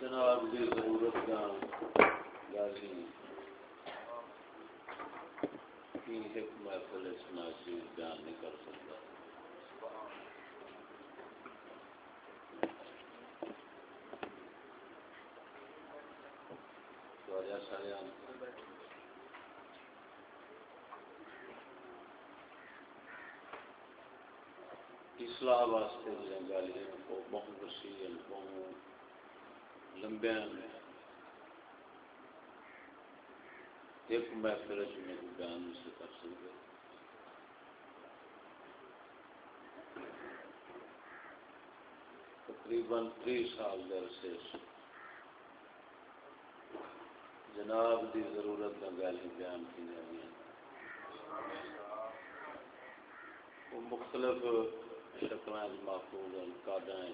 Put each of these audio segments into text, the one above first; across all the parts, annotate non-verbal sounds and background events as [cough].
جناب کی ضرورت کا لازمی نہیں کر سکتا۔ اصلاح واسطے گالی بہت وسیع بہت لمبے ایک محفل میں بیان نہیں سے کر سکتے تقریباً تری سال عرصے جناب دی ضرورت کا گالی بیان کی جائیں وہ مختلف شکل محفوظ ہیں کاڈاں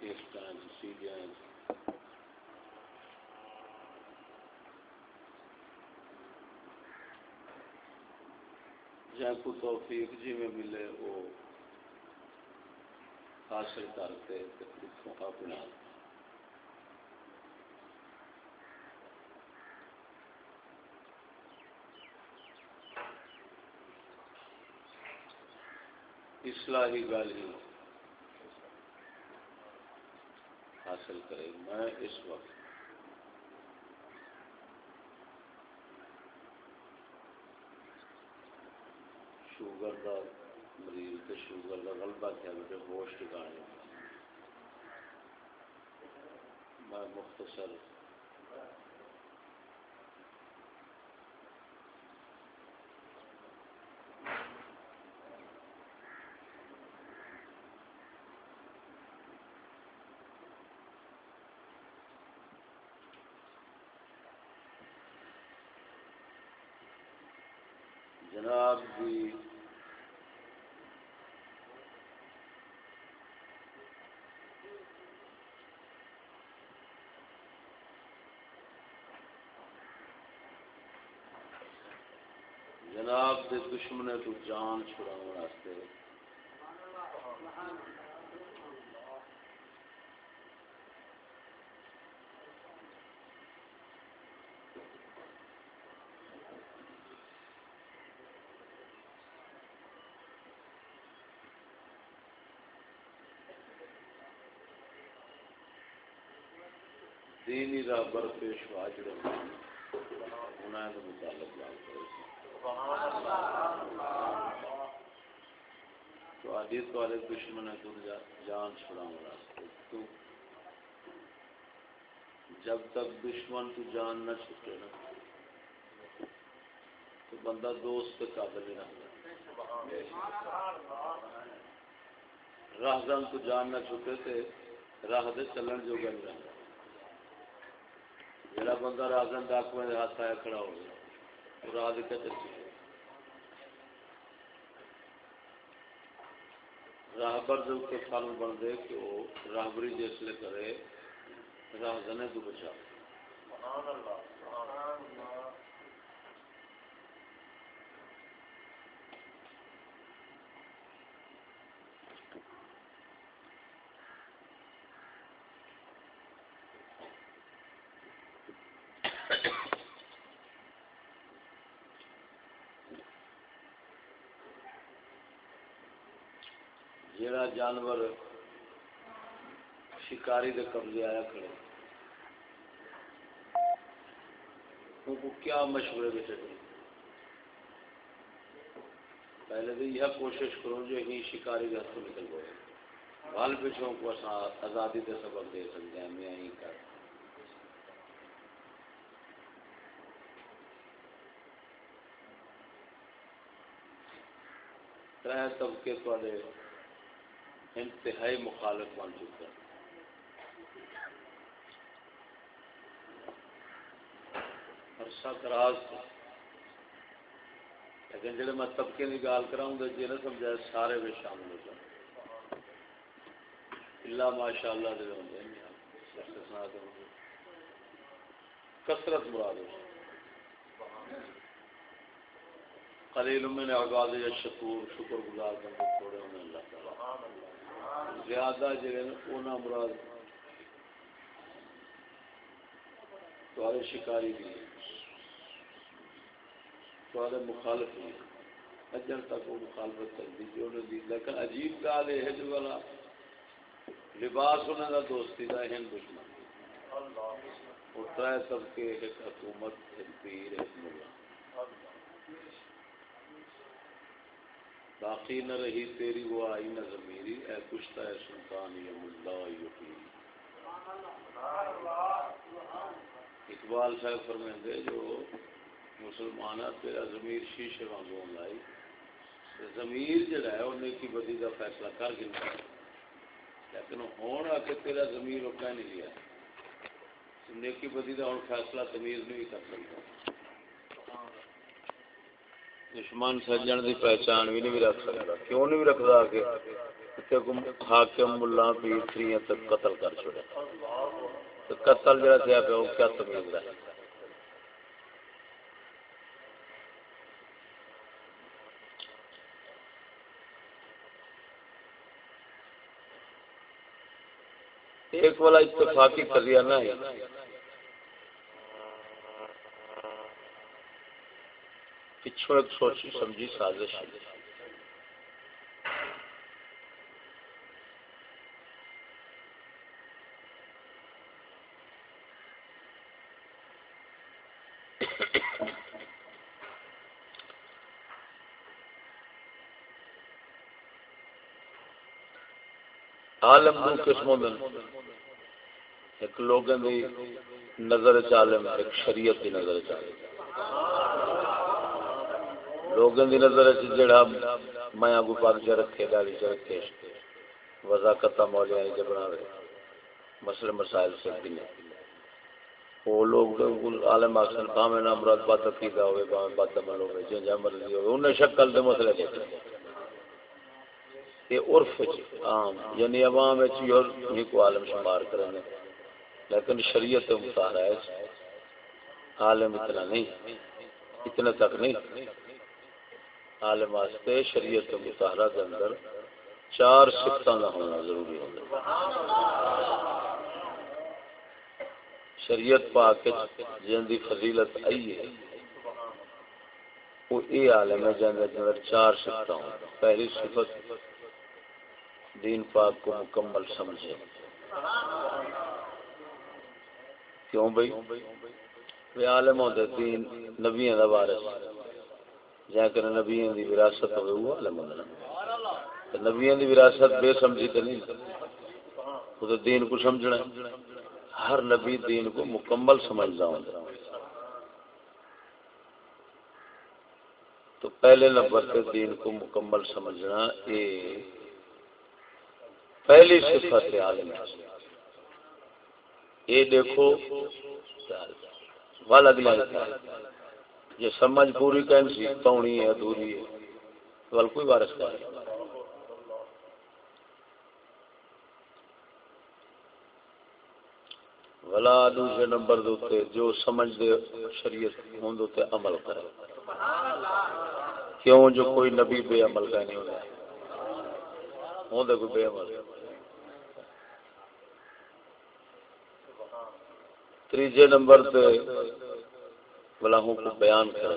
کیسٹاں سیڈیاں جہاں کو توفیق جی میں ملے وہ حاصل کرتے اپنا اصلاحی گل ہی حاصل کرے میں اس وقت شوگر کا مریض کے شوگر کا غلبہ کیا مجھے ہوش ٹکانے میں مختصر جناب جی۔ جناب دے دشمنے تو جان چھڑاؤ دینی رابر پیشوا جڑے انہوں نے متعلق بات کرے تو آدھی والے دشمن ہے تو جان چھڑاؤں راستے تو جب تک دشمن تو جان نہ چھٹے نا، تو بندہ دوست کے قابل ہی نہ راہ جان تو جان نہ چھٹے تھے راہ دے چلن جو گل رہا جڑا بندہ رازن ڈاکو ہاتھ آیا کھڑا ہو گیا راج کے چلتی راہبر اوپر فل بن دے کہ وہ راہبری جسے کرے، راہ جنے تو بچا۔ جڑا جانور شکاری کے قبضے آیا کھڑے۔ کو کیا مشورے میں چلے پہلے تو یہ کوشش کرو جو ہی شکاری کے ہاتھوں نکل گئے۔ بال پچھوں کو آزادی کے سبب دے سکتے ہیں، میں یہیں کر تر طبقے تے انتہائی مخالف بن چکا ہے عرصہ کراس لیکن جڑے میں طبقے کی گال کراؤں گا جی نہ سمجھا سارے بھی شامل ہو جائیں اللہ ماشاء اللہ دے ہوں گے کثرت مراد ہو قلیل من عباد شکور شکر گزار بندے تھوڑے ہونے اللہ تعالی۔ زیادہ جڑے اونا مراد تھوڑے شکاری بھی تھوڑے مخالف بھی اجر تک وہ مخالفت کرتی جو دی۔ لیکن عجیب گال ہے جو والا لباس انہوں کا دوستی کا ہند دشمن۔ وہ تر طبقے ایک حکومت ایک پیر ایک ملا۔ باقی نہ رہی تیری وہ آئی نہ زمیری اے کشتا ہے سلطان ملا یقین۔ اقبال صاحب فرمائیں جو مسلمان تیرا ضمیر شیشے وانگوں لائی۔ ضمیر جڑا ہے وہ نیکی بدی کا فیصلہ کر گیا۔ لیکن ہوں آ کے تیرا ضمیر وہ نہیں لیا۔ نیکی بدی کا ہوں فیصلہ تمیز نہیں کر سکتا۔ دشمن سجن کی پہچان بھی نہیں رکھ سکتا کیوں نہیں رکھتا کہ حاکم ملا پیر تک قتل کر قتل جڑا تھیا پہ وہ کیا تمیز ہے ایک والا اتفاقی قضیہ نہ ہے پچھو ایک سوچی سمجھی سازش۔ عالم دو قسموں میں ایک لوگوں دی نظر عالم، ایک شریعت دی نظر عالم۔ لوگوں دی نظر جڑا میں اگو پاک چ رکھے داڑھی چ رکھے، وضاقت مولیاں چ بنا رہے مسئلے مسائل سے بھی نہیں۔ وہ لوگ عالم اکثر باویں نہ مراد بات عقیدہ ہوئے باویں بات عمل ہوئے جنجا مرضی ہوئے انہیں شکل دے مسئلے دیتے عرف عام یعنی عوام ہی کو عالم شمار کریں لیکن شریعت مطالعہ ہے۔ عالم اتنا نہیں اتنے تک نہیں۔ عالم واسطے شریعت مطالعہ کے اندر چار سفتوں کا ہونا ضروری ہوتا شریعت پاک جن کی فضیلت آئی ہے، وہ یہ عالم ہے جن کے اندر چار سفت ہوں۔ پہلی صفت دین پاک کو مکمل سمجھے۔ کیوں بھائی عالم ہوتے دین نبیوں کا وارث۔ جا کر نبیوں کی وراثت ہوئے، وہ عالم ہونا نبیوں کی وراثت بے سمجھی تو نہیں وہ تو دین کو سمجھنا ہر نبی دین کو مکمل سمجھتا ہوں تو پہلے نمبر پہ دین کو مکمل سمجھنا یہ پہلی صفت عالم ہے۔ یہ دیکھو والا دیا یہ سمجھ پوری کہیں سی پونی ہے، ادھوری ہے۔ ول کوئی وارث کا ولا دوسرے نمبر دوتے جو سمجھ دے شریعت ہوں دوتے عمل کرے۔ کیوں؟ جو کوئی نبی بے عمل کا نہیں ہوتا۔ ہوں دے کوئی بے عمل۔ تیجے نمبر پہ گلاہوں کو بیان کر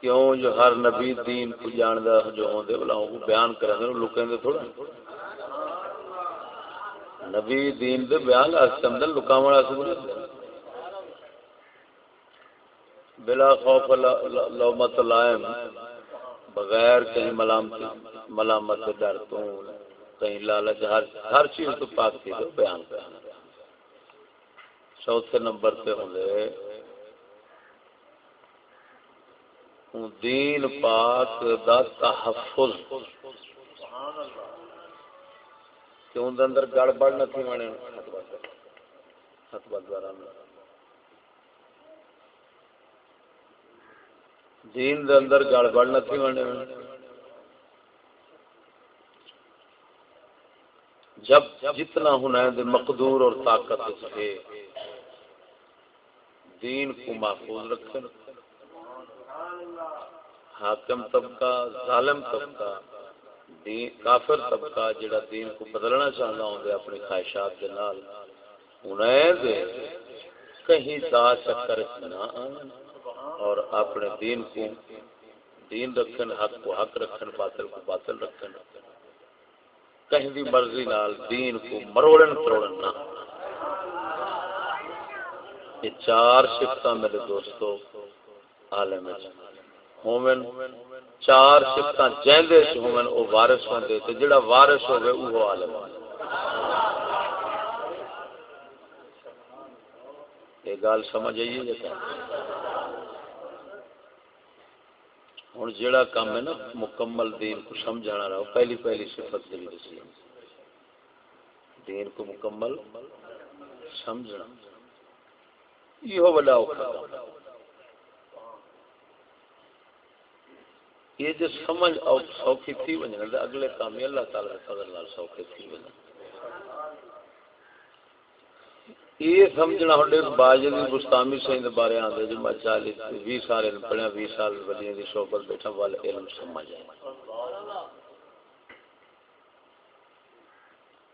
کیوں جو ہر نبی دین کو جاندہ جو ہوں دے گلاہوں کو بیان کریں دے لکیں دے تھوڑا۔ نبی دین دے بیان آسکم دے لکاوڑ آسکم دے بلا خوف لومت لائم، بغیر کہیں ملامت ملامت ڈر تو کہیں لالچ، ہر ہر چیز تو پاک تھی بیان کرنا چوتھے نمبر پہ ہوں دین پاک دا تحفظ۔ کہ ان اندر گڑبڑ نہ تھی مانے۔ دین دے اندر گڑبڑ نہ تھی مانے۔ جب جتنا ہونا ہے، مقدور اور طاقت سے۔ دین کو محفوظ رکھیں۔ حاکم طبقہ، ظالم طبقہ، دین، کافر طبقہ جڑا دین کو بدلنا چاہتا ہوں اپنی خواہشات کے نال۔ انہیں کہیں دا چکر نہ اور اپنے دین کو، دین رکھن، حق کو حق رکھن، باطل کو باطل رکھن۔ کہیں بھی مرضی نال دین کو مروڑن تروڑن نہ یہ چار شفت میرے دوستو، عالم مومن چار شفت جہدے ہومن وہ وارث ہوندے، تے جڑا وارث ہوے وہ عالم یہ گل سمجھ آئیے جی ہوں جڑا کام ہے نا، مکمل دین کو سمجھانا رہا پہلی پہلی صفت جی دسی دین کو مکمل سمجھنا۔ یہ بڑا یہ جو سمجھ سوکھی تھی وجہ اگلے کام اللہ تعالی فضل سوکھے تھی۔ وجہ یہ سمجھنا ہڈے باجد گستامی سے بارے آدھے جو میں چالیس بھی سال پڑھیا بھی سال ولیاں دی صحبت بیٹھا والے علم سمجھ آئے۔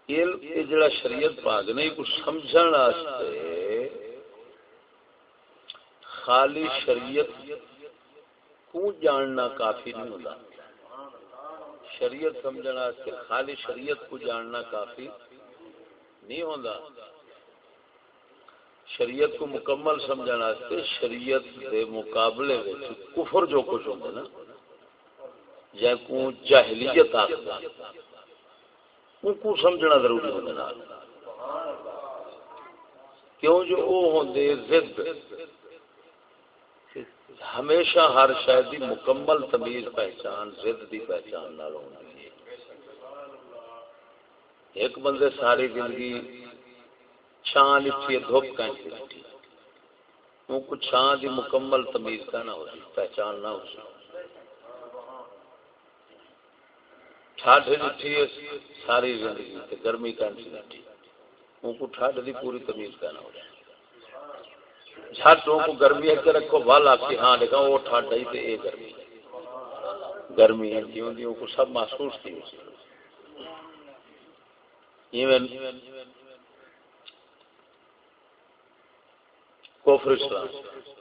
یہ جڑا شریعت پاک نہیں، کچھ سمجھن واسطے خالی شریعت کو جاننا کافی نہیں ہوتا شریعت سمجھن واسطے خالی شریعت کو جاننا کافی نہیں ہوتا شریعت کو مکمل سمجھنا شریعت دے مقابلے کفر جو کچھ ہوتا نا یا کو جاہلیت آخر ان کو سمجھنا ضروری ہوتا کیوں جو وہ ہوندے ضد ہمیشہ ہر شاید دی مکمل تمیز پہچان ضد دی پہچان نال ہوندی ہے۔ ایک بندے ساری زندگی چھان لکھی دھوپ کہیں لکھی ان کو چھان دی مکمل تمیز کا نہ ہو پہچان نہ ہو ٹھاڈ لکھی ہے ساری زندگی تے گرمی کا لکھی ان کو ٹھاڈ دی پوری تمیز کا نہ ہو جھٹ کو گرمی ہے کہ رکھو والا کہ ہاں دیکھا وہ ٹھاڈ ہی تے اے گرمی گرمی ہے، کیوں دی ان کو سب محسوس تھی۔ ایون کفر اسلام،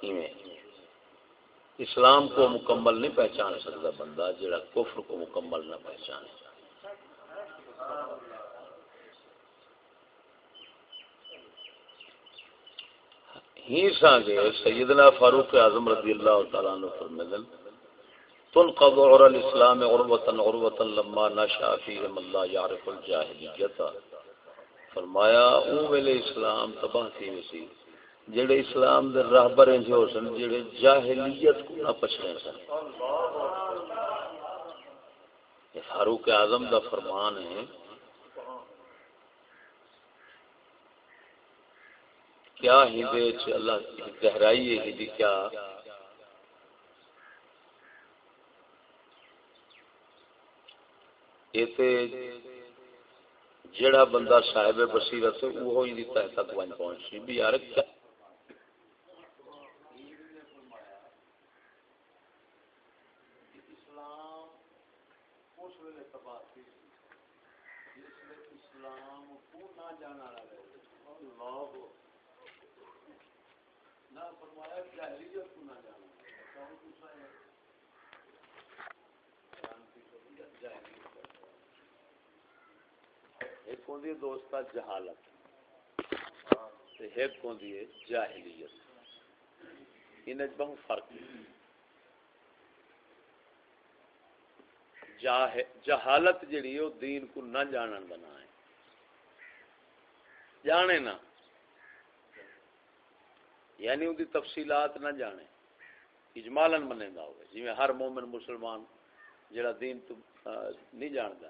ایون اسلام کو مکمل نہیں پہچان سکتا بندہ، جڑا کفر کو مکمل نہ پہچانے۔ ہی سانگے سیدنا فاروق اعظم رضی اللہ تعالیٰ عنہ فرمیدن تنقض عر الاسلام عروتا عروتا لما نشا فیہم اللہ یعرف الجاہلیتا فرمایا اون ویلے اسلام تباہ تھی وسی جڑے اسلام دے راہبر ہیں جو سن، جڑے جاہلیت کو نہ پچھنے سن۔ یہ فاروق اعظم دا فرمان ہے کیا ہی دے اللہ گہرائی ہے، ہی کیا؟ ایتے جڑا بندہ صاحب بصیرت ہے، وہ ہی دی تحت تک سی بھی یار، کیا ایک ہوں دوست جہالت۔ ایک ہوں جاہلیت۔ ان بہت فرق جہالت جڑی وہ دین کو نہ جانن بنا ہے۔ جانے نہ یعنی ان کی تفصیلات نہ جانے۔ اجمالن منے گا ہوگا جی میں ہر مومن مسلمان جڑا دین تو نہیں جانتا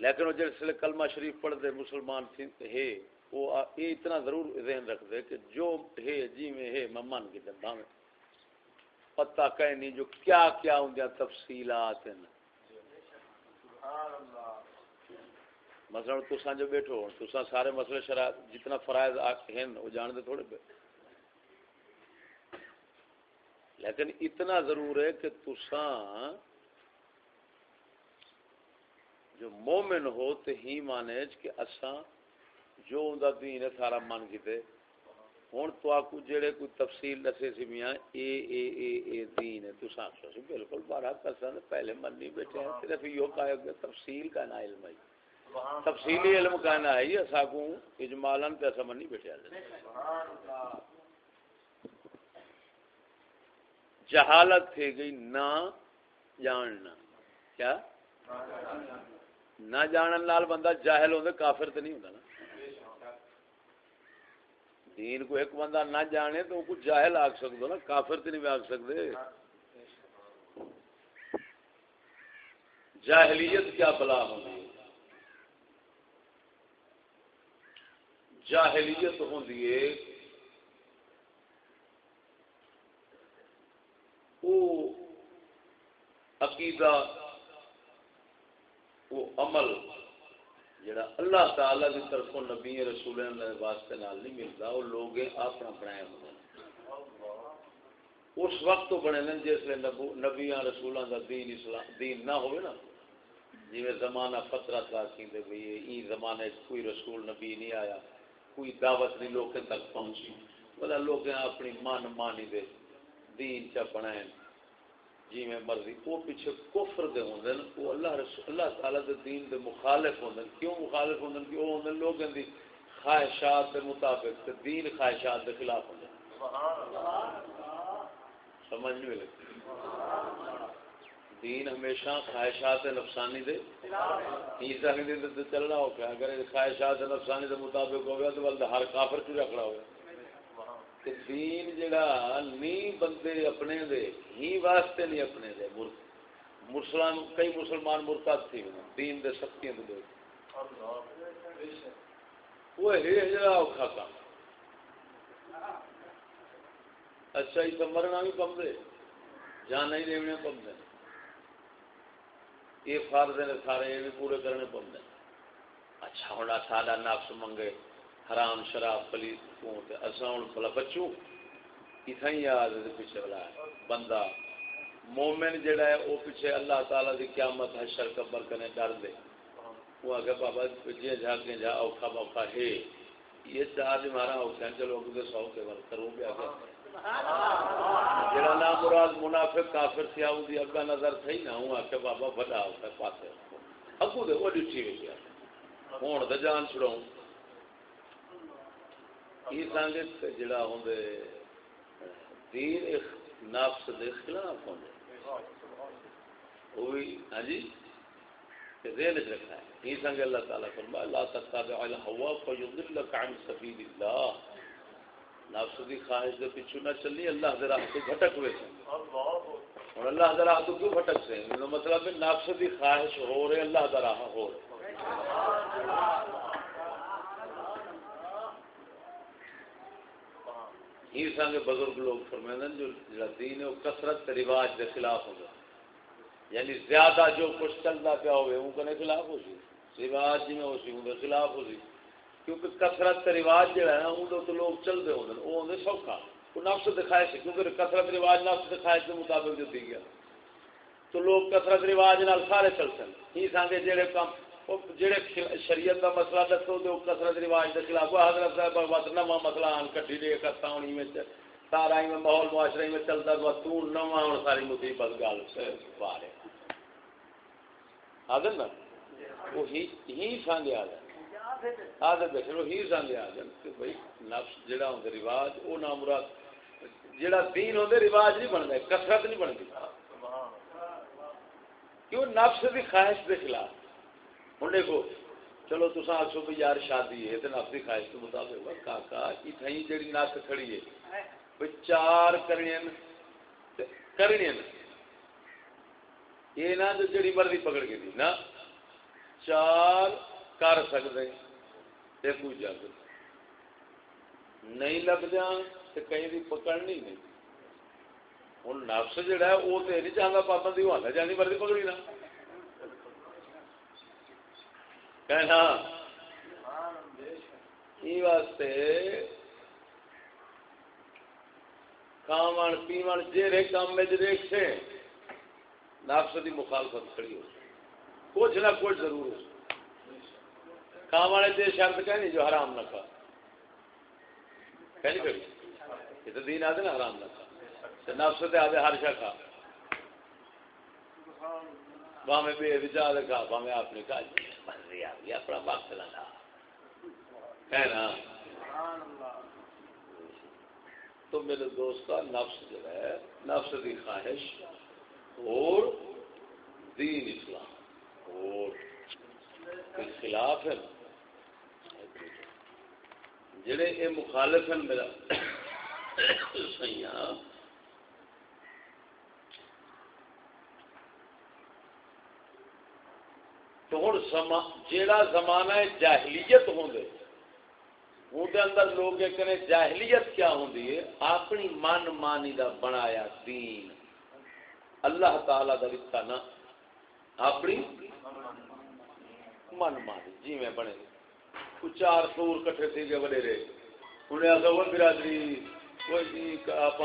لیکن وہ جس کلمہ شریف پڑھ دے مسلمان تھی ہے، وہ یہ اتنا ضرور ذہن رکھ دے کہ جو ہے جی میں ہے، میں من کی دبا میں پتہ کہیں نہیں جو کیا کیا ہوں گیا تفصیلات ہیں۔ مثلا تسا جو بیٹھو تسا سارے مسئلے شرائط جتنا فرائض ہیں، وہ جان دے تھوڑے پہ لیکن اتنا ضرور ہے کہ تسا جو مومن ہو تو ہی مانے کہ اساں جو ان دین ہے سارا من کیتے۔ ہوں تو آپ جڑے کوئی تفصیل دسے سی میاں اے اے اے اے دین ہے۔ تو سانسو سی بالکل بارہ کسان پہلے من نہیں بیٹھے ہیں، صرف یہ کہا کہ تفصیل کا نا علم ہے۔ تفصیلی علم کا نا ہے اسا کو اجمالاً تے اسا من نہیں بیٹھے جہالت تھی گئی نہ جاننا۔ کیا؟ نہ جانن لال بندہ جاہل ہوندے کافر تے نہیں ہوندا نا۔ دین کو ایک بندہ نہ جانے تو کچھ جاہل آگ سکتے نا، کافر تے نہیں آگ سکتے جاہلیت کیا بلا ہوندی ہے؟ جاہلیت ہوندی ہے وہ عقیدہ وہ عمل جڑا اللہ تعالی کی طرف نبی رسول واسطے نال نہیں ملتا، وہ لوگ اپنا بنایا ہوتے اس وقت تو بنے نے جس لیے نبی رسولوں کا دین اسلام دین نہ ہوئے نا۔ جی زمانہ فترہ تھا کہ بھئی یہ زمانے کوئی رسول نبی نہیں آیا، کوئی دعوت نہیں لوگوں تک پہنچی۔ بلا لوگ اپنی من مانی دے دین چا بنائیں جی میں مرضی، وہ پیچھے کفر دے ہوندے وہ اللہ رسول، اللہ تعالی دے دین دے مخالف ہوندے کیوں مخالف ہوندے کہ وہ ہوندے لوگوں دی خواہشات دے مطابق، تے دین خواہشات دے خلاف ہوندے سمجھ نہیں لگتی دین ہمیشہ خواہشات نفسانی دے۔ عیسیٰ کے دن تے چلنا ہو کہ اگر خواہشات نفسانی دے مطابق ہو گیا تو بلد ہر کافر چ رکھنا ہوگا؟ کہ دین جڑا نی بندے اپنے دے، ہی واسطے نہیں اپنے دے مسلمان کئی مسلمان مرتد تھی دین دے سختیاں دے وہ ہے جڑا اوکھا کام اچھا یہ مرنا بھی کم دے، جانا ہی دیونے کم دے۔ یہ فرض نے سارے یہ بھی پورے کرنے پم دے۔ اچھا ہونا سادہ نفس منگے۔ حرام شراب پلیس کو اصا ہوں بلا بچوں اتنا ہی یاد پیچھے والا بندہ۔ مومن جڑا ہے وہ پیچھے اللہ تعالی کی قیامت ہے شر کبر کرنے ڈر دے۔ وہ آگے بابا جی جا کے جا اوکھا بوکھا ہے۔ یہ چارج مارا اوکھا چلو اگلے سو کے بل کروں گے آگے۔ جڑا نام مراد منافق کافر تھی آؤں دی اگا نظر تھی نہ ہوں آکے بابا بڑا ہے پاسے اگو دے وہ ڈیٹھی ہوئی گیا ہون دے جان چھڑاؤں۔ یہ سانگت جڑا ہوندے دین نفس دے خلاف ہوں ہوندے وہی ہاں جی؟ ذہن وچ رکھنا ہے۔ یہ سانگ اللہ تعالی فرمایا، لا تتبع الهوى فيضلك عن سبيل الله۔ نفس دی خواہش دے پیچھے نہ چلی اللہ دے راہ تو بھٹک ہوئے۔ اور اللہ دے راہ تو کیوں بھٹک سے؟ مطلب ہے نفس دی خواہش ہو رہے، اللہ دے راہ ہو رہے۔ ہی سانگے بزرگ لوگ فرمائیں جو دین ہے وہ کثرت رواج کے خلاف ہوگا۔ یعنی زیادہ جو کچھ چلتا پیا ہوئے ان کے خلاف ہو سی۔ رواج جی میں ہو سی ان خلاف ہو سی۔ کیونکہ کثرت رواج جہا ہے نا ان تو لوگ چلتے ہوتے ہیں وہ ہوتے سوکھا۔ وہ نفس دکھائے سے کیونکہ کثرت رواج نفس دکھائے کے مطابق جو دی گیا تو لوگ کثرت رواج نال سارے چلتے ہیں ہی سانگے جہے کام جڑے شریعت کا مسئلہ دسو تو کسرت رواج کے خلاف حضرت صاحب بس نواں مسئلہ آن کٹھی دے کرتا ہونی میں سارا ہی میں ماحول معاشرے میں چلتا تو تو نواں ہوں ساری مصیبت گل پا رہے آدھے نا؟ وہ ہی سانگے آ جائے آدھے بیٹھے وہ ہی سانگے آ جائے کہ بھائی نفس جڑا رواج مراد جڑا دین ہوں رواج نہیں بنتا کسرت نہیں بنتی۔ کیوں؟ نفس کی خواہش کے خلاف۔ ہوں دیکھو چلو تصا آخو بھی یار شادی ہے تو نفسی خواہش کے مطابق کاکا اتنا جی نس کھڑی ہے چار کرنی کرنی یہ نہ جڑی مرضی پکڑ کے دی نا چار کر سکتے ایک جگ نہیں لگ جان تو کہیں بھی پکڑنی نہیں ہوں نفس جہا ہے وہ تو نہیں چاہتا پابندی ہونا جانی مرضی پکڑی نہ کہنا۔ یہ واسطے؟ کھاون، پیون، جیرے کام میں دیکھ سے نفس کی مخالفت کھڑی ہو۔ کچھ نہ کچھ ضرور ہو۔ کام والے دے شرط کہنی جو حرام نہ کھا۔ کہنی کری یہ تو دین آدھے نا حرام نہ کھا۔ نفس تے آدھے ہر شا کھا۔ باہیں بے وچا دے کھا باہیں آپ نے کہا جی مرضی آ گئی اپنا وقت لگا ہے نا؟ تو میرے دوست کا نفس جو ہے، نفس کی خواہش اور دین اسلام۔ اور خلاف ہے؟ جڑے یہ مخالف ہیں میرا، سیاں تو ہوں جیڑا زمانہ ہے جاہلیت ہوں دے اندر لوگ یہ کہنے جاہلیت کیا ہوں ہے؟ اپنی من مانی دا بنایا دین۔ اللہ تعالی دا رشتہ نا، اپنی من مانی جی میں بنے چار سور کٹھے تھے گئے بڑے رہے انہیں آگا وہ برادری، کوئی جی، آپ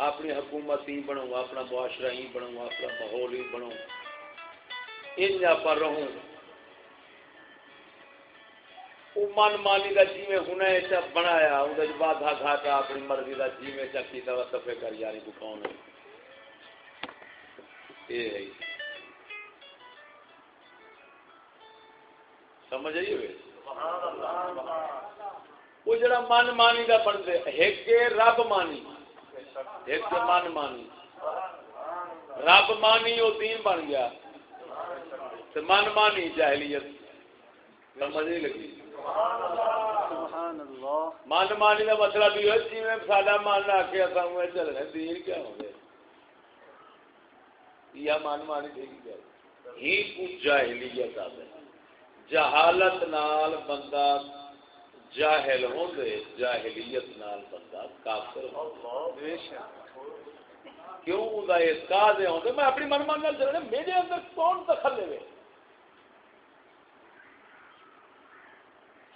اپنی حکومت ہی بنو اپنا معاشرہ ہی بنو اپنا ماحول ہی بنو ان پر رہوں۔ من مانی کا جی میں ہن بنایا اندر بادھا گھاٹا اپنی مرضی کا جی میں چکی دوا سفے کر یاری کو کون ہے۔ سمجھ آئی ہوئے؟ وہ جڑا من مانی کا بنتے ایک رب مانی۔ ایک من مانی۔ رب مانی وہ دین بن گیا۔ من مانی جاہلیت سمجھ نہیں لگی۔ من مانی کا مطلب یہ جی میں ساڈا من دین کیا ہو یا من مانی تھی کیا ہی کچھ جاہلیت آ جہالت نال بندہ جاہل ہوں دے جاہلیت نال بندہ کافر کیوں؟ دا اعتقاد ہے میں اپنی من مان چلنا میرے اندر کون دخل لے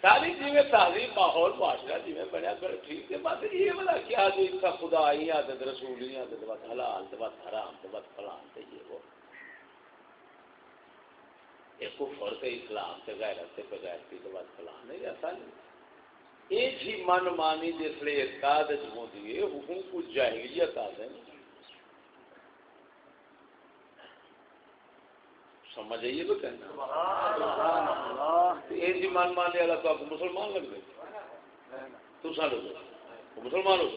ساری جی تہذیب ماحول معاشرہ جی بنیا کر ٹھیک ہے بات یہ بلا کیا جو اس کا خدا ہی آتے رسول ہی آتے بات حلال تو بات حرام تو بات فلان تو یہ وہ ایک کفر سے اسلام سے غیرت سے بغیرتی تو بات فلان نہیں ایسا نہیں ایک ہی من مانی جس لیے اعتقاد ہوتی ہے حکم جاہلیت آ جائے سمجھ آئیے تو کہنا۔ یہ من ماننے والا تو آپ مسلمان لگ گئے۔ تو سالو مسلمان ہو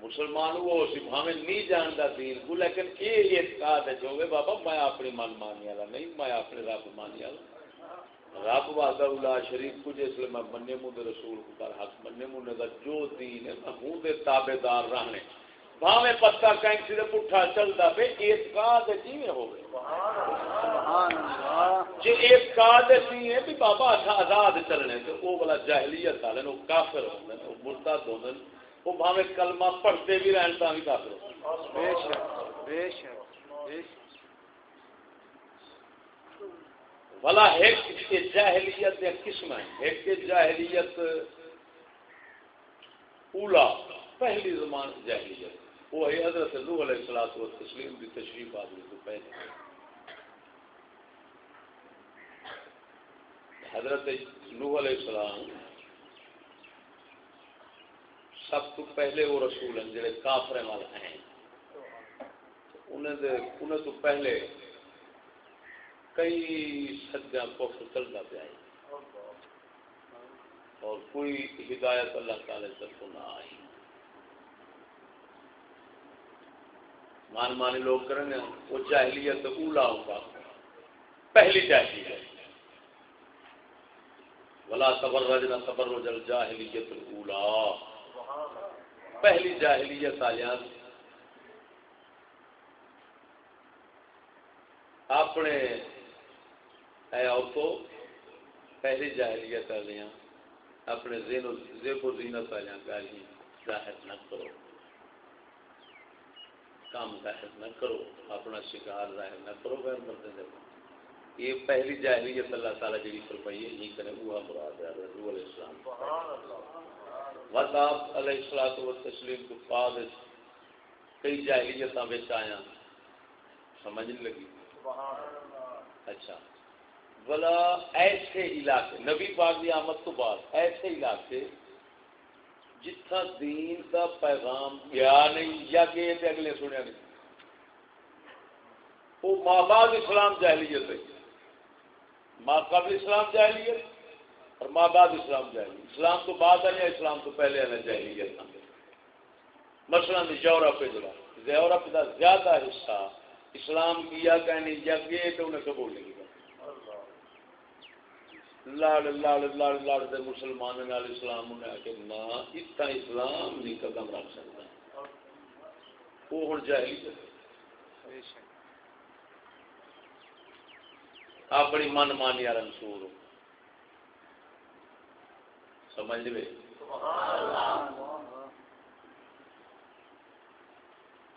مسلمان وہ سی بھاوے نہیں جانتا دین کو لیکن یہ اعتقاد ہے جو بابا میں اپنی من مانی والا نہیں میں اپنے رب مانی والا۔ رب واسطہ اللہ شریف کو جس میں منے منہ رسول کو کر حق منے منہ کا جو دین ہے میں ہوں دے تابے دار رہنے۔ بھاوے پتا کینسی دے پٹھا چلتا پہ اعتقاد جی میں جی اعتقاد سی ہے بھی بابا آزاد چلنے والا جاہلیت والے کافر ہوندے مرتد ہوندے کلمہ پڑھتے بھی رہن تا بھی کافر ہوندے بے شک بے شک بلا ایک جاہلیت قسم ہے۔ ایک جاہلیت اولا پہلی زمان جاہلیت۔ وہ ہے حضرت نوح علیہ السلام و تسلیم کی تشریف آدمی تو پہلے۔ حضرت نوح علیہ السلام سب تو پہلے وہ رسول ہیں جڑے کافر والا ہیں۔ انہیں دے انہیں تو پہلے کئی سجا کفر چلتا پیا اور کوئی ہدایت اللہ تعالی طرف نہ آئی۔ مان مانی لوگ کریں گے وہ جاہلیت اولا ہوگا۔ پہلی جاہلیت ولا صبر رجنا صبر رجل جاہلیت اولا پہلی جاہلیت آیا اپنے، اے تو پہلی جاہلیت والیاں اپنے زیب و زینت والیاں گالیاں ظاہر نہ کرو۔ کام ظاہر نہ کرو، اپنا شکار ظاہر نہ کرو، غیر مرد دے یہ پہلی جاہلیت اللہ تعالیٰ جی فرمائی ہے یہ کرے وہ مراد ہے رسول علیہ السلام۔ وقت آپ علیہ السلام و تسلیم کو بعد کئی جاہلیتاں بچ آیا، سمجھ لگی۔ اچھا۔ بلا ایسے علاقے، نبی پاک کی آمد تو بعد، ایسے علاقے جتھا دین کا پیغام گیا نہیں، یا کہ اگلے سنیا نہیں۔ وہ ماں باپ اسلام جاہلیت ہے۔ ماں کا بھی اسلام جاہلیت، اور ماں باپ اسلام جاہلیت۔ اسلام تو بعد ہے یا اسلام تو پہلے آنا جاہلیت۔ مثلا جی یورپ جڑا یورپ کا زیادہ حصہ اسلام کیا کہنی جگہ تو انہیں قبول نہیں لڑ لڑ لڑ لڑ دے مسلمان نال اسلام انہیں آ نہ، اتنا اسلام نہیں قدم رکھ سکتا۔ وہ ہوں جاہلیت اپنی من مانی والا منصور سمجھ لے۔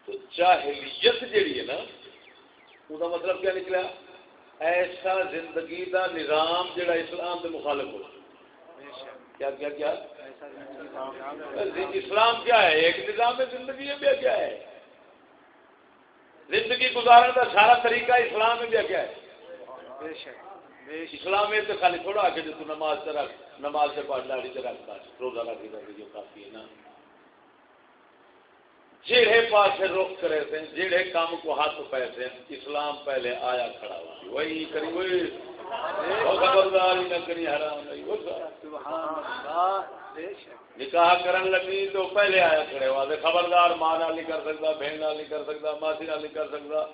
تو جاہلیت جیڑی ہے نا وہ مطلب کیا نکلا؟ ایسا زندگی دا نظام جڑا اسلام کے مخالف ہو کیا کیا کیا؟ اسلام کیا ہے؟ ایک نظام ہے زندگی میں کیا ہے۔ زندگی گزارنے کا سارا طریقہ اسلام میں کیا ہے۔ اسلام میں تو خالی تھوڑا آگے تو نماز سے رکھ نماز سے پڑھ لاڑی سے رکھ روزہ رکھ کافی ہے نا۔ جڑے پاس رخ کرے تھے جڑے کام کو ہاتھ پہ تھے اسلام پہلے آیا کھڑا ہوا۔ وہی کری، وہی۔ خبردار ہی نہ کری، حرام نہیں۔ نکاح کرن لگی تو پہلے آیا کھڑے ہوا۔ خبردار ماں نال نہیں کر سکتا، بہن نال نہیں کر سکتا، ماسی نال نہیں کر سکتا۔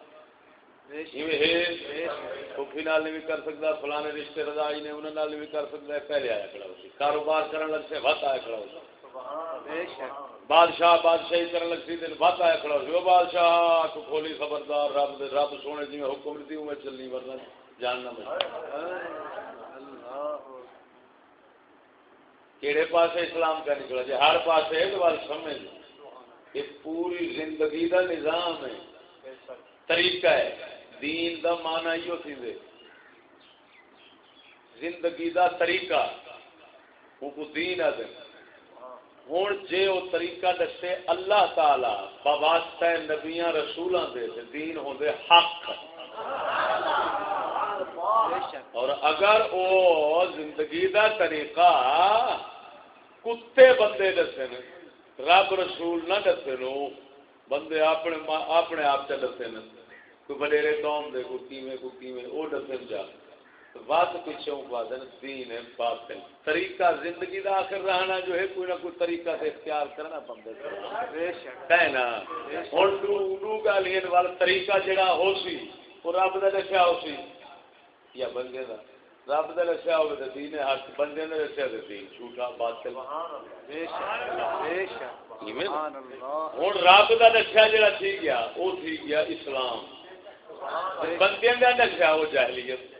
پھوپھی نال بھی کر سکتا، فلانے رشتے رضائی جی نے انہوں نے بھی کر سکتا ہے پہلے آیا کھڑا ہو کاروبار کرنے لگ سے وقت آیا کھڑا ہو بادشاہ بادشاہی کرنے لگ سی دن وقت آیا کھڑا ہو بادشاہ، تو کھولی خبردار، رب رب سونے جی میں حکم دی میں چلنی ورنہ جاننا میں کہڑے پاس اسلام کا نکلا جی ہر پاس ہے تو سمجھ یہ پوری زندگی کا نظام ہے۔ طریقہ ہے۔ دین دا مانا ہی ہوتی دے۔ زندگی دا طریقہ۔ وہ کو دین ہے ہوں جے وہ طریقہ دسے، اللہ تعالی بواسطہ نبیاں رسولاں دے تے دین ہوندے حق۔ اور اگر او زندگی دا طریقہ کتے بندے دسے رب رسول نہ دسے نو بندے اپنے اپنے آپ سے دسے کوئی وڈیرے قوم دے کوئی کیویں کوئی کیویں او دسن جا۔ بات پیچھے بادن دین باطل۔ طریقہ زندگی دا آخر رہنا جو ہے کوئی نہ کوئی طریقہ سے اختیار کرنا بندے بے شک۔ ہے نا ہن تو نو گالین والا طریقہ جڑا ہو سی او رب دا دسیا ہو سی۔ یا بندے دا۔ رب دا دسیا ہوے تے دین حق بندے نے دسیا تے دین۔ جھوٹا باطل۔ سبحان اللہ۔ بے شک۔ بے شک۔ سبحان اللہ۔ ہن رب دا دسیا جڑا تھی گیا او تھی گیا اسلام۔ بندے کا نشا وہ جاہلیت۔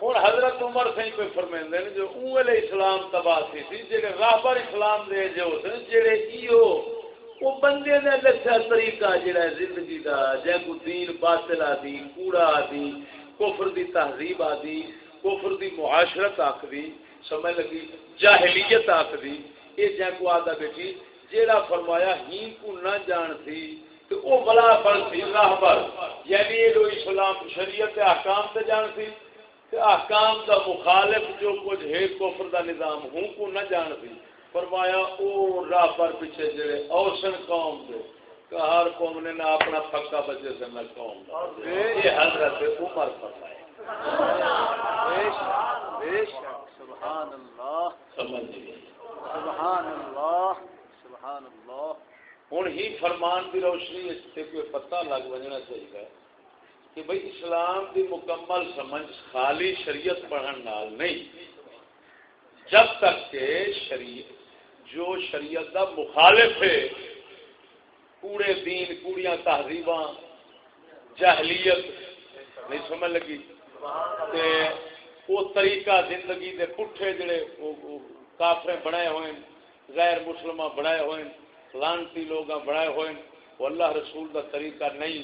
ہوں حضرت عمر سی کوئی فرمائندے جو اسلام تباہ سی رابر اسلام دے جو جڑے ایو وہ بندے نے دسیا طریقہ جڑا زندگی کا جے کو دین باطل آدی کوڑا آدی کفر دی تہذیب آدی کفر دی معاشرت آخری سمجھ لگی جاہلیت آخری یہ جے کو آدھا بیٹھی جیڑا فرمایا ہی کو نہ جان تھی تو او بلا پر سی راہ پر۔ یعنی یہ جو اسلام شریعت احکام سے جان تھی کہ احکام دا مخالف جو کچھ ہے، کفر دا نظام، ہوں کو نہ جان تھی فرمایا، او راہ پر پیچھے جڑے اوسن قوم دے۔ کہ ہر قوم نے نہ اپنا پکا بچے سے نہ قوم یہ حضرت عمر فرمائے بے شک بے شک سبحان اللہ سبحان اللہ سبحان اللہ۔ ہوں ہی فرمان کی روشنی سے کوئی پتہ لگ بجنا چاہیے کہ بھائی اسلام کی مکمل سمجھ خالی شریعت پڑھنے نال نہیں۔ جب تک کہ شریعت جو شریعت کا مخالف ہے، کوڑے دین، کوڑیاں تہذیب جہلیت نہیں سمجھ لگی؟ وہ طریقہ زندگی دے پٹھے جڑے کافرے بنائے ہوئے غیر مسلم بنائے ہوئے لانتی لوگ بنائے ہوئے وہ اللہ رسول کا طریقہ نہیں۔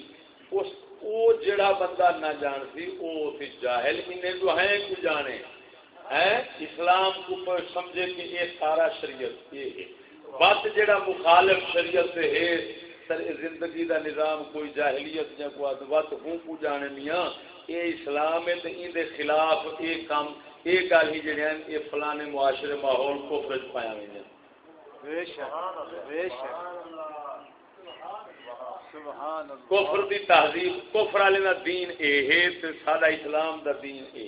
اس وہ جڑا بندہ نہ جان سی وہ تھی جاہل انہیں جو ہیں کو جانے؟ ہیں؟ اسلام کو سمجھے کہ یہ سارا شریعت یہ ہے۔ بات جڑا مخالف شریعت سے ہے زندگی دا نظام کوئی جاہلیت یا کوئی وقت ہوں کو جانے میاں؟ اے اسلام ہے تے این دے خلاف اے کام اے گل ہی جڑے ہیں اے فلانے معاشرے ماحول کو فرج پایا ہوئے ہیں۔ بے شک بے شک۔ کفر دی تہذیب کفر والے دا دین اے ہے تے اسلام دا دین اے۔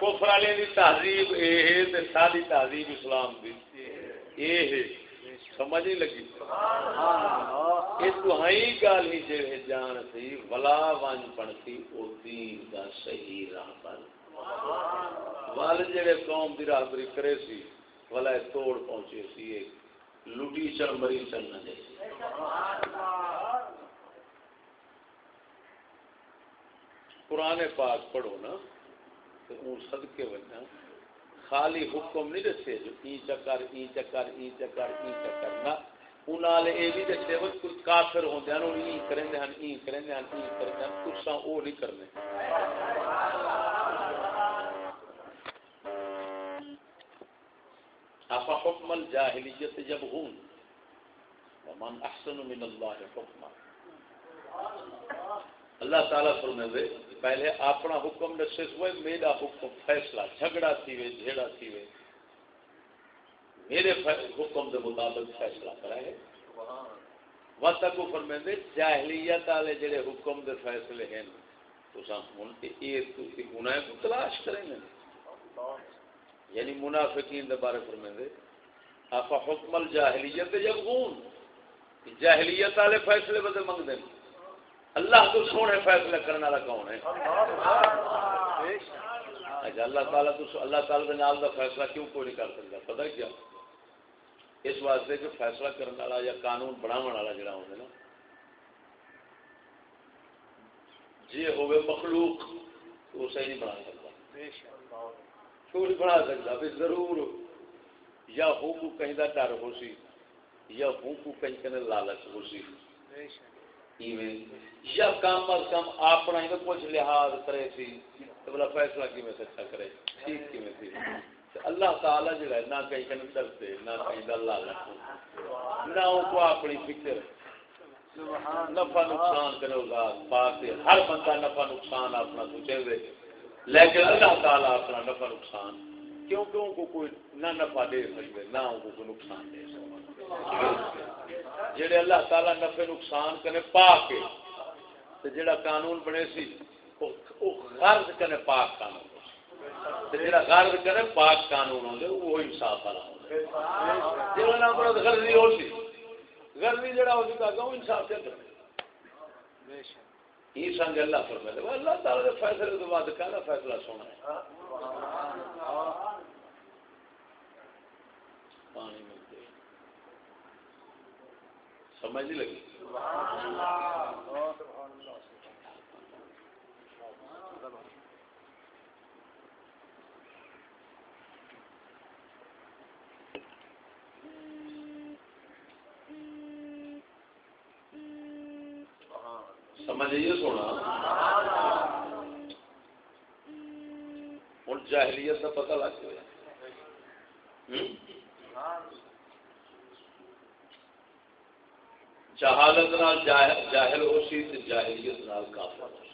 کفر والے دی تہذیب اے ہے تے تہذیب اسلام دی اے ہے۔ سمجھ نہیں لگی؟ یہ تو ہی گل ہی جے جان سی ولا ون پڑتی او دین دا صحیح راہ پر وال جڑے قوم دی راہبری کرے سی ولا توڑ پہنچے سی ایک لٹی چڑ مری چڑھنا دے قرآن پاک پڑھو نا، تو اون صدقے وجنا خالی حکم نہیں دسے، جو ای چکر ای چکر ای چکر ای چکر، نہ۔ انہاں لے اے بھی دسے وہ کافر ہوندے ہیں انہاں او نہیں کرنے۔ افا حکم الجاہلیت جب ہون ومن احسن من اللہ حکمہ اللہ تعالیٰ فرمائے پہلے اپنا حکم دسے ہوئے، میرا حکم فیصلہ جھگڑا تھی وے جھیڑا تھی وے میرے حکم دے مطابق فیصلہ کرائے وقت کو فرمائے دے جاہلیت والے جڑے حکم دے فیصلے ہیں، تو ہن یہ گناہ کو تلاش کریں گے۔ یعنی منافقین دے بارے فرمائے دے افا حکم الجاہلیت جب گون جاہلیت والے فیصلے بدے منگ دیں اللہ تو سونے فیصلہ کرنے والا کون ہے؟ اچھا اللہ تعالیٰ تو اللہ تعالیٰ کے نال کا فیصلہ کیوں کوئی نہیں کر سکتا؟ پتہ کیا؟ اس واسطے کہ فیصلہ کرنے والا یا قانون بناو والا جڑا ہوتا نا جی ہوئے مخلوق تو اسے نہیں بنا سکتا۔ کیوں نہیں بنا سکتا بھی ضرور یا ہوں کو کہیں کا ڈر ہو سی یا ہوں کو کہیں کہیں لالچ ہو سی۔ یا کم از کم اپنا ہی کچھ لحاظ کرے سی تو بلا فیصلہ کی میں سچا کرے؟ ٹھیک کی میں تھی اللہ تعالی جو ہے نہ کہیں ڈرتے نہ کہیں اللہ لکھو نہ ان کو اپنی فکر نفع نقصان کرے پاک ہر بندہ نفع نقصان اپنا سوچے لیکن اللہ تعالیٰ اپنا نفع نقصان کیونکہ ان کو کوئی نہ نفع دے سکتے، نہ ان کو کوئی نقصان دے سکتے۔ جڑے اللہ تعالی نفع نقصان کرے پا کے تے جڑا قانون بنے سی، او غرض کرے پاک قانون تے جڑا غرض کرے پاک قانون ہوندے وہ انصاف والا ہوندا جڑا نہ مراد غرضی ہو سی۔ غرضی جڑا ہو سی تا کہ انصاف تے بے شک یہ سنگ اللہ فرمائے اللہ تعالی دے فیصلے تو بعد فیصلہ سونا ہے۔ پانی سمجھ لگی؟ جی، لگی سمجھیے سونا۔ ہوں، جاہلیت کا پتہ لگ گیا۔ جہالت نال جاہل ہو سی تو جاہلیت نال کافر ہو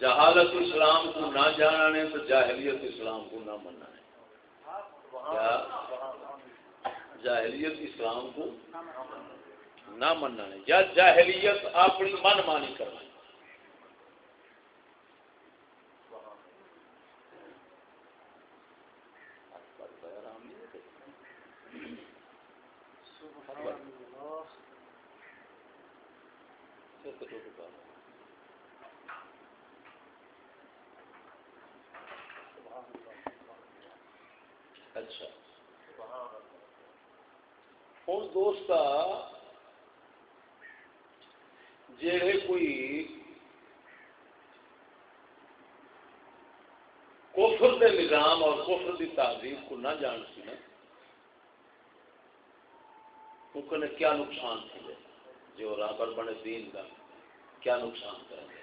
جہالت اسلام کو نہ جانا نے تو جاہلیت اسلام کو نہ مننا ہے جاہلیت اسلام کو نہ مننا ہے۔ یا جاہلیت اپنی من مانی کرنا اچھا ہوں دوست جڑے کوئی کوفر دے نظام اور کوفر تہذیب کو نہ جان سی نا ان کیا نقصان تھے جو رابر بنے دین کا، کیا نقصان کریں گے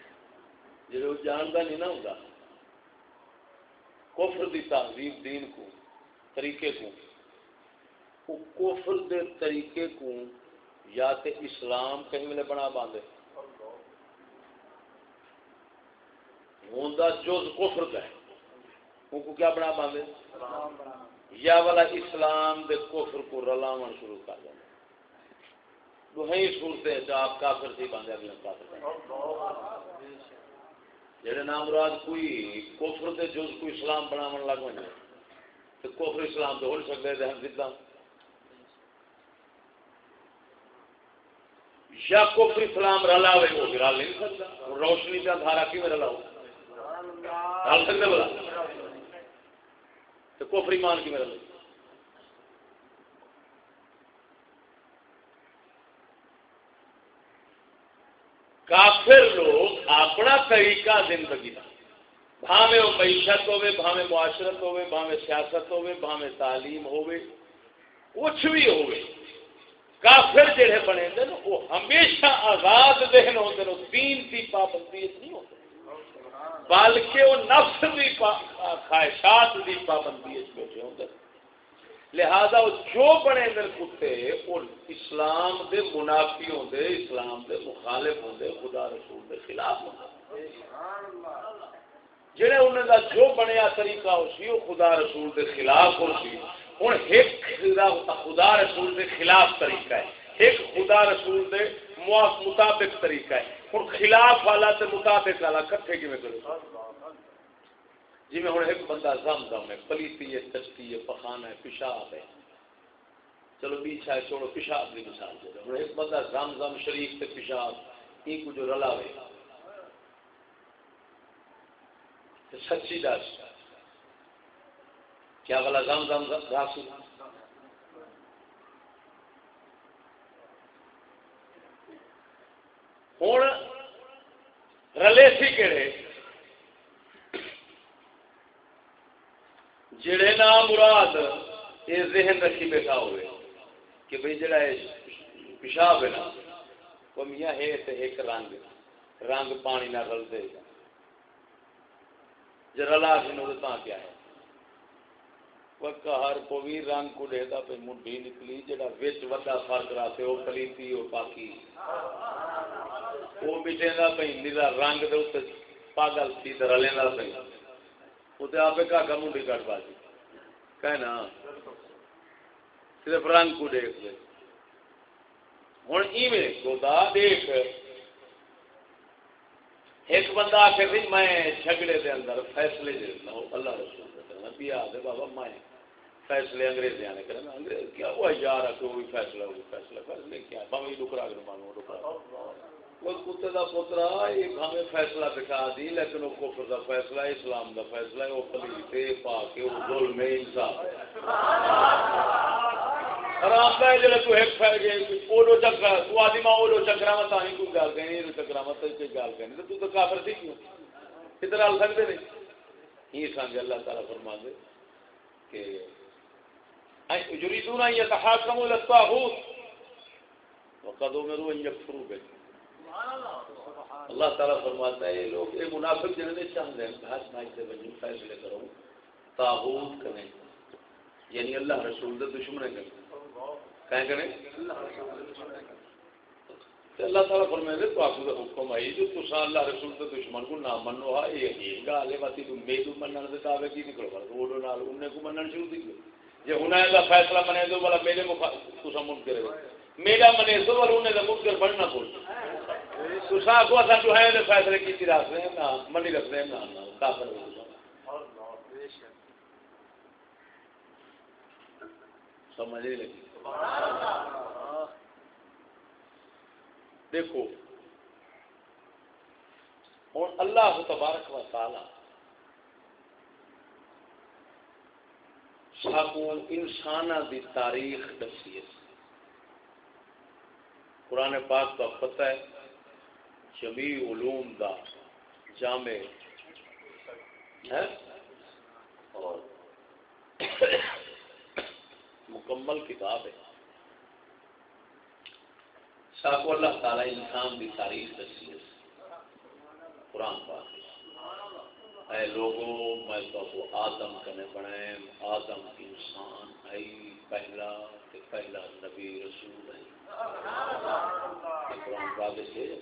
جی وہ جانتا نہیں نہ ہوگا کفر دی تہذیب دین کو، طریقے کو۔ وہ کفر دے طریقے کو یا تے اسلام کہیں ملے بنا باندھے۔ ہوندا جز کفر کا ہے۔ ان کو کیا بنا باندھے؟ یا والا اسلام دے کفر کو رلاون شروع کر دیں دوہیں صورتیں آپ کافر سے باندھے اگلے کافر جڑے نام مراد کوئی کفر دے جز کوئی اسلام بناون لگ ونے تو کفر اسلام تو ہو سکتے ہیں سیدھا۔ یا کفر اسلام رلا ہوئے، وہ رل نہیں سکتا۔ روشنی کا دھارا کی رلا ہو رل سکتے بلا تو کفر ایمان کی میرا کافر لوگ اپنا طریقہ زندگی کا بھاوے وہ معیشت ہوے بھاوے معاشرت ہوے بھاوے سیاست ہوے بھاوے تعلیم ہوے کچھ بھی ہوے کافر جڑے بنے دے وہ ہمیشہ آزاد ذہن ہوتے ہیں دین کی پابندی نہیں ہوتے بلکہ وہ نفس کی خواہشات کی پابندی بیٹھے ہوتے لہذا وہ جو بنے دن کتے، وہ اسلام دے منافی ہوں اسلام دے مخالف ہوں خدا رسول دے خلاف ہوں جڑے انہوں کا جو بنیا طریقہ ہو سی، وہ خدا رسول دے خلاف ہو سی۔ ہوں ایک خدا رسول دے خلاف طریقہ ہے۔ ایک خدا رسول دے مطابق طریقہ ہے۔ ہوں خلاف والا تے مطابق والا کٹھے کی کرو جی میں ہوں ایک بندہ زم زم ہے پلیتی ہے چشتی ہے پخانا ہے، پیشاب ہے۔ چلو پیچھا ہے، چھوڑو، پیشاب کی مثال دے ہوں ایک بندہ زم زم شریف سے پیشاب یہ کچھ رلا ہوئے سچی دس۔ کیا والا زم زم دس ہوں۔ رلے سی کہڑے جڑے نام مراد یہ ذہن رکھی بیٹھا ہوئے کہ بھئی جڑا ہے پیشاب ہے نا، وہ میاں ہے تے ایک رنگ رنگ پانی نہ رل دے گا۔ جی رلا کے نو کیا ہے؟ ہر کوئی رنگ کو ڈیدا پہ منڈی نکلی جڑا وچ وڈا فرق رہا رہتے وہ پلیتی وہ پاکی۔ وہ بچے دا پہ نیلا رنگ دے پاگل تھی تے رلے دا پہ وہ آپ کا منڈی کٹ بازی کہنا صرف رنگ کو دیکھ لے ہوں ایویں خدا دیکھ ایک بندہ آ کے میں جھگڑے دے اندر فیصلے دیتا ہوں اللہ رسول کرنا بھی آ بابا میں فیصلے انگریز نے کرنا انگریز کیا ہوا یار کوئی فیصلہ ہوئی فیصلہ فیصلے کیا بھائی ڈکرا کر مانو ڈکرا وہ کتے کا پوترا یہ ہمیں فیصلہ بٹھا دی، لیکن وہ کفر کا فیصلہ، اسلام کا فیصلہ وہ پلیتے پا کے وہ ظلم انصاف آرام ہے جب تو ایک پھیل گئے اولو چکر تو آدھی ماں اولو چکرا مت آئی کوئی گل کہنی اولو چکرا مت کوئی گل کہنی۔ تو تو کافر تھی کیوں؟ کدھر آ سکتے نہیں۔ یہ سمجھ جی اللہ تعالیٰ فرما دے کہ يريدون ان يتحاكموا الى الطاغوت، وقد امروا ان يكفروا به۔ اللہ تعالیٰ فرماتا ہے، یہ لوگ یہ منافق جنہیں چاہتے ہیں بحث مائی سے بجو فیصلے کرو تاغوت کریں۔ یعنی اللہ رسول دے دشمنے کریں۔ کہیں کریں؟ اللہ تعالیٰ فرمائے دے تو آپ کو حکم آئی، جو تسا اللہ رسول دے دشمن کو نہ منو ہا یہ عجیب گا لے باتی تو میدو منن دے دعوے کی نکلو گا تو وہ نال انہیں کو منن شروع دی جے انہیں کا فیصلہ بنے دو بلا میرے مخ تسا من کرے میرا منے دو بلا انہیں دا منکر بننا بول۔ تسا کو اسا جو ہے فیصلے رکھ رہے ہیں نا منی رکھ رہے ہیں نا کافر سمجھ لگی۔ دیکھو، ہوں اللہ تبارک و تعالی سب انسان دی تاریخ دسی قرآن پاک کا پتہ ہے جمی علوم دا جامع، ہے؟ اور مکمل کتاب ہے۔ ساکو اللہ تعالی انسان کی تاریخ دسی ہے۔ قرآن پاک۔ اے لوگوں میں تو آدم کنے بنائے۔ آدم انسان آئی پہلا کہ پہلا نبی رسول ہے۔ قرآن پاک سے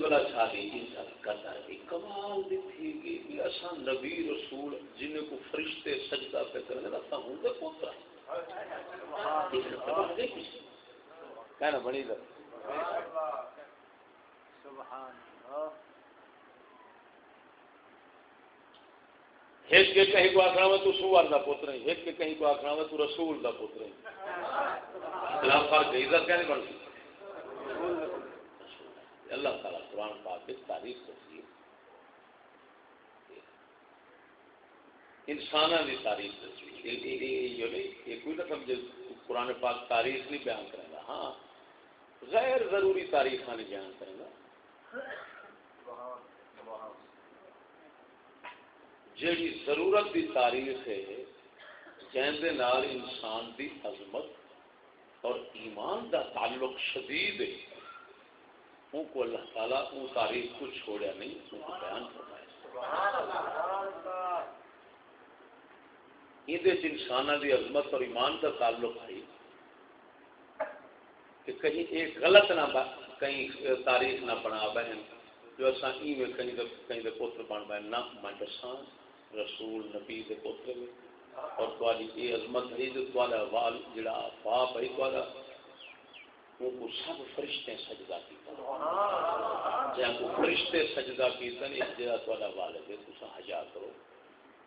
بڑا شادی کمال تھی کہ اصا نبی رسول جن کو فرشتے سجدہ پہ کرنے لگتا ہوں تو پوترا۔ کہنا بنی سبحان اللہ۔ ایک کے کہیں کو آخر میں تو سوار کا پوتر ہے ایک کے کہیں کو آخر میں تو رسول کا پوتر ہے خلاف فرق ہے عزت کیا نہیں بنتی اللہ تعالیٰ قرآن پاک کی تاریخ کرتی ہے۔ انسان کی تاریخ یہ کوئی نہ سمجھے، قرآن پاک تاریخ نہیں بیان کرے گا۔ ہاں غیر ضروری تاریخ نہیں بیان کرے گا۔ جیڑی ضرورت دی تاریخ ہے جن انسان دی عظمت اور ایمان دا تعلق شدید ہے۔ ان کو اللہ تعالیٰ ان تاریخ کو چھوڑا نہیں ان کو بیان فرمایا۔ یہ انسان دی عظمت اور ایمان کا تعلق ہے کہ کہیں ایک غلط نہ کہیں تاریخ نہ بنا بہن۔ جو اصا کہیں کہیں پوتر بن بہن، نہ میں دسان رسول، نبی دے پوتر میں اور تواڈی یہ عظمت ہے جو تواڈا وال جڑا باپ ہے، تواڈا۔ وہ کو سب فرشتے سجدہ کیتا۔ جہاں کو فرشتے سجدہ کیتا نہیں جڑا تواڈا وال ہے تسا حیا کرو۔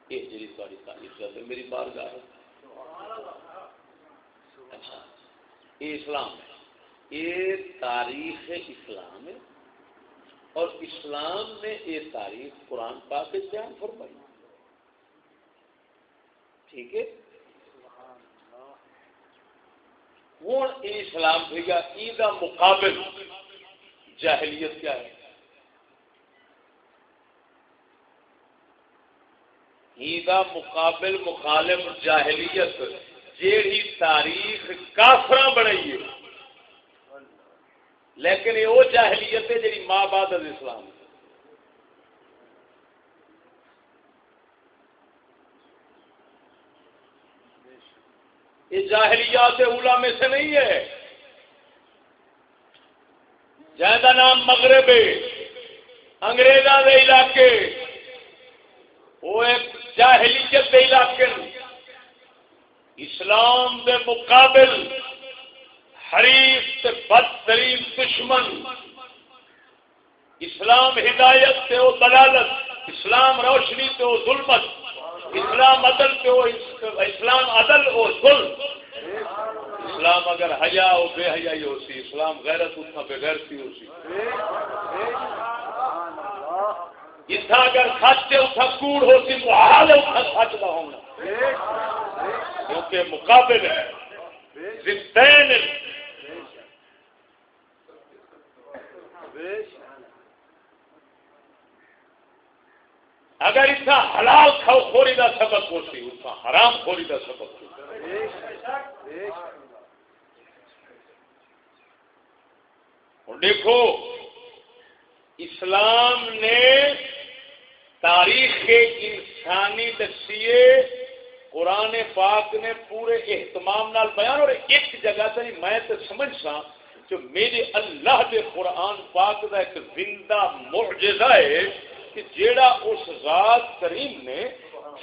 یہ جڑی تواڈی تعریف ہے میری بارگاہ ہے۔ اچھا یہ اسلام ہے۔ یہ تاریخ اسلام ہے۔ اور اسلام نے یہ تاریخ قرآن پاک بیان فرمائی۔ ٹھیک ہے؟ ہوں اسلام ٹھیک ہے عید مقابل جاہلیت کیا ہے؟ عید مقابل مخالف جاہلیت جیڑی تاریخ کافر بنائی ہے۔ لیکن یہ وہ جاہلیت ہے جی ماں باد اسلام ہے۔ یہ جاہلیات اولا میں سے نہیں ہے۔ جہاں نام مغرب انگریزوں کے علاقے، وہ ایک جاہلیت کے علاقے اسلام کے مقابل حریف بدترین دشمن۔ اسلام ہدایت سے وہ دلالت، اسلام روشنی سے وہ ظلمت۔ اسلام عدل پہ ہو اسلام عدل ہو سل اسلام اگر حیا ہو، بے حیائی ہو سی۔ اسلام غیرت اتنا بے غیرتی ہو سی۔ اتنا اگر سچ ہے اتنا کوڑ ہو سی محال ہے اتنا سچ کا ہونا۔ کیونکہ مقابل ہے۔ زندین اگر اس کا حلال کھاؤ، خوری کا سبق ہو سی اس کا حرام خوری کا سبق ہو دیکھو، اسلام نے تاریخ کے انسانی دسیے قرآن پاک نے پورے اہتمام نال بیان، اور ایک جگہ سے میں تو سمجھ سا جو میرے اللہ کے قرآن پاک کا ایک زندہ معجزہ ہے۔ کہ جیڑا اس ذات کریم نے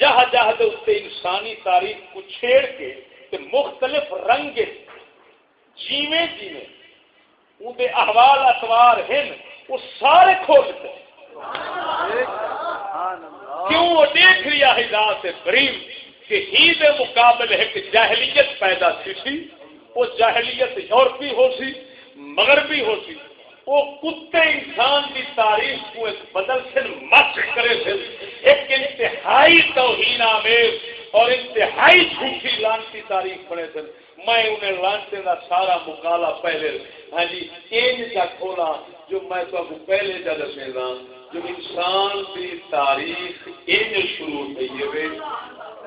جہ جہ انسانی تاریخ کو چھیڑ کے تے مختلف رنگ جیویں جیویں اندے احوال اتوار ہیں وہ سارے کھولتے کیوں وہ دیکھ لیا ہے ذات کریم کہ ہی دے مقابل ہے کہ جاہلیت پیدا تھی سی وہ جاہلیت یورپی ہو سی، مغربی ہو سی۔ وہ کتے انسان کی تاریخ کو ایک بدل سے مچ کرے تھے۔ ایک انتہائی توہین آمیز اور انتہائی جھوٹی لانتی تاریخ پڑے تھے۔ میں انہیں لانتے کا سارا مکالا پہلے۔ ہاں جی ان کا کھولا جو میں تو ابو پہلے جا دسے گا۔ جو انسان کی تاریخ ان شروع ہوئی ہے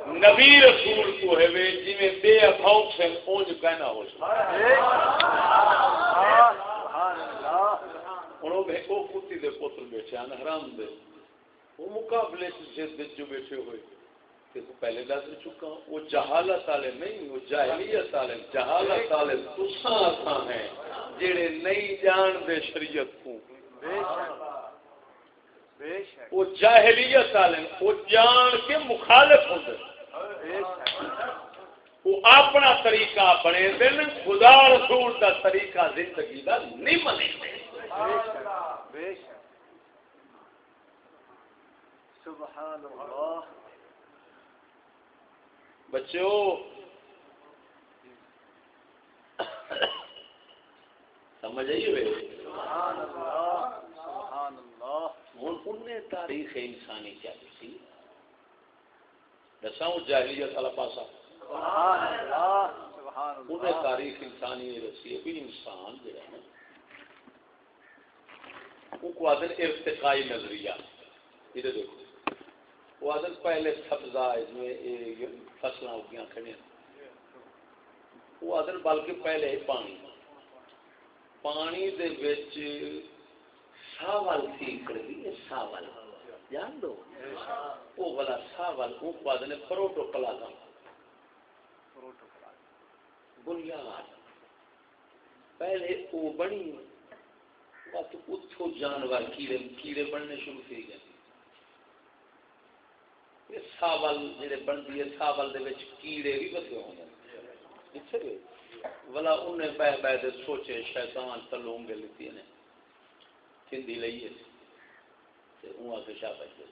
نبی رسول کو ہے جی میں بے افاؤ سے اونج کہنا ہو سکتا ہوں وہ کتی دے پتر بیٹھے ہیں حرام دے وہ مقابلے سے جو بیٹھے ہوئے پہلے دس چکا وہ جہالت والے نہیں وہ جاہلیت والے جہالت والے تسا ہیں جڑے نہیں جان دے شریعت کو وہ جاہلیت والے وہ جان کے مخالف ہوتے وہ اپنا طریقہ بنے دن خدا رسول کا طریقہ زندگی کا نہیں منے سبحان اللہ بچوں سمجھ آئیے ہوں تاریخ انسانی کیا دسا جاہلیت والا پاسا۔ انہیں تاریخ انسانی ہے بھی انسان جو ہے نا وہ کو آدھے ارتقائی نظریہ۔ یہ دیکھو۔ وہ آدھے پہلے سبزہ فصل اگیاں کھڑی وہ آدھے بلکہ پہلے پانی۔ پانی دے وچ ساول تھی کڑی ساول۔ جان دو؟ وہ والا ساول وہ کو آدھے پروٹو پلازا بنیاد۔ پہلے وہ بنی۔ بس اتو جانور کیڑے کیڑے بننے شروع تھی گئے۔ ساول جڑے بنتی ہے، ساول دے وچ کیڑے بھی بتے ہوندے ولا انہیں پہ پہ دے سوچے شیطان تلوں گے لیتی نے کھندی لئیے تے اون آ کے شاہ بچے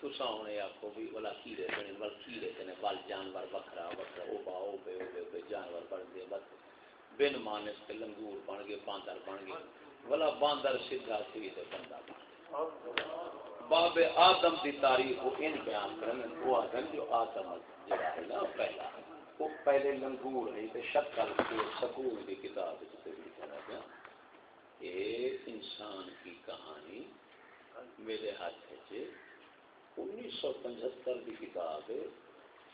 تو سامنے آکھو بھی ولا کیڑے بنے ول کیڑے تے ول جانور بکھرا بکھرا، او با او بے او بے جانور بن گئے۔ بس بن مانس تے لنگور بن گئے، باندر بن گئے۔ ولا باندر سیدھا سی بندہ باب آدم کی تاریخ کو ان بیان کرنے وہ آدم جو آدم جڑا ہے نا پہلا وہ پہلے لنگور ہے تے شکل کے سکول کی کتاب سے بھی کہنا گیا۔ کہ انسان کی کہانی میرے ہاتھ ہے جی، انیس سو پچہتر کی کتاب ہے۔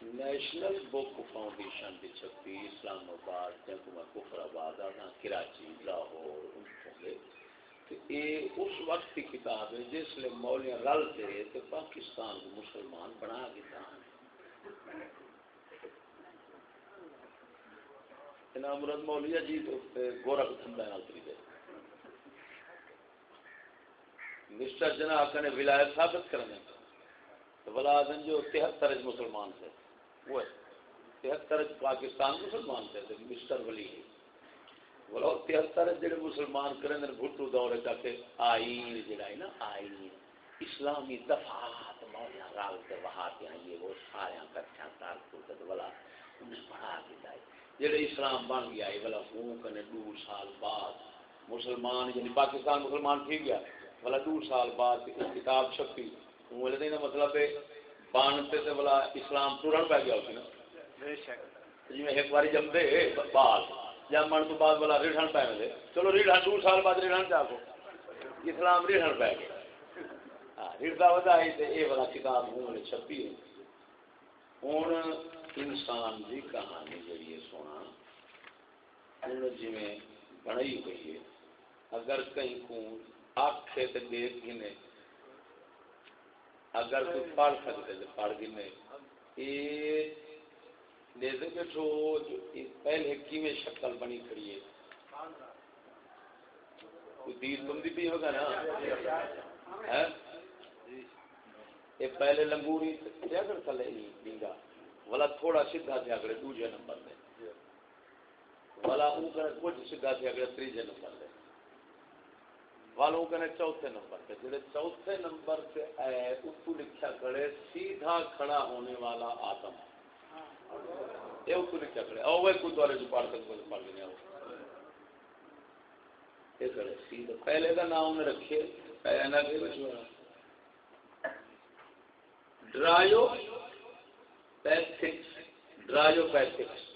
نیشنل بک فاؤنڈیشن کی چھپی اسلام آباد جنگ میں کفر آباد کراچی، لاہور، ان اس وقت کی کتاب ہے جس لیے مولیاں رل تھے تو پاکستان کو مسلمان بنا دیتا مرد مولیا جی تو گورکھ تھمبا اتری دے۔ مسٹر جنا نے ولایت ثابت کرنے۔ تو ولادن جو تہتر مسلمان تھے۔ وہ تہتر پاکستان مسلمان تھے مسٹر ولی۔ بولو، تہتر جڑے مسلمان کریں بھٹو دور کے آئین جڑا ہے نا، آئین۔ اسلامی دفعات مولا رال کے وہاں کے یہ وہ سارے کچھا تار کو والا انہیں پڑھا دیا ہے۔ جڑے اسلام بن گیا ہے والا ہوں کنے دو سال بعد مسلمان یعنی پاکستان مسلمان ٹھیک گیا۔ والا دو سال بعد کتاب چھپی۔ وہ لے دینا مطلب ہے بانتے سے والا اسلام ترن پہ گیا اسی نا۔ بے شک۔ جی میں ایک باری جب دے بعد جمن تو بعد والا ریڑھ پہ ملے چلو ریڑھ دو سال بعد ریڑھ سے آگو اسلام ریڑھ پہ گیا ہاں ریڑھتا ودائی تے اے والا کتاب نے چھپی ہوں انسان کی کہانی جڑی ہے سونا جی میں بنائی ہوئی ہے۔ اگر کہیں کو دیکھ گنے۔ اگر کوئی پڑھ سکتے تو پڑھ گنے یہ لیزے بیٹھو، جو پہلے کیویں شکل بنی کھڑی ہے۔ دیر تم بھی ہوگا نا؟ ہاں؟ یہ پہلے لنگوری کیا کر تھا نہیں ڈنگا والا تھوڑا سیدھا تھے اگلے دوسرے نمبر پہ والا وہ کچھ سیدھا تھے اگلے تیسرے نمبر پہ والوں کہنے چوتھے نمبر پہ، جڑے چوتھے نمبر پہ ہے اس کو لکھا کرے سیدھا کھڑا ہونے والا آتم یہ کو لکھا کرے او وہ کوئی دوارے جو پڑھ سکتے ہیں پڑھ لینے یہ کرے سیدھا، پہلے کا نام انہیں رکھے۔ پہلے نہ کہ مشورہ ڈرائیو پیتھکس۔ ڈرائیو پیتھکس۔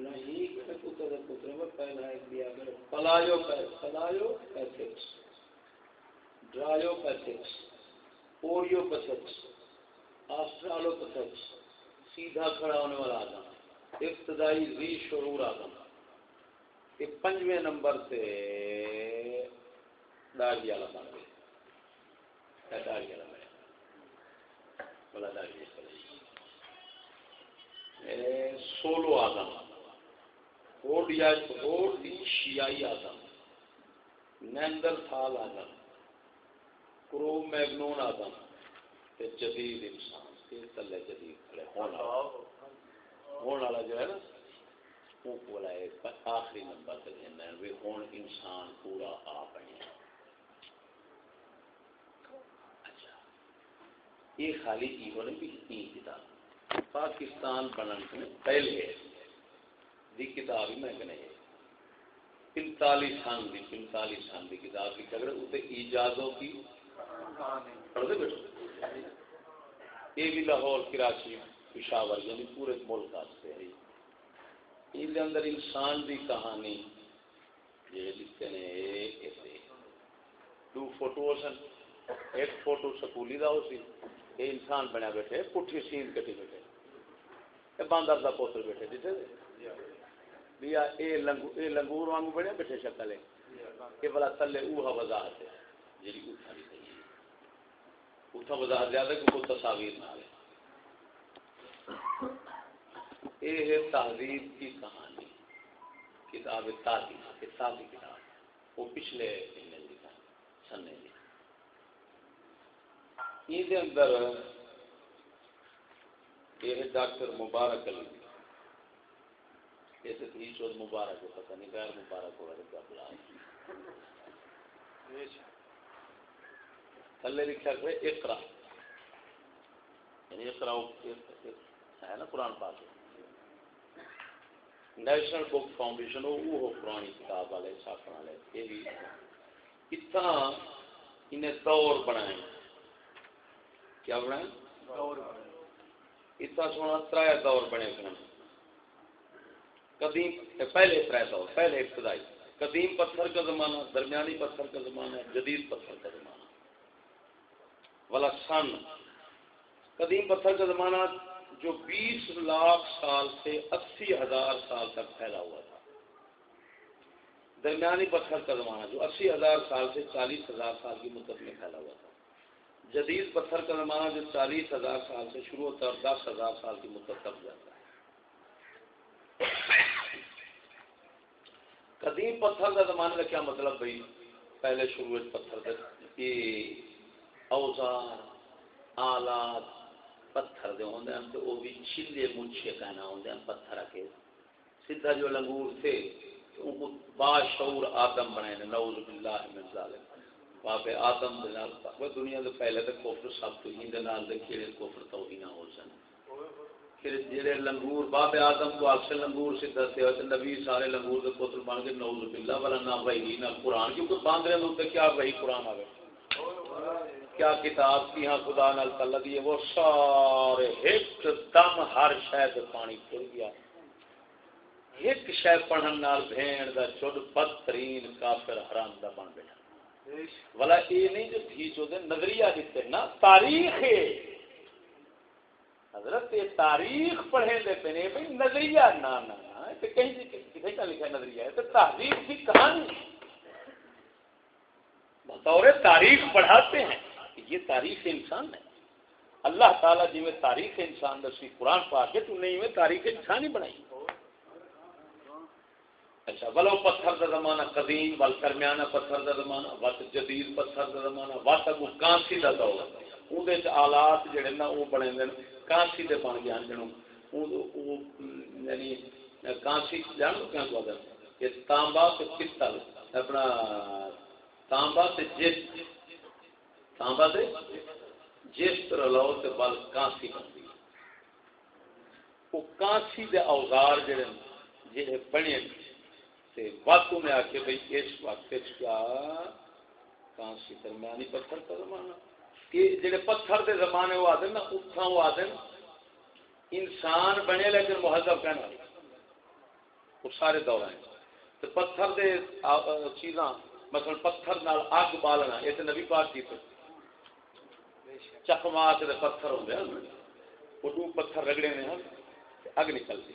نہیں کہ پتر پتر پہلا ایک دیا پلایو پلایو سیدھا کھڑا ہونے والا آدم۔ ابتدائی ری شرور آدم۔ یہ پنجویں نمبر سے داڑھی والا بن گیا۔ داڑھی والا بنیا داڑھی سولو آدم۔ شیائی آدم نیندر تھال آدم کرو میگنون آدم، تے جدید انسان، تے تلے جدید کھڑے ہونے والا جو ہے نا، وہ بولا ہے آخری نمبر سے ہوں انسان پورا آ بنیا اچھا یہ خالی یہ نہیں بھی تین کتاب، پاکستان بنن میں پہلے۔ دی کتاب ہی میں کہ نہیں پنتالیس سن ہاں کی پنتالیس سن ہاں کی کتاب کی اگر اسے ایجادوں کی۔ پڑھتے بیٹھو۔ یہ بھی لاہور کراچی پشاور یعنی پورے ملک واسطے ہے۔ ان اندر انسان دی کہانی۔ یہ لکھتے ہیں ایسے دو فوٹو سن۔ ایک فوٹو سکولی دا ہو سی۔ یہ انسان بنیا بیٹھے، پٹھی سین کٹی بیٹھے۔ یہ باندر دا پوتر بیٹھے دیتے دے بیا اے لنگو اے لنگور وانگو بنیا بیٹھے شکل ہے یہ بلا تلے اوہا وضاحت ہے۔ جیلی اوٹھا بھی صحیح ہے۔ اوٹھا وضاحت زیادہ کہ کوئی تصاویر نہ آئے یہ ہے تہذیب کی کہانی۔ کتاب تازی تازی کتاب۔ وہ پچھلے لکھا سنے یہ اندر یہ ہے ڈاکٹر مبارک علی۔ یہ تو مبارک پتہ نہیں غیر مبارک ہو رہا بلا۔ تھلے لکھا اقرا۔ یعنی اقرا ہے نا قرآن پاک۔ نیشنل بک فاؤنڈیشن وہ پرانی کتاب والے چھاپن والے یہ بھی۔ اتنا انہیں دور بنائے کیا بنائے اتنا سونا تر دور بنے گئے قدیم پہلے تر دور پہلے ابتدائی۔ قدیم پتھر کا زمانہ، درمیانی پتھر کا زمانہ، جدید پتھر کا زمانہ۔ والا سن۔ قدیم پتھر کا زمانہ جو بیس لاکھ سال سے اسی ہزار سال تک پھیلا ہوا تھا۔ درمیانی پتھر کا زمانہ جو اسی ہزار سال سے چالیس ہزار سال کی مدت میں پھیلا ہوا تھا۔ جدید پتھر کا زمانہ جو چالیس ہزار سال سے شروع ہوتا ہے اور دس ہزار سال کی مدت تک جاتا ہے۔ قدیم پتھر کا زمانے کا کیا مطلب بھائی؟ پہلے شروع پتھر اوزار، آلات، پتھر دے ہوندے ہیں تو وہ بھی چھلے مچھے کہنا ہوندے ہیں پتھر رکھے سیدھا جو لنگور تھے ان کو باشعور آدم بنائے نے۔ نعوذ باللہ من ظالم باپ آدم دے نال دنیا دے پہلے تے کفر، سب تو ہی دے نال دے کیڑے کفر تو ہی نہ ہو سن۔ پھر جڑے لنگور باپ آدم کو اکثر لنگور سیدھا تے تے نبی سارے لنگور دے پتر بن کے نعوذ باللہ والا نہ وہی نہ قرآن کیونکہ باندرے دے کیا وہی قرآن آوے؟ کیا کتاب کی ہاں خدا نال تعلق یہ وہ سارے ایک دم ہر شاید پانی پھر گیا۔ ایک شے پڑھن نال بھین دا چود بدترین کافر حرام دا بن بیٹھا والا یہ نہیں جو تھی چود نظریہ دیتے نا تاریخ ہے۔ حضرت یہ تاریخ پڑھے دے پہ نہیں بھائی نظریہ نا نا نا کہیں کہیں کا لکھا نظریہ ہے، تو تحریف کی کہانی۔ بطور تاریخ پڑھاتے ہیں یہ تاریخ انسان ہے۔ اللہ تعالیٰ جی میں تاریخ انسان دسی، قرآن پا کے تو نہیں میں تاریخ انسان ہی بنائی۔ اچھا بلو پتھر کا زمانہ قدیم بل درمیانہ پتھر کا زمانہ وقت جدید پتھر کا زمانہ وقت اگو کانسی کا دور اندر آلات جڑے نا وہ بنے دن کانسی دے بن گیا جنوں یعنی کانسی جان کیا کہ تانبا تو پتل اپنا تانبا سے جس تانبا دے جس طرح لو تے بل کانسی بنتی وہ کانسی دے اوزار جڑے جڑے بنے تے وقت میں آ کے بھائی اس وقت کیا کانسی درمیانی پتھر کا زمانہ یہ جڑے پتھر دے زمانے وہ آدھے نا اتھا وہ آدھے۔ انسان بنے لیکن مہذب کہنا۔ وہ سارے دور ہیں۔ تو پتھر دے چیزاں، مثلا پتھر نال اگ بالنا یہ تو نبی پاک کی چکما پتھر ہوں وہ دو پتھر رگڑے نے ہیں اگ نکلتی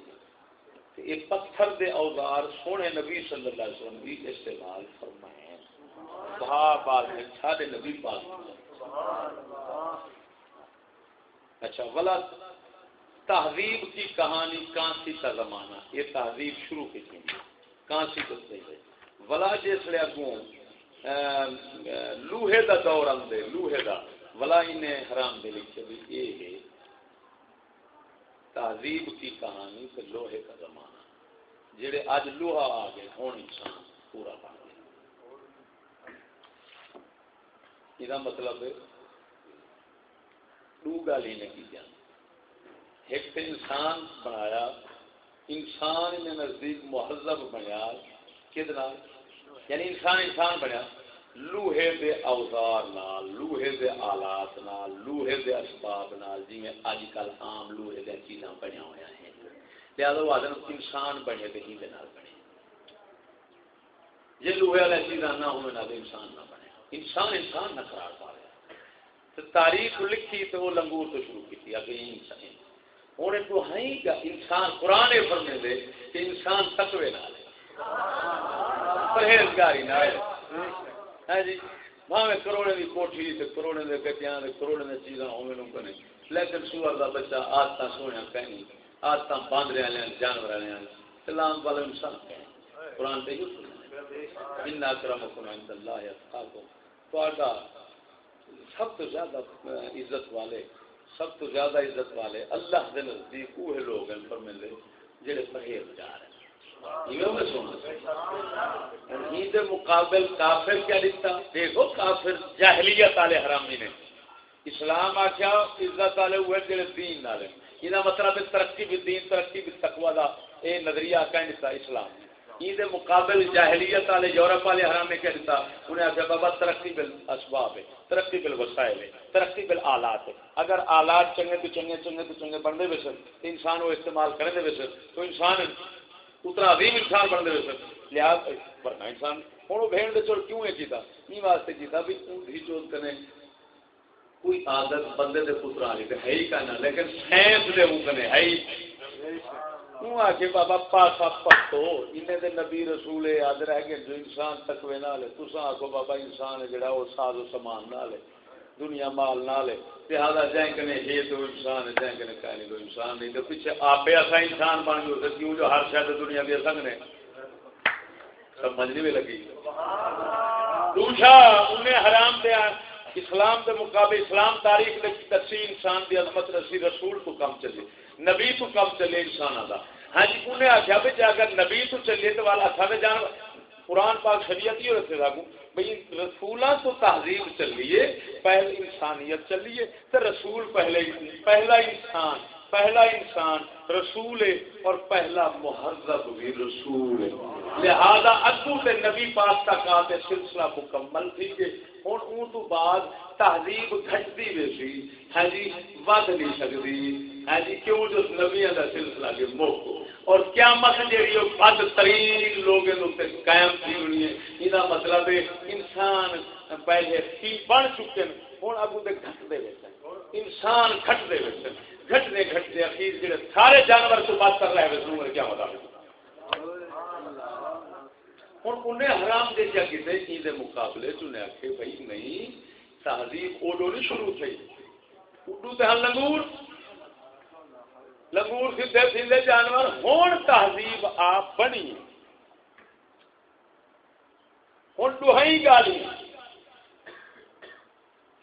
یہ پتھر دے اوزار سونے نبی صلی اللہ علیہ وسلم بھی استعمال فرمائے۔ بہا میں سارے نبی پاک۔ اچھا ولا تہذیب کی کہانی کانسی کا زمانہ، یہ تہذیب شروع کی تھی۔ کانسی کو ہے۔ ولا جسے اگوں لوہے دا دور آدھے لوہے دا۔ ولا انہیں حرام دے لکھے بھی یہ ہے۔ تہذیب کی کہانی تے لوہے کا زمانہ۔ جڑے اج لوہا آ گئے ہوں انسان پورا بن گیا یہ مطلب دو گل ہی نہیں جان ایک تو انسان بنایا انسان نے نزدیک مہذب بنیا کدنا یعنی انسان انسان بنیا لوہے دے اوزار نال لوہے دے آلات نال لوہے دے اسباب نال جی میں اج کل عام لوہے دے چیزاں بنیا ہویا ہیں لہذا وہ آدم انسان بنے تے ہی دے نال بنے جے لوہے والی چیزاں نہ ہوے نہ انسان نہ بنے انسان انسان نہ قرار پا رہا تو تاریخ لکھی تو وہ لنگور تو شروع کی اگے انسان ہوں تو ہے کیا انسان قرآن فرمے دے کہ انسان تقوی نال پرہیزگاری نال ہے۔ ہاں جی میں کروڑے کی کوٹھی تے کروڑے دے گٹیاں تے کروڑے دے چیزاں ہوویں نو کنے لیکن سور دا بچہ آدتا سویا کہیں آدتا باندرے والے جانور والے سلام والے انسان کہیں قرآن تے ہی ان اکرمکم عند اللہ اتقاکم تہاڈا سب تو زیادہ عزت والے، سب تو زیادہ عزت والے اللہ دے نزدیک وہ لوگ ہیں پر فرمیندے جڑے پرہیزگار ہیں۔ مقابل کافر کیا لکھتا دیکھو کافر جاہلیت والے حرامی نے۔ اسلام آخیا عزت والے ہوئے جڑے دین والے۔ یہ مطلب ترقی بھی دین، ترقی بھی تقوا دا۔ اے نظریہ کہیں دیتا اسلام۔ یہ مقابل جاہلیت والے یورپ والے حرام نے کہہ دیتا، انہیں آخیا، بابا، ترقی بل اسباب ہے، ترقی بل وسائل ہے، ترقی بل آلات ہے۔ اگر آلات چنگے تو چنگے چنگے تو چنگے بنتے بے سر انسان وہ استعمال کریں بے سر تو انسان اتنا عظیم انسان بن دے سر لحاظ بڑھنا انسان ہوں وہ بہن دے چور کیوں ہے کیتا نہیں واسطے کیتا بھی ہی چوت کرنے کوئی عادت بندے دے پتر آ گئی ہے ہی کہنا، لیکن سائنس دے منہ کنے ہے ہی۔ کیوں آ کے بابا پاسا پتو انہیں دے نبی رسول یاد رہ گئے جو انسان تکوے نہ لے تسا آخو بابا انسان ہے جڑا وہ ساز و سامان نہ لے دنیا مال نہ لے لہٰذا جائیں کہ یہ تو انسان ہے، جائیں کہ کہیں نہیں تو انسان نہیں۔ تو پیچھے آپ ایسا انسان بن گئے، تو کیوں جو ہر شاید دنیا کے سنگ نے سمجھنے میں لگی۔ دوسرا، انہیں حرام دیا اسلام کے مقابلے، اسلام تاریخ دے دسی انسان کی عظمت رسی رسول تو کم چلے، نبی تو کم چلے انسان کا ہاں جی انہیں آخیا بھائی اگر نبی تو چلیے تو والا سارے جان، قرآن پاک شریعت ہی رکھے ساگو بھائی رسولہ تو تہذیب چلیے پہلے انسانیت چلیے تو رسول پہلے پہلا انسان۔ پہلا انسان رسول ہے اور پہلا مہذب بھی رسول ہے۔ لہذا ادو کے نبی پاک تک آتے سلسلہ مکمل تھی کہ ہوں ان تو بعد تہذیب گھٹتی ویسی ہے ہاں جی ود نہیں سکتی۔ ہے جی کیوں جو نبیا کا سلسلہ کے موقع اور کیا مت جی بد ترین لوگ قائم کی ہونی ہے۔ یہ مطلب ہے، انسان پہلے بن چکے ہیں۔ ہوں اگو تو گھٹتے انسان گھٹتے گھٹتے گھٹتے اخیر جڑے سارے جانور تو بات کر رہے ہیں کیا ہوتا ہوں انہیں حرام دے دیا کسی چیز کے مقابلے چنے آخے بھائی نہیں تہذیب ادو نہیں شروع تھی اردو تو لنگور۔ لنگور سیدھے سیدھے جانور ہوں تہذیب آپ بنی۔ ہوں ڈوہی گالی۔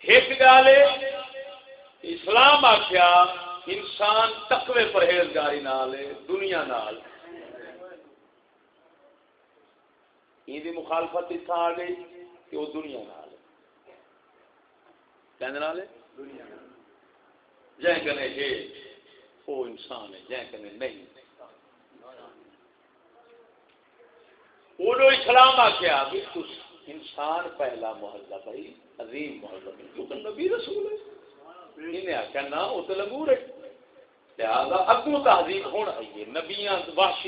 ایک گال اسلام آخیا انسان تقوی پرہیزگاری نال دنیا نال۔ یہ مخالفت اتنا آ گئی کہ وہ دنیا نال کہنے دنیا جائیں کنے وہ انسان ہے جائیں کنے نہیں۔ وہ اسلام آخیا بھی انسان پہلا محلہ بھائی، عظیم محلہ تو نبی رسول ہے۔ انہیں آخیا نہ، وہ تو ہے۔ تہذیب آئیے نبیاں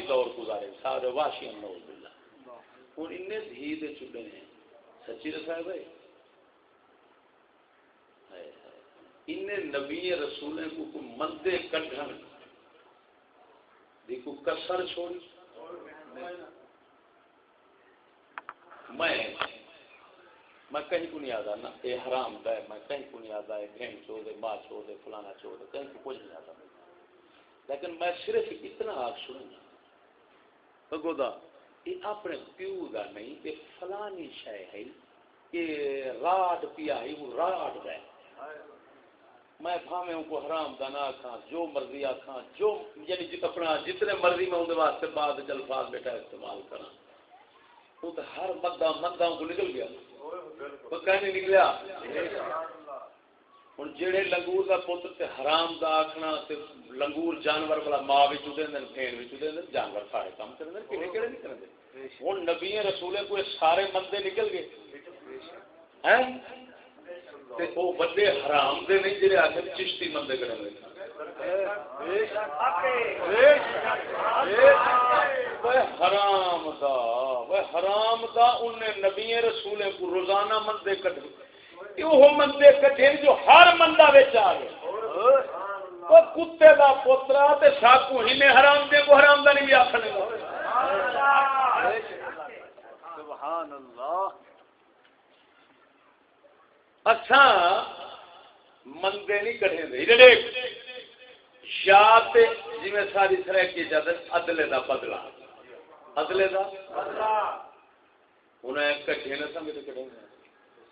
دور گزارے، سارے نوز ہوں ان دھی دے ہیں۔ سچی رسا بھائی؟ ان نبی رسولیں کو مندے کٹھن کسر چھوڑی۔ میں میں کہیں کو نہیں آتا نا یہ حرام کا ہے میں کہیں کو نہیں آتا ہے بہن چو دے، ماں چو دے، فلانا چو دے، کہیں کو کچھ نہیں آتا لیکن میں صرف اتنا آگ سنوں گا گودا یہ اپنے پیو کا نہیں یہ فلانی شے ہے یہ راڈ پیا ہے، وہ راڈ ہے میں بھاوے کو حرام دانا آخا جو مرضی آخا جو یعنی جت اپنا، جتنے مرضی میں اندر واسطے بعد الفاظ بیٹا استعمال کرا وہ تو ہر مدہ مدہ کو نکل گیا۔ پکا نہیں نکلیا ہوں جہے لنگور کا پتر تے حرام دا آخنا تے لنگور جانور والا ماں بھی چوتے ہیں بھین بھی چوتے ہیں جانور سارے کام کرتے ہیں کہڑے کہڑے نہیں کرتے ہوں نبی رسولے کو سارے مندے نکل گئے۔ تے وہ بڑے حرام دے نہیں جڑے آخر چشتی مندے کریں حرام دا حرام دا انہیں نبی رسولے کو روزانہ مندے کٹے وہ مندے کٹے جو ہر مندہ بچ آ گئے۔ وہ کتے دا پوترا تے ساکو ہی میں حرام دے کو حرام دا نہیں بھی سبحان اللہ اچھا مندے نہیں کٹے دے۔ یا جی میں ساری سرح کی اجازت ادلے دا بدلا ادلے دا انہیں کٹے نہ سمجھ کٹے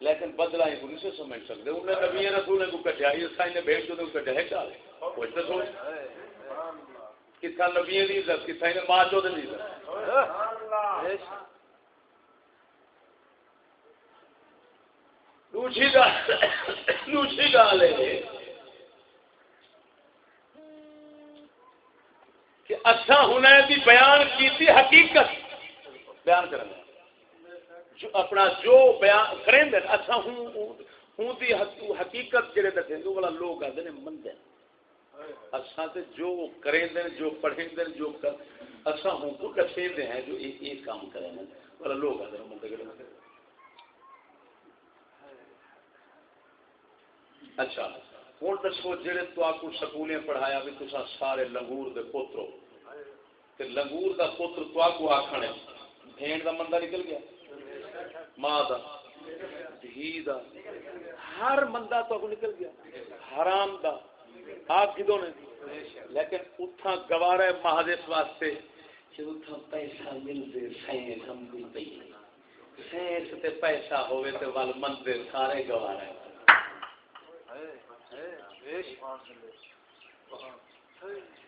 لیکن بدلا ہی نہیں سمجھ سکتے۔ انہیں نبی رسول کو کٹیا اس نے بھیج کو کٹیا ہے چال کچھ تو سوچ۔ کتنا نبی دی عزت۔ کتھا کتنا ماں چو دی عزت۔ دوسری گل دوسری گل ہے کہ اچھا ہن دی بیان کیتی حقیقت۔ بیان کرنا جو اپنا جو بیان کریں دے اچھا ہوں ہوں دی حقیقت جڑے دسیں دو والا لوگ آدھے مندے اچھا تے جو کریں دے، جو پڑھیں دے، جو کر اچھا ہوں کو دسیں دے ہیں جو ایک ایک کام کریں دے والا لوگ آدھے مندے گڑے مندے اچھا ہوں دسو جہے تو آپ کو سکولیں پڑھایا بھی تو سارے لنگور دے پوترو۔ تے لنگور دا پوتر تو کو آخر بھین دا مندہ نکل گیا، ماں دا، دھی دا، ہر مندہ تو آپ نکل گیا، حرام دا، آپ کدوں نے لیکن اتھا گوارا ہے مہادیس واسطے کہ اتھا پیسہ مل دے سینس ہم بھی پئی۔ سینس تے پیسہ ہوئے تے وال مندے سارے گوارا ہے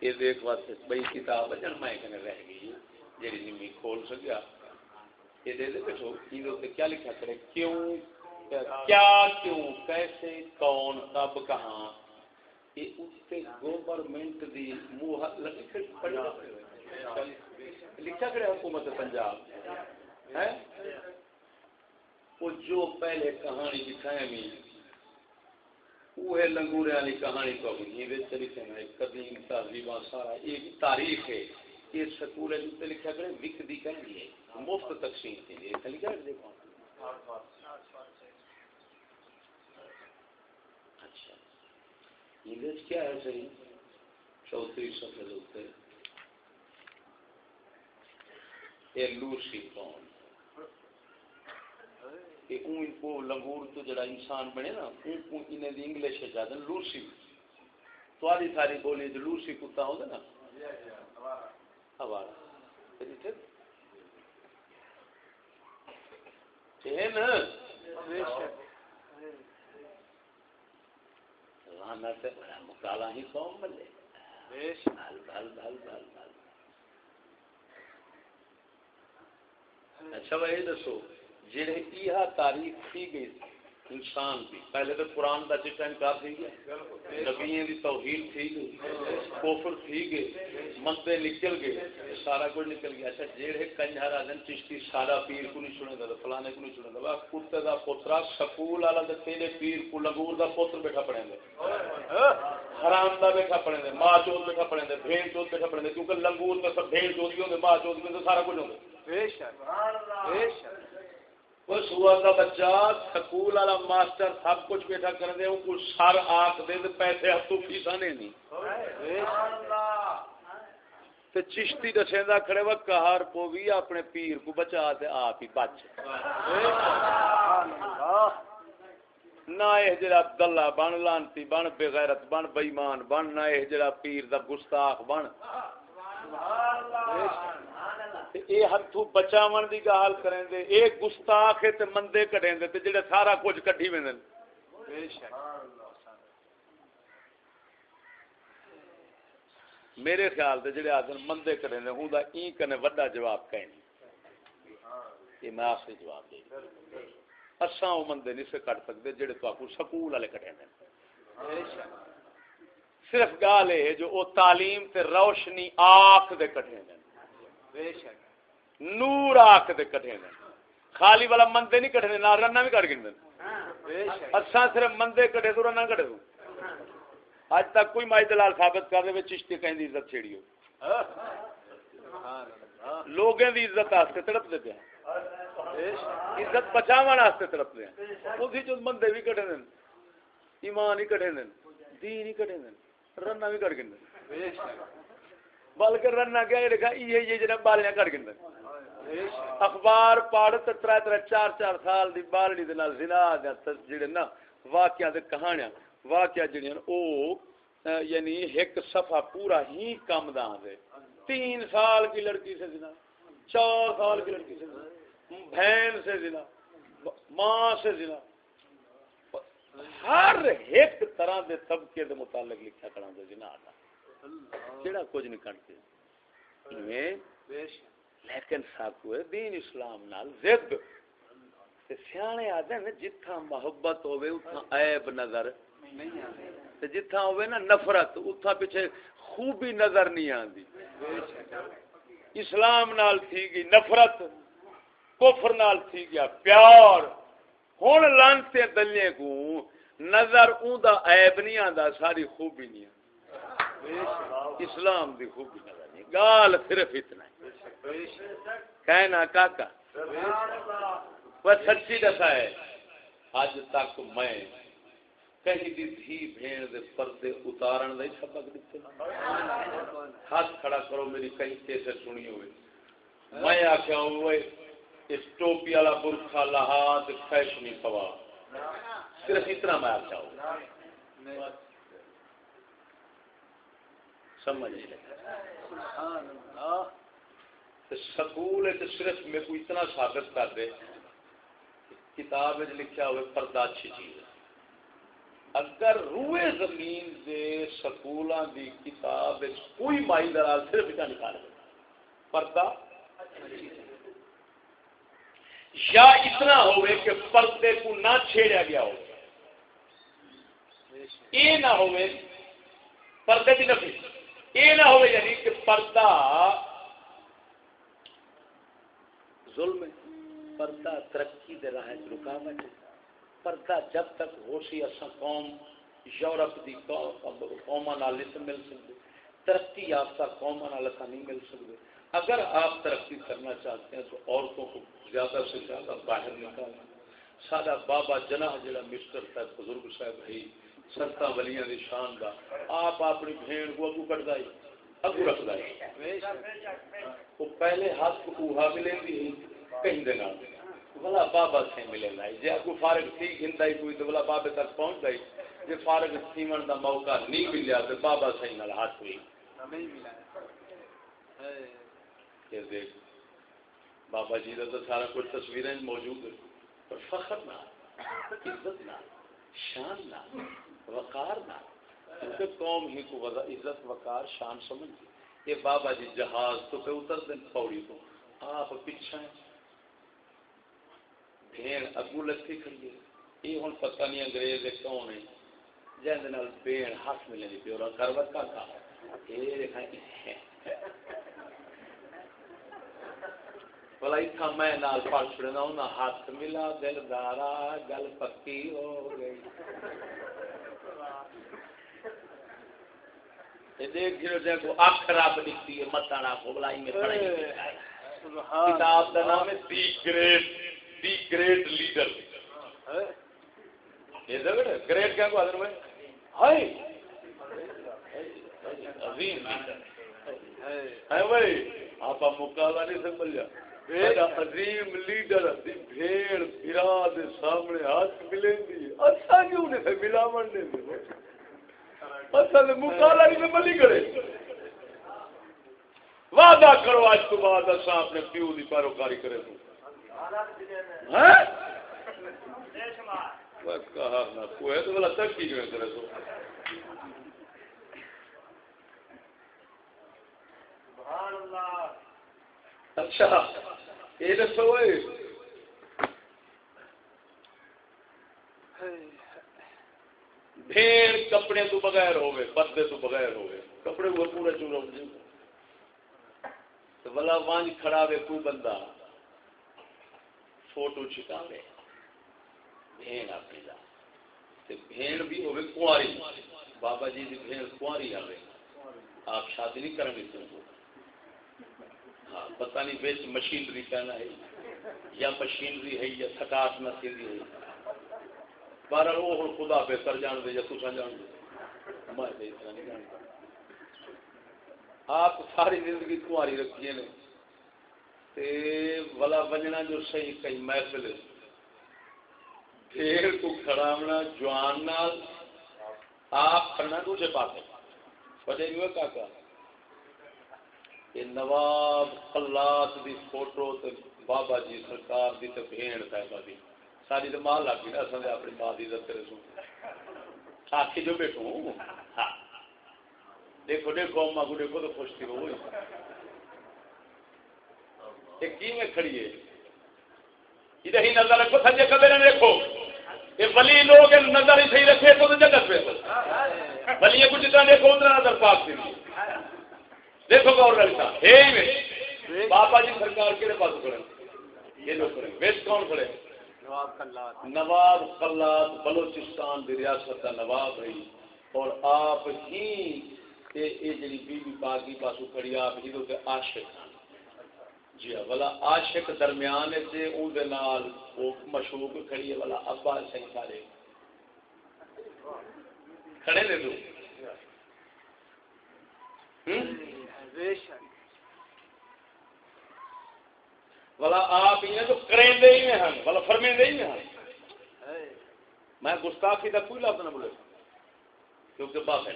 یہ دیکھ واسطے کتاب میں کنے رہ گئی جیڑی کھول سکیا۔ یہ دے دے بیٹھو کیا لکھا کرے کیوں؟ کیا کیوں؟ کیسے؟ کون؟ کب؟ کہاں؟ یہ اس گورنمنٹ دی لکھا کرے حکومت پنجاب؟ ہے وہ جو پہلے کہانی بھی وہ لنگورے والی کہانی کو طریقے میں قدیم تہذیب سارا، ایک تاریخ ہے یہ سکول ہے لکھا کرے وک دی کہنی ہے، مفت تقسیم کے لیے۔ لکھا ہے دیکھو اچھا۔ انگلش کیا ہے صحیح؟ چوتھی سفید ہوتے یہ لوسی کون؟ کہ اون کو لنگور تو جڑا انسان بنے نا اون کو انہیں دی انگلش ہے جادن لورسی تو آدھی ساری بولی جو لورسی کتا ہو نا؟ ہمارا لانا سے بڑا مکالا ہی قوم بلے بھل بھل بھل بھل بھل۔ اچھا بھائی دسو۔ جڑے یہ تاریخ تھی گئی انسان بھی پہلے تو قرآن کا چٹا انکار تھی گیا نبییں دی توحید تھی گئی کوفر تھی گئے مندے نکل گئے، سارا کچھ نکل گیا۔ اچھا جیڑے کنجھا راجن چشتی سارا پیر کو نہیں سنے گا فلانے کو نہیں سنے گا کتے دا پوترا سکول والا تیرے پیر کو لگور دا پوتر بیٹھا پڑیں گے حرام دا بیٹھا پڑیں گے ماں چوت بیٹھا پڑیں گے بھین چوت بیٹھا پڑیں گے کیونکہ لنگور تو سب بھین چوت بھی ہوں گے، ماں چوت بھی ہوں گے، سارا کچھ ہوں گے۔ بے شک بے شک۔ اس ہوا کا بچہ سکول والا ماسٹر سب کچھ بیٹھا کر دے، وہ کچھ سر آخ دے تو پیسے ہاتھوں فیسا نے نہیں۔ تے چشتی دسیندا کھڑے وا کہار پوی اپنے پیر کو بچا تے آپ ہی بچ۔ نہ اے جڑا عبداللہ بن، لانتی بن بے غیرت بن بے ایمان بن، نہ اے جڑا پیر دا گستاخ بن۔ اللہ اے ہتھو بچاون دی گال کریں دے اے گستاخ تے مندے کڈیں دے تے جڑے سارا کچھ کڈھی ویندے بے شک۔ میرے خیال دے جڑے آدم مندے کرے نے ہوں دا این کنے وڈا جواب کہیں۔ یہ میں آخری جواب دے اساں او مندے نہیں سے کٹ سکتے جڑے تو سکول والے کٹے نے صرف گال ہے جو او تعلیم تے روشنی آنکھ دے کٹے نے بے شک۔ نور آنکھ دے کٹے نے۔ خالی والا مندے نہیں کٹے نہ رنا بھی کٹ گندے اساں صرف مندے کٹے تو رنا کٹے تو اج تک کوئی مائی دلال ثابت کر دے چشتی کہیں دی عزت چھیڑی ہو۔ لوگوں دی عزت واسطے تڑپ دے پیا عزت بچاون واسطے تڑپ دے اسی جو بندے بھی کٹے دین ایمان ہی کٹے دین دین ہی کٹے دین رنا بھی کٹ گندے بلکہ رنا کیا یہ لکھا یہ یہ جی جناب بالیاں کٹ گندے اخبار پڑھ تے تر تر چار چار سال دی بالڑی دے نال زنا دے جڑے نا واقعہ دے کہانیاں، واقعہ جڑی او یعنی ایک صفحہ پورا ہی کم دا دے۔ تین سال کی لڑکی سے زنا، چار سال کی لڑکی سے زنا، بہن سے زنا، ماں سے زنا۔ ہر ایک طرح دے طبقے دے متعلق لکھا کڑا دے زنا آتا جڑا کچھ نہیں کرتے لیکن ساکو ہے، دین اسلام نال زد سیانے آدھے جتھا محبت ہوئے اتنا عیب نظر۔ جتھا ہوئے نا نفرت اتھا پیچھے خوبی نظر نہیں آندی۔ اسلام نال تھی گئی نفرت، کفر نال تھی گیا پیار۔ ہوں لانتے دلے کو نظر اوندا عیب نہیں آندا، ساری خوبی نہیں آندا اسلام دی خوبی نظر نہیں گال صرف اتنا ہے۔ کہنا کاکا۔ وہ سچی دسا ہے، اج تک میں کہیں دی دھی بھین دے پردے اتارن دے سبق دتے ہاتھ کھڑا کرو، میری کہیں کیسے سنی ہوئے۔ میں آکھیا ہوئے اس ٹوپی والا برکھا لہا تے فیشنی پوا۔ صرف اتنا میں آکھیا ہوئے سمجھ سکول صرف میں کو اتنا ثابت کر دے کتاب لکھا ہوئے پردہ اچھی چیز۔ ہے اگر روئے زمین دے سکولاں دی کتاب کوئی مائی دلال صرف اتنا نکال دے۔ پردہ یا اتنا ہوئے کہ پردے کو نہ چھیڑیا گیا ہو۔ یہ نہ ہوئے پردے کی نفی۔ یہ نہ ہوئے یعنی کہ پردہ ظلم پردہ ترقی دے راہ رکاوٹ پردہ جب تک ہو سی اصا قوم، یورپ دی قوم نہیں مل سکتے ترقی یافتہ قوم نہیں مل سکتے اگر آپ ترقی کرنا چاہتے ہیں تو عورتوں کو زیادہ سے زیادہ باہر نکالنا۔ سارا بابا جناح جڑا مسٹر صاحب، بزرگ صاحب ہے سرتا ولیاں دی شان دا۔ آپ اپنی بھین کو اگو کٹ دائی اگو رکھ دائی وہ پہلے ہاتھ کو اوہا ملے دی کہیں دے نہ بلا بابا سے ملے لائی جی کو فارغ تھی گھندا ہی کوئی تو بلا بابے تک پہنچ گئی۔ جی فارغ سیمن دا موقع نہیں ملیا تو بابا سے نال ہاتھ ہوئی۔ کہ دیکھ بابا جی کا تو سارا کچھ تصویریں موجود ہے پر فخر نہ عزت نہ شان نہ وقار نہ۔ کیونکہ قوم ہی کو عزت، وقار، شان سمجھ یہ بابا جی جہاز تو پہ اتر دیں پوڑی کو۔ آپ پیچھے بھیڑ اگو لگتی کھڑی ہے۔ یہ ہوں پتہ نہیں انگریز کون ہے۔ جن بھیڑ ہاتھ ملے گی پیورا کروت کا تھا بلا اتنا میں نال پڑھ چھڑنا انہیں ہاتھ ملا، دل دارا، گل پکی ہو گئی دیکھ جی دیکھو اکھ رب لکھتی ہے متانا کو بلائی میں پڑھائی کتاب کا نام ہے the great the great leader. Great کیا کو حضر میں ہائی عظیم لیڈر۔ ہے بھائی آپ مکالا نہیں سمجھ عظیم لیڈر بھیڑ پھرا دے سامنے ہاتھ ملے دی۔ اچھا کیوں نہیں ملاون دے ملی کرے وعدہ کرو آج تو بعد اصا اپنے پیو کی پیروکاری کرے تو۔ ہاں؟ کہا کوئی تو بلا تک کی کرے تو۔ اچھا یہ دسو بھیڑ کپڑے تو بغیر ہوئے، پردے تو بغیر ہوئے۔ کپڑے وہ پورے چورا بلا وانج کھڑا وے کوئی بندہ۔ فوٹو چھکاوے بھین اپنی دا بھین بھی ہوئے کنواری بابا جی دی بھین کنواری آوے آپ شادی نہیں کریں گے تم کو۔ ہاں پتہ نہیں بیچ مشینری کہنا ہے یا مشینری ہے یا تھکاس نسیری ہے۔ بارہ وہ ہوں خدا بہتر جان دے یا تسا جان دے میں اتنا نہیں جانتا آپ ساری زندگی کماری رکھیے نے تے ولا بجنا جو صحیح کئی محفل پھر کو کھڑاونا جوان نال آپ کھڑنا دوسرے پاس وجہ نہیں ہوئے کاکا یہ نواب خلات دی فوٹو تے بابا جی سرکار دی تے بھین صاحبہ دی ساری تو ماں لگ گئی نا اصل اپنی ماں دی عزت کرے سو آخی جو بیٹھوں ہاں دیکھو دیکھو اما کو دیکھو تو خوش تھی وہ کی میں کھڑی ہے ادھر ہی نظر رکھو سجے کبھی نہ دیکھو یہ ولی لوگ نظر ہی صحیح رکھے تو جگت پہ ولی کو جتنا دیکھو اتنا نظر پاک تھی دیکھو گور لگتا ہے بابا جی سرکار کے پاس کھڑے یہ لوگ کھڑے ویس کون کھڑے نواب قلات بلوچستان کی ریاست کا نواب رہی اور آپ ہی یہ جی بی بی پاک کی پاسو کھڑی آپ ہی تو عاشق جی والا عاشق درمیان سے اون دے نال وہ مشوق کھڑی ہے والا ابا صحیح سارے۔ کھڑے نے تو والا آپ ہی ہیں جو کریں دے ہی میں ہیں والا فرمیں دے ہی میں ہیں میں گستاخی کا کوئی لفظ نہ بولے۔ کیونکہ باپ ہے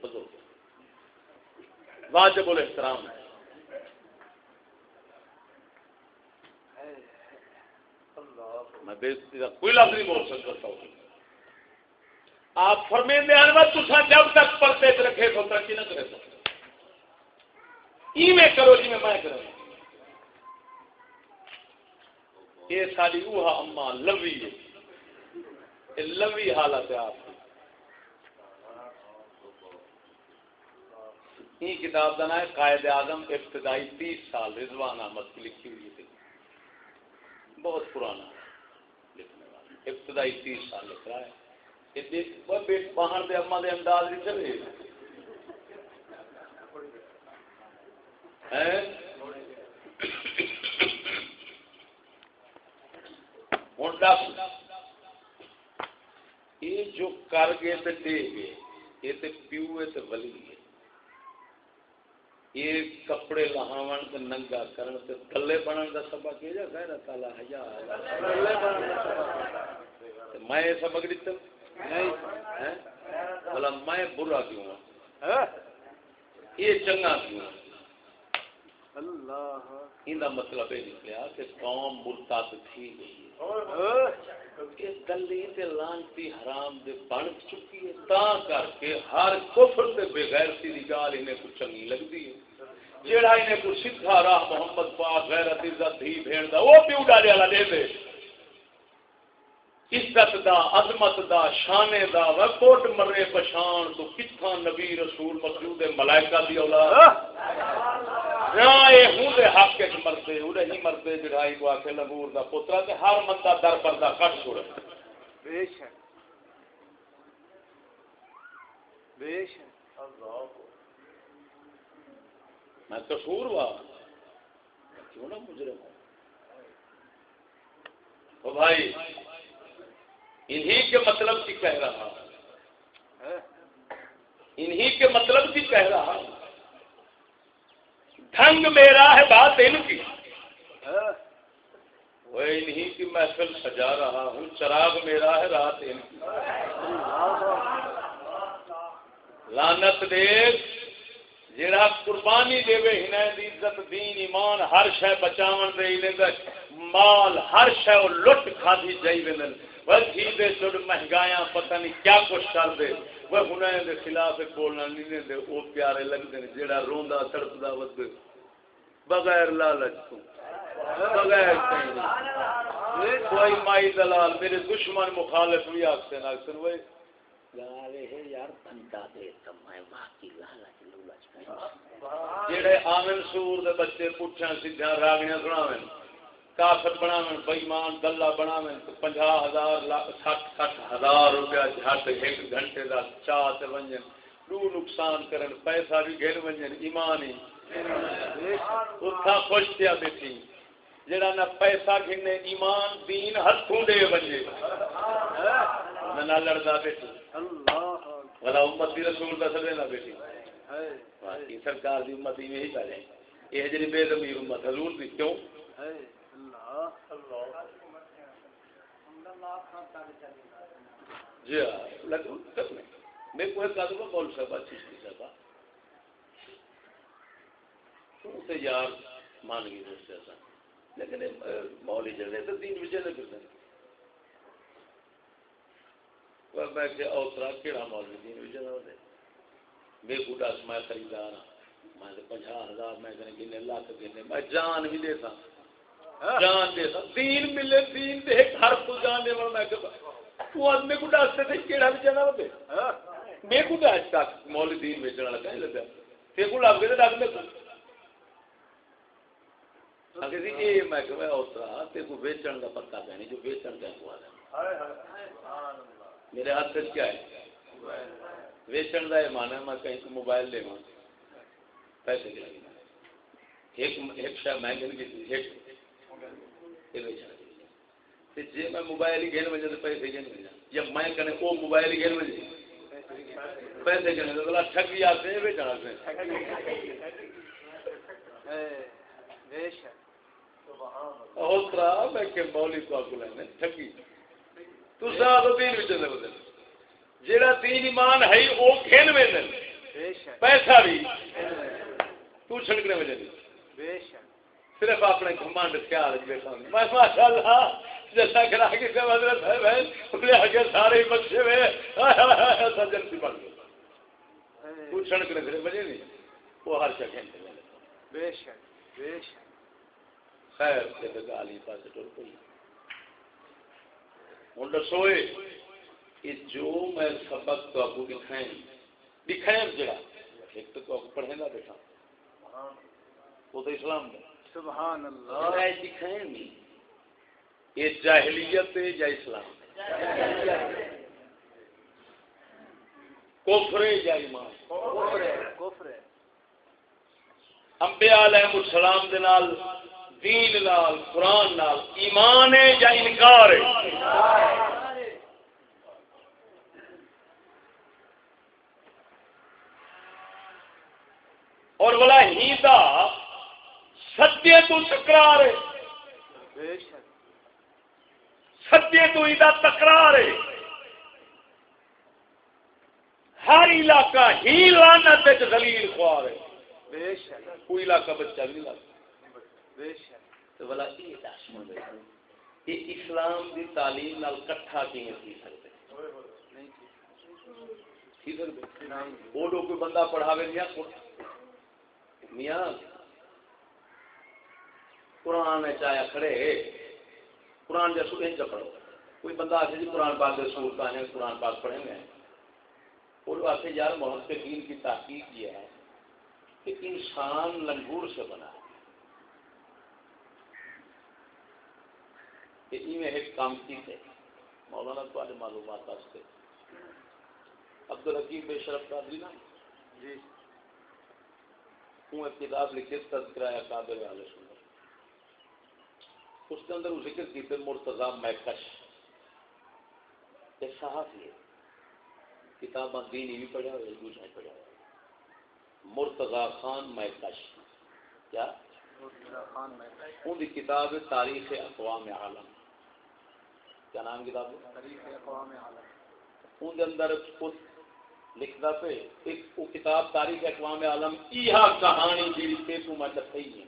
بزرگ۔ واجب الاحترام۔ ہے میں بےزتی کا کوئی لفظ نہیں بول سکتا ہوں آپ فرمے دے ہیں تسا جب تک پرتے رکھے تو ترقی نہ کرے تو۔ ای میں کرو جی میں میں کروں۔ یہ ساری وہ اما لوی ہے۔ لوی حالت ہے آپ یہ کتاب کا نام ہے قائد اعظم ابتدائی تیس سال، رضوان احمد کی لکھی ہوئی تھی بہت پرانا۔ لکھنے والا ابتدائی تیس سال لکھ رہا ہے۔ باہر دے اما دے انداز نہیں چلے۔ یہ جو کر گئے تو دے گئے یہ تو پیو ہے تو ولی ہے یہ کپڑے لہاون تے ننگا کرن تے تھلے بنن دا سبق ہے جا غیر تعالی حیا تے میں سبق دتا نہیں ہیں بھلا میں برا کیوں ہوں یہ چنگا کیوں اللہ ایندا مطلب یہ نکلیا کہ قوم مرتد تھی گئی گلی تے لانتی حرام دے بن چکی ہے، تا کر کے ہر کفر تے بے غیرتی دی گال انہیں چنگی ہے۔ جیڑا انہیں کو راہ محمد پاک غیرت عزت ہی بھیڑ دا، وہ پیو ڈالے والا دے دے۔ عزت دا، عظمت دا شانے دا کوٹ مرے پشان تو کتھا نبی رسول مخلوق ملائکہ دی اولاد۔ رائے ہوں دے حق کے مرتے اڑے ہی مرتے جڑائی کو آکے لگور دا پترا تے ہر مندہ در پر دا کٹ چھوڑے۔ بے شک۔ بے شک۔ اللہ میں کسور ہوا۔ کیوں نہ مجرم ہوں؟ بھائی انہی کے مطلب کی کہہ رہا انہی کے مطلب کی کہہ رہا ڈھنگ میرا ہے بات ان کی۔ وہ انہی کی محفل سجا رہا ہوں چراغ میرا ہے رات ان کی۔ لانت دیکھ جڑا قربانی دے وے ہنے دی عزت دین ایمان ہر شے بچاون دے لے مال ہر شے لٹ کھادی جائی ویندن وہ دے چڑ مہنگایاں پتہ نہیں کیا کچھ کر دے۔ وہ ہنے دے خلاف بولنا نہیں دے او پیارے لگدے جڑا روندا تڑپدا ود بغیر لالچ تو بغیر کوئی مائی دلال میرے دشمن مخالف بھی آخر آخر وہ جڑے آمن سور دے بچے پوچھا سیدھا راگیاں سناویں۔ کافر بناویں بےمان گلا بناویں پنجا ہزار سٹھ سٹھ ہزار روپیہ جھٹ، ایک گھنٹے دا چاہ ونجن۔ لو نقصان کرن، پیسہ بھی گھن ونجن، ایمان ہی۔ اتھا خوش تیا بیٹھی۔ جڑا نہ پیسہ گھنے، ایمان دین ہتھوں دے ونجے۔ نہ نہ لڑدا بیٹھی۔ بھلا امت دی رسول دا سدے نہ بیٹھی۔ باقی سرکار دی امت ہی نہیں پہلے یہ جڑی بے ضمیر امت حضور دی کیوں؟ جی ہاں لگو تک نہیں میں کوئی کہا دوں مول صاحب چشتی صاحب اسے یار مان گئی دوست ایسا۔ لیکن مولی جڑے تو دین وجہ نہ کرتے میں کہ اوترا کیڑا مولوی دین وچ نہ ہوندے میں بوٹا سما خریدار ہاں۔ میں تے 50000 میں کنے کنے لاکھ کنے میں جان بھی دیتا۔ جان دیتا دین ملے دین دے گھر کو جان دے میں کہ تو آدمی کو دستے تے کیڑا وچ نہ ہوندے میں کو اج تک دین وچ نہ کہیں لگا۔ تے کو لگ گئے لگ میں اگر یہ میں کہ اوترا تے کو بیچن دا پتہ پہنی جو بیچن دا ہے ہائے میرے ہاتھ سے کیا ہے؟ ویچن کا یہ مانا میں کہیں کو موبائل لے پیسے کے لگے۔ ایک ایک شاید میں گن کی جی میں موبائل ہی گھن بجے تو پیسے گن بجا یا میں کہنے وہ موبائل ہی گھن بجے پیسے گن تو بلا ٹھگی آتے ہیں بیچنا سے اور میں کہ مولی کو آپ کو لینے ٹھگی جیڑا تین ایمان ہے وہ کھین میں پیسہ بھی تو چھڑکنے میں جائے صرف اپنے گھمانڈ خیال میں ماشاء اللہ جیسا کرا کے حضرت ہے سارے بچے ہوئے سجن سی بن گئے چھڑکنے پھر بجے نہیں وہ ہر بے شک بے شک۔ خیر سے گالی پاس ٹر پئی۔ ہوں دسوئے کہ جو میں سبق تو آپ کو دکھائیں دکھائیں جڑا ایک تو آپ پڑھے گا بیٹھا وہ تو اسلام میں سبحان اللہ۔ دکھائیں نہیں یہ جاہلیت ہے یا اسلام؟ کوفرے یا ایمان؟ کوفرے انبیاء علیہ السلام دے نال دین نال قرآن نال ایمان ہے یا انکار ہے اور بلا ہی دا ستیہ تو تکرار ہے۔ ستیہ تو ہی تکرار ہے۔ ہر علاقہ ہی لانت دلیل خوار ہے۔ کوئی علاقہ بچہ نہیں لگتا اسلام دی تعلیم نال کٹھا کیویں تھی سکتے؟ وہ کوئی بندہ پڑھاوے نہیں میاں قرآن چایا کھڑے قرآن جیسے انج پڑھو۔ کوئی بندہ آتے جی قرآن پاک کے سور کا ہے قرآن پاک پڑھیں گے۔ وہ آتے یار محمد کے دین کی تحقیق یہ ہے کہ انسان لنگور سے بنا ہے۔ کہ ایک کام کی تھے مولانا تو معلومات واسطے۔ عبد الحکیم بے شرف قادری نا؟ جی۔ ہوں ایک کتاب لکھی تذکرہ قابل والے سن اس کے اندر ذکر کی تھے مرتضی میکش۔ ایک صحافی ہے۔ کتاب دینی بھی پڑھا ہوئے دوسرا پڑھا ہوا مرتضی خان میکش۔ کیا؟ ان کی کتاب تاریخ اقوام عالم۔ کیا نام کتاب تاریخ اقوام عالم۔ ان اندر لکھتا پہ ایک وہ کتاب تاریخ اقوام عالم یہ کہانی جی تے تو میں دسائی ہے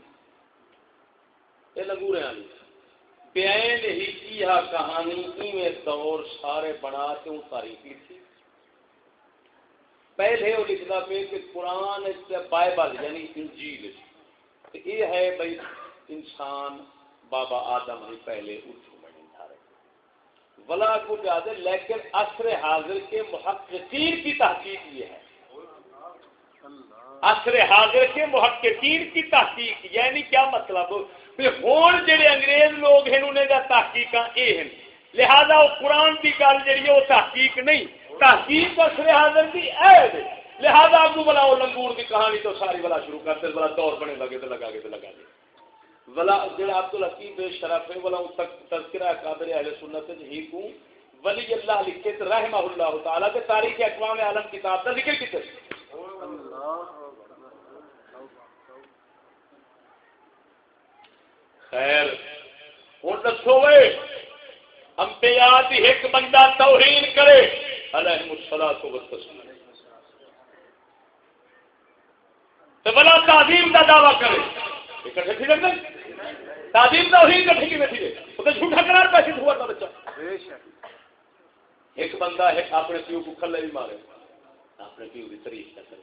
یہ لگورے والی بین ہی کیا کہانی ایویں دور سارے بنا کے ان تاریخ لکھی پہلے وہ لکھتا پہ کہ قرآن بائبل یعنی انجیل یہ ہے بھائی انسان بابا آدم ہی پہلے اٹھو ولا کو زیادہ لیکن عصر حاضر کے محققین کی تحقیق یہ ہے۔ عصر حاضر کے محققین کی تحقیق یعنی کیا مطلب؟ ہون جڑے انگریز لوگ ہیں انہیں دا تحقیق یہ ہیں۔ لہذا وہ قرآن کی گل جی وہ تحقیق نہیں۔ تحقیق عصر حاضر کی اے لہذا آگو بلا وہ لنگور کی کہانی تو ساری بلا شروع کرتے بلا دور بنے لگے تو لگا کے تو لگا دے۔ ولا جڑا عبد الحکیم بے شرف ہے ولا تک تذکرہ قابل اہل سنت ہی جی کو ولی اللہ لکھے تو رحمہ اللہ تعالی کے تاریخ اقوام عالم کتاب کا ذکر کیتے۔ خیر ہوں دسو امبیا ایک بندہ توہین کرے۔ علیہ والتسلیم۔ تو بلا تعظیم کا دعویٰ کرے۔ تعظیم کا وہی کٹھے کی بیٹھی ہے وہ تو جھوٹا قرار پیسے ہوا تھا بچہ۔ ایک بندہ ہے اپنے پیو کو کھلے بھی مارے۔ اپنے پیو کی کرے۔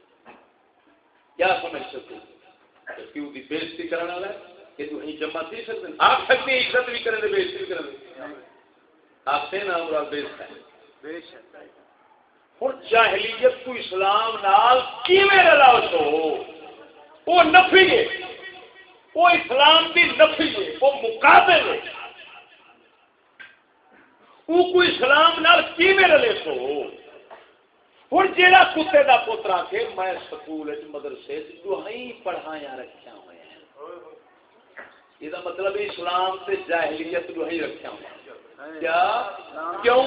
کیا سمجھ سکتے پیو کی بےزتی کرنے والا ہے۔ کہ تو وہیں جمع دے سکتے آپ سکتے ہیں عزت بھی کریں بےزتی بھی کریں آپ سے نام اور بےزتا ہے۔ ہوں جاہلیت کو اسلام نال کیویں رلاؤ تو وہ نفی ہے۔ وہ اسلام کی نفی ہے۔ وہ مقابل ہے۔ وہ کوئی اسلام نال کی رلے سو؟ ہوں جہاں کتے کا پوترا کے میں سکول مدرسے دہائی پڑھایا رکھا ہوا یہ مطلب اسلام سے جاہلیت دہائی رکھا ہوا کیا کیوں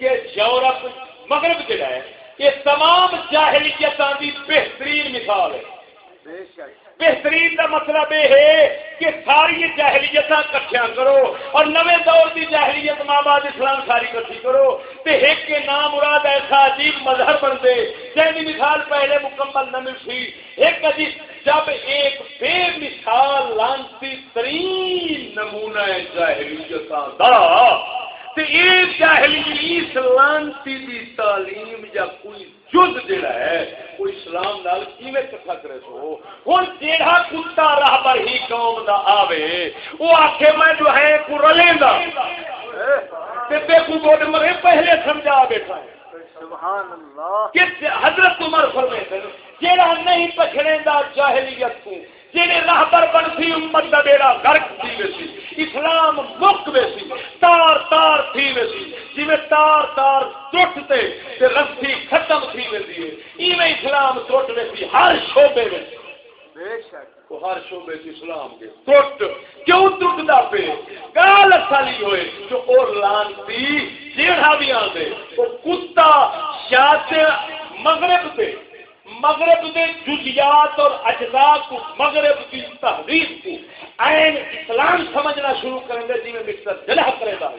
کہ یورپ مغرب جڑا ہے یہ تمام جاہلیت کی بہترین مثال ہے بہترین کا مطلب یہ ہے کہ ساری جہلیت کٹھیا کرو اور نئے دور کی جہلیت ماں بعد اسلام ساری کٹھی کرو تے ایک کے نام مراد ایسا عجیب مذہب بن دے جن مثال پہلے مکمل نہ مل سی ایک عجیب جب ایک بے مثال لانتی ترین نمونہ جہلیت دا لانتی دی تعلیم یا کوئی جد جڑا ہے وہ اسلام نال کیویں کٹھا کرے سو؟ ہن جیڑا کتا راہ پر ہی قوم دا آوے وہ آکھے میں جو ہے کو رلیندا تے بے کو گوڈ مرے پہلے سمجھا بیٹھا ہے۔ سبحان اللہ۔ کہ حضرت عمر فرماتے ہیں جیڑا نہیں پچھڑے دا جاہلیت کو جہے راہبر بنتی امت کا بیڑا گرک تھی ویسی اسلام مک ویسی تار تار تھی ویسی جی تار تار ٹوٹتے رسی ختم تھی ویسی ایویں اسلام ٹوٹ ویسی ہر شعبے میں۔ ہر شعبے سے اسلام کے ٹوٹ کیوں ٹوٹتا پہ گال سالی ہوئے جو اور لانتی جیڑا بھی آتے وہ کتا شاید مغرب سے مغرب کے جزیات اور اجزاء کو مغرب کی تحریر کو عین اسلام سمجھنا شروع کریں گے جی میں مسٹر جناح کرے گا۔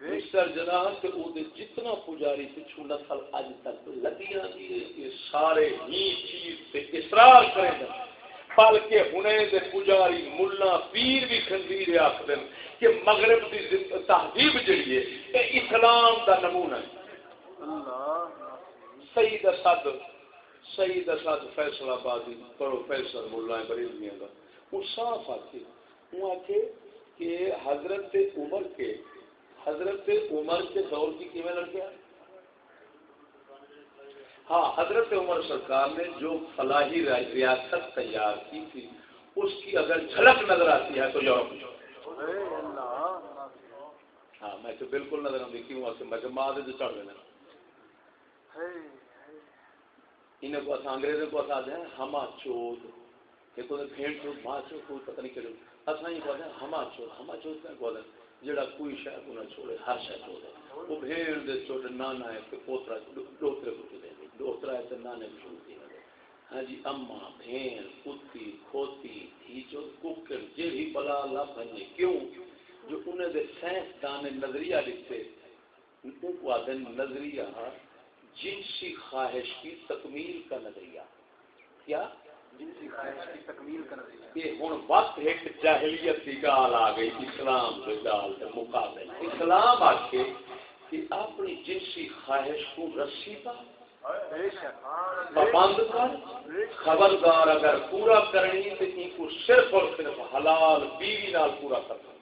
مسٹر جناح کے وہ جتنا پجاری سے چھو نسل اج تک لگی آتی ہے یہ سارے ہی چیز سے اصرار کریں گے۔ بلکہ ہنے دے پجاری ملا پیر بھی خنزیر آخر کہ مغرب کی تہذیب جڑی ہے اسلام کا نمونہ ہے۔ اللہ۔ سید اسد سید اسد فیصلہ آبادی پروفیسر ملا بریلویاں کا وہ صاف آتے وہ آتے کہ حضرت عمر کے، حضرت عمر کے دور کی کیویں لڑکیاں؟ ہاں حضرت عمر سرکار نے جو فلاحی ریاست تیار کی تھی، اس کی اگر جھلک نظر آتی ہے تو یورپ ہاں میں تو بالکل نظر آتی کیوں آتے میں ماں سے چڑھ لینا۔ ہاں۔ انہیں کو اسا انگریزوں کو اسا دیں، ہما چود کہ تو پھینٹ تو ماں چود کوئی پتہ نہیں کرے اسا ہی کو دیں، ہما چود ہما چود کا کو دیں؟ جڑا کوئی شے کو نہ چھوڑے، ہر شے کو دے وہ بھیڑ دے چوٹ نانا ہے کہ پوترا دوترے کو دے دوترا ہے تے نانے کو چھوڑ دے ہاں جی اما بھین، کتی، کھوتی، تھی جو ککر جی بھی بلا لفظ ہے کیوں؟ جو انہیں دے سائنس دان نظریہ لکھتے، ان کو آدھے نظریہ جنسی خواہش کی تکمیل کا نظریہ۔ کیا؟ جنسی خواہش کی تکمیل کا نظریہ۔ یہ ہن وقت ایک جاہلیت کی گال آ گئی اسلام کے گال کے مقابل اسلام آ کے کہ اپنی جنسی خواہش کو رسی پا پابند کر خبردار اگر پورا کرنی تو ان کو صرف اور صرف حلال بیوی نال پورا کرنا۔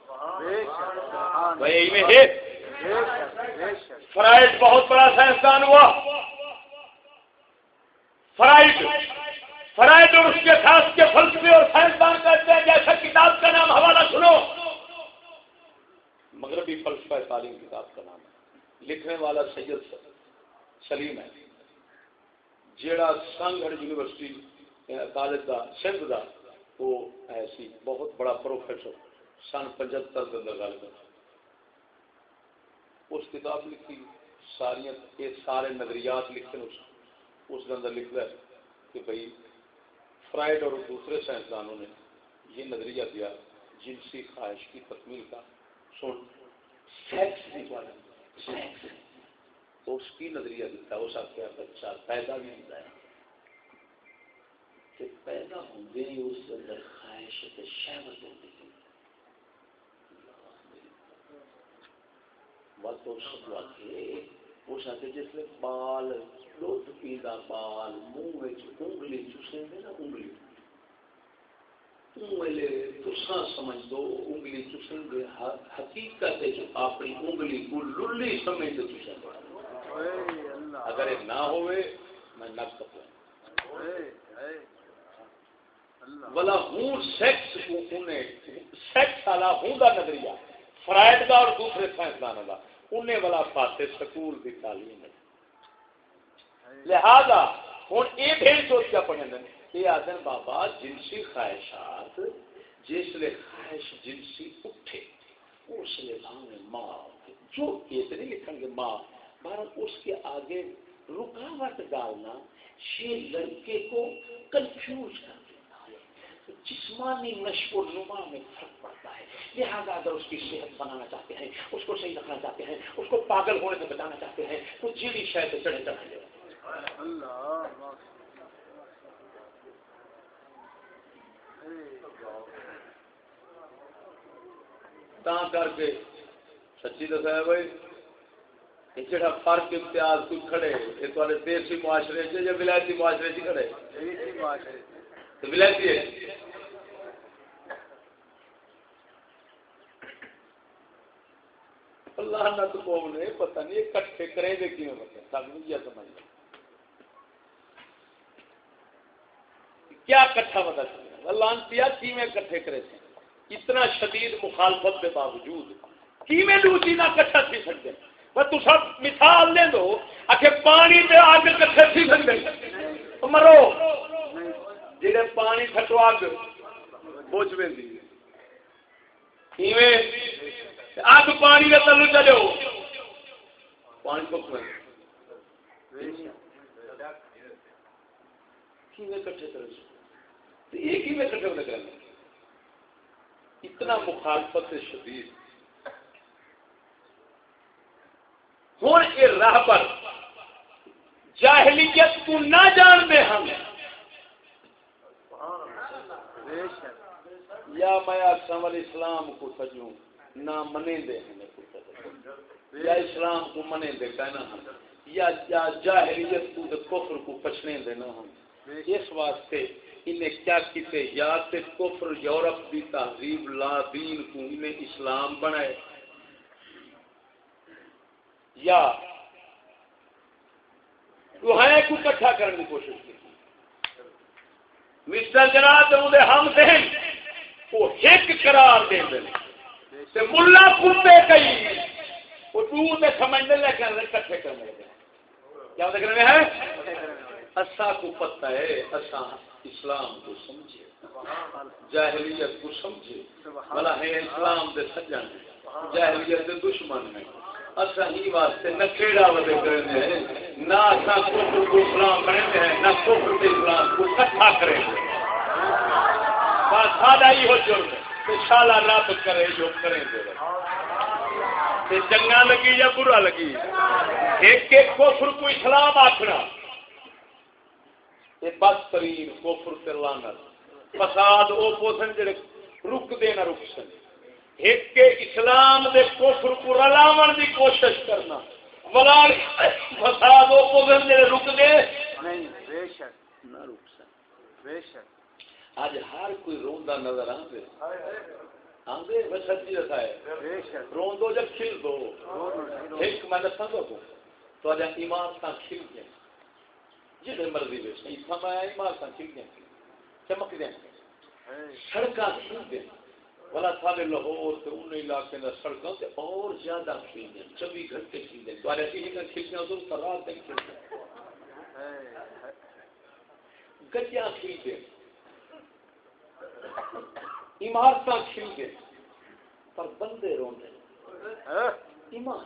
فرائڈ بہت بڑا سائنسدان ہوا۔ فرائڈ فرائڈ اور اس کے ساتھ کے فلسفے اور سائنسدان کہتے ہیں جیسا کتاب کا نام حوالہ سنو۔ مغربی فلسفہ تعلیم کتاب کا نام ہے۔ لکھنے والا سید سلیم ہے۔ جیڑا سنگھڑ یونیورسٹی کالج کا سندھ کا وہ ایسی بہت بڑا پروفیسر سن پچہتر کے اندر گل کر اس کتاب لکھی، ساری یہ سارے نظریات لکھے اس اس کے اندر لکھ ہے کہ بھائی فرائڈ اور دوسرے سائنسدانوں نے یہ نظریہ دیا جنسی خواہش کی تکمیل کا سن سیکس اس کی نظریہ دیتا ہے، اس آخر بچہ پیدا بھی ہوتا ہے۔ کہ پیدا ہوتے ہی اس کے اندر خواہش شہوت ہوتی ہے بات اس آتے جس میں بال دھد پیتا بال منہ انگلی چوسے نا انگلی سمجھ دو انگلی چوسیں گے حقیقت اپنی انگلی کو للی سمجھ دو چوسیں اگر یہ نہ ہوئے میں نک کپڑا والا ہوں سیکس کو انہیں سیکس والا ہوں کا نظریہ فرائد کا اور دوسرے سائنسدانوں کا انہیں والا پاسے سکول کی تعلیم ہے۔ لہذا ہوں یہ بھی سوچ کیا پڑھے یہ آدم بابا جنسی خواہشات، جس لیے خواہش جنسی اٹھے، اس لیے ماں جو یہ نہیں لکھیں گے ماں بھارت اس کے آگے رکاوٹ ڈالنا یہ لڑکے کو کنفیوز کر جسمانی نشو و نما میں فرق پڑتا ہے۔ لہٰذا اگر اس کی صحت بنانا چاہتے ہیں اس کو صحیح رکھنا چاہتے ہیں اس کو پاگل ہونے سے بچانا چاہتے ہیں تو جیلی شہر سے چڑھے چڑھا تا کر کے سچی دسا ہے بھائی یہ جڑا فرق امتیاز کوئی کھڑے یہ تھوڑے دیسی معاشرے سے یا ولایتی معاشرے سے کھڑے؟ تو ولایتی ہے؟ اللہ نہ تو قوم نے پتہ نہیں اکٹھے کرے دے کیوں پتہ سب نہیں یہ سمجھ کیا کٹھا پتہ چلا اللہ نے پیا کیویں اکٹھے کرے تھے؟ اتنا شدید مخالفت کے باوجود کیویں دو چیزاں کٹھا تھی سکتے؟ بس تو سب مثال لے دو آخر پانی پہ آگ کٹھے تھی سکتے؟ مرو۔ جہے پانی کھٹو آگ، بوجھ میں دی اگ پانی کا تلو چلو۔ پانی کو اتنا مخالفت شدید۔ ہوں یہ راہ پر جاہلیت کو نہ جان دے ہم۔ یا میں سمر اسلام کو سجوں، نہ منے دے یا اسلام کو منے دے کہنا ہم۔ یا جاہلیت کو کفر کو پچھنے دینا ہم۔ اس واسطے انہیں کیا کیتے، یا تے کفر یورپ دی تہذیب لا دین کو انہیں اسلام بنائے۔ یا روحائے کو کٹھا کرنے کی کوشش کی۔ مسٹر جناب ہم دین وہ ایک قرار دیں دیں ملا کتے کئی۔ وہ دور سمجھنے لے کر کٹھے کرنے کیا دیکھ رہے ہیں؟ اصا کو پتہ ہے اصا اسلام کو سمجھے۔ جاہلیت کو سمجھے۔ بلا ہے، اسلام دے سجن۔ جاہلیت دے دشمن ہے اصا ہی واسطے ودے کرنے ہیں، نہ کفر کو اسلام ہیں، نہ کفر اسلام کو کریں گے۔ بس ہی ہو جرم رب کرے جو کریں گے۔ چنگا لگی یا برا لگی؟ ایک ایک کفر کو اسلام آخنا بدترین کوفر سے لانت فساد وہ پوسن جڑے رک دے نہ رک سن ایک کے اسلام دے کوفر کو رلاون دی کوشش کرنا۔ ولال فساد وہ پوسن جڑے رک دے۔ نہیں بے شک۔ نہ رک سن بے شک۔ اج ہر کوئی روندا نظر آندے۔ آندے وہ سچی رکھا ہے بے شک۔ روندو جب کھل دو ایک میں دساں تو تو اج ایمان کا کھل گیا۔ جی مرضی چمک دیں سڑک والا سارے لاہور سے ان علاقے کا سڑکوں سے اور زیادہ کھیل دیں چوبی گھنٹے کھیل دیں تو ایسی جگہ کھیلتے ہیں تو رات تک کھیلتے گجیا کھیل دیں عمارت کھیل دیں پر بندے روندے ایمان۔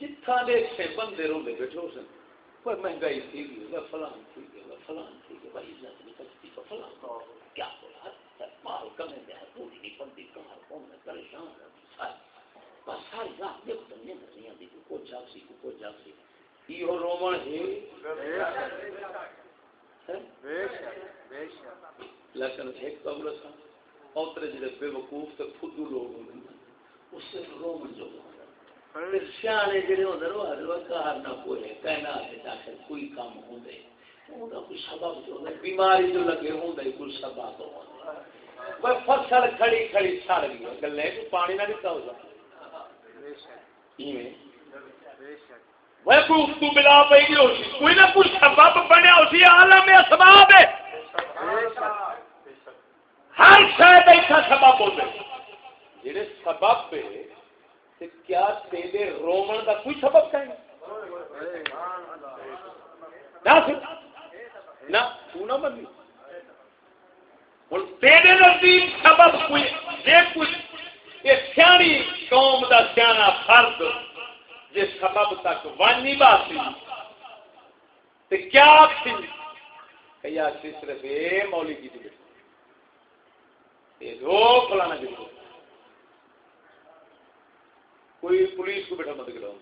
جتھا دیکھتے بندے روندے بیٹھے ہو سکتے کوئی مہنگائی تھی گئی فلان تھی گئی فلان تھی گئی بھائی عزت نہیں کرتی تو فلان کیا بولا مال کمے دے پوری نہیں بنتی کمار کون میں پریشان ہے بس ساری رات دیکھ تو نہیں نہیں آتی کو جاگ سی کو جاگ سی یہ رومن ہے؟ لیکن ایک قبر تھا اوترے جڑے بے وقوف تے خودو لوگ ہوندے اس سے رومن جو ہوندے سیانے جڑے ہوندے نو ہر کار نہ کوئی کہنا ہے تاکہ کوئی کام ہوندے اوندا کوئی سبب جو ہے، بیماری جو لگے ہوندا کوئی سبب تو وہ فصل کھڑی کھڑی سڑ گئی گلے کو پانی نہ دتا ہو بے شک ایویں۔ بے شک وہ کوئی افتو بلا پئی گئی ہوسی کوئی نہ کوئی سبب بنیا ہوسی عالم اسباب ہے۔ ہر شے ایسا سبب ہوندے جڑے سبب پہ کیا تیرے رومن کا کوئی سبب کہیں؟ نہ بندی ہوں تیرے نزدیک سبب کوئی یہ کچھ یہ سیانی قوم کا سیاح فرد۔ جس سبب تک وانی باسی۔ کیا تھی کئی آخری صرف یہ مولی کی تھی یہ دو فلانا جی کوئی پولیس کو بیٹھا مت کراؤ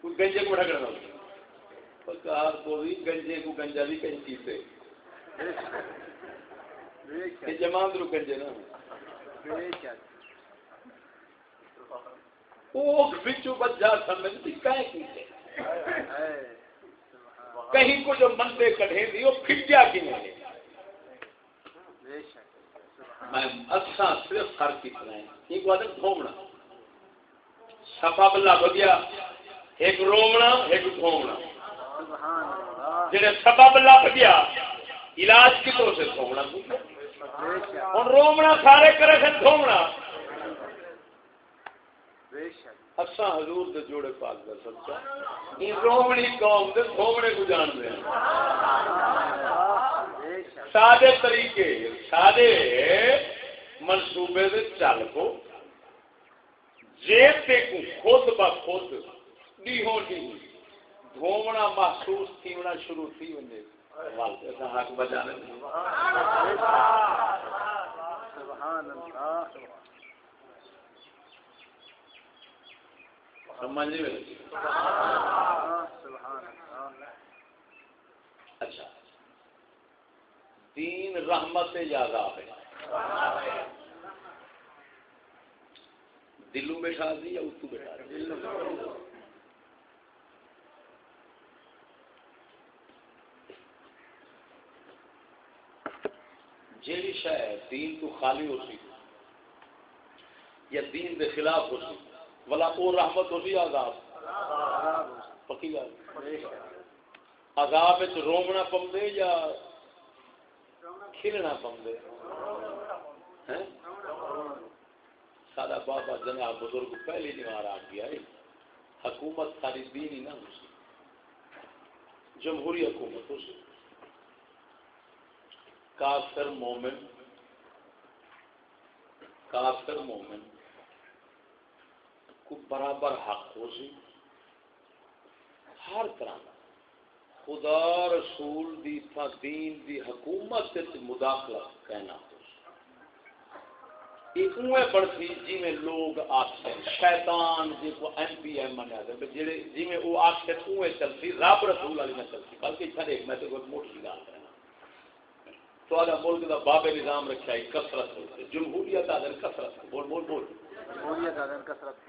کوئی گنجے کو بیٹھا کرنا کار کو بھی گنجے کو گنجا بھی کہیں چیز سے۔ جمان درو گنجے نا۔ کہیں کو جو منتے کٹے دی، وہ پھٹیا کی نہیں میں اچھا صرف فرق کتنا ہے ایک بات گھومنا۔ سبب لب گیا ایک رومنا، ایک گھومنا۔ جی سبب لب گیا علاج کتوں سے گھومنا؟ ہوں رومنا سارے کرے سے گھومنا۔ اچھا حضور دے جوڑے پاک کا سچا رومنی قوم دے گھومنے کو جان دے سادے طریقے، سادے منصوبے دے چل کو جیتے کو خود با خود بخود ڈیہوں ڈیہوں دھومنا محسوس تھیونا شروع تھی ونجے حق بجانے سبحان اللہ۔ سبحان اللہ۔ سمجھ اچھا۔ دین رحمت یاد ہے۔ دلو بیٹھا دی یا اتو بیٹھا دی جیڑی شاید دین تو خالی ہو سی یا دین دے خلاف ہو سی ولا او رحمت ہو سی عذاب. پکی گل. عذاب وچ رومنا پمدے یا کھلنا پمدے؟ ہیں؟ سارا بابا جناب بزرگ پہلی نوار آ گیا ہے۔ حکومت ساری دین ہی نہ ہو سی۔ جمہوری حکومت ہو سی۔ کافر مومن کافر مومن کو برابر حق ہو سی ہر طرح۔ خدا رسول دی تھا دین دی حکومت مداخلت کہنا بڑھتی جی میں لوگ آخر شیطان جی کو ایم پی ایم منیا جڑے جی میں وہ آخر اوے چلتی، رب رسول والی میں چلتی۔ بلکہ اتنا دیکھ میں تو کوئی موٹی گل کرنا تو ملک کا بابے نظام رکھا ہے کسرت جمہوریت آدر کسرت بول بول بول۔ جمہوریت آدر کسرت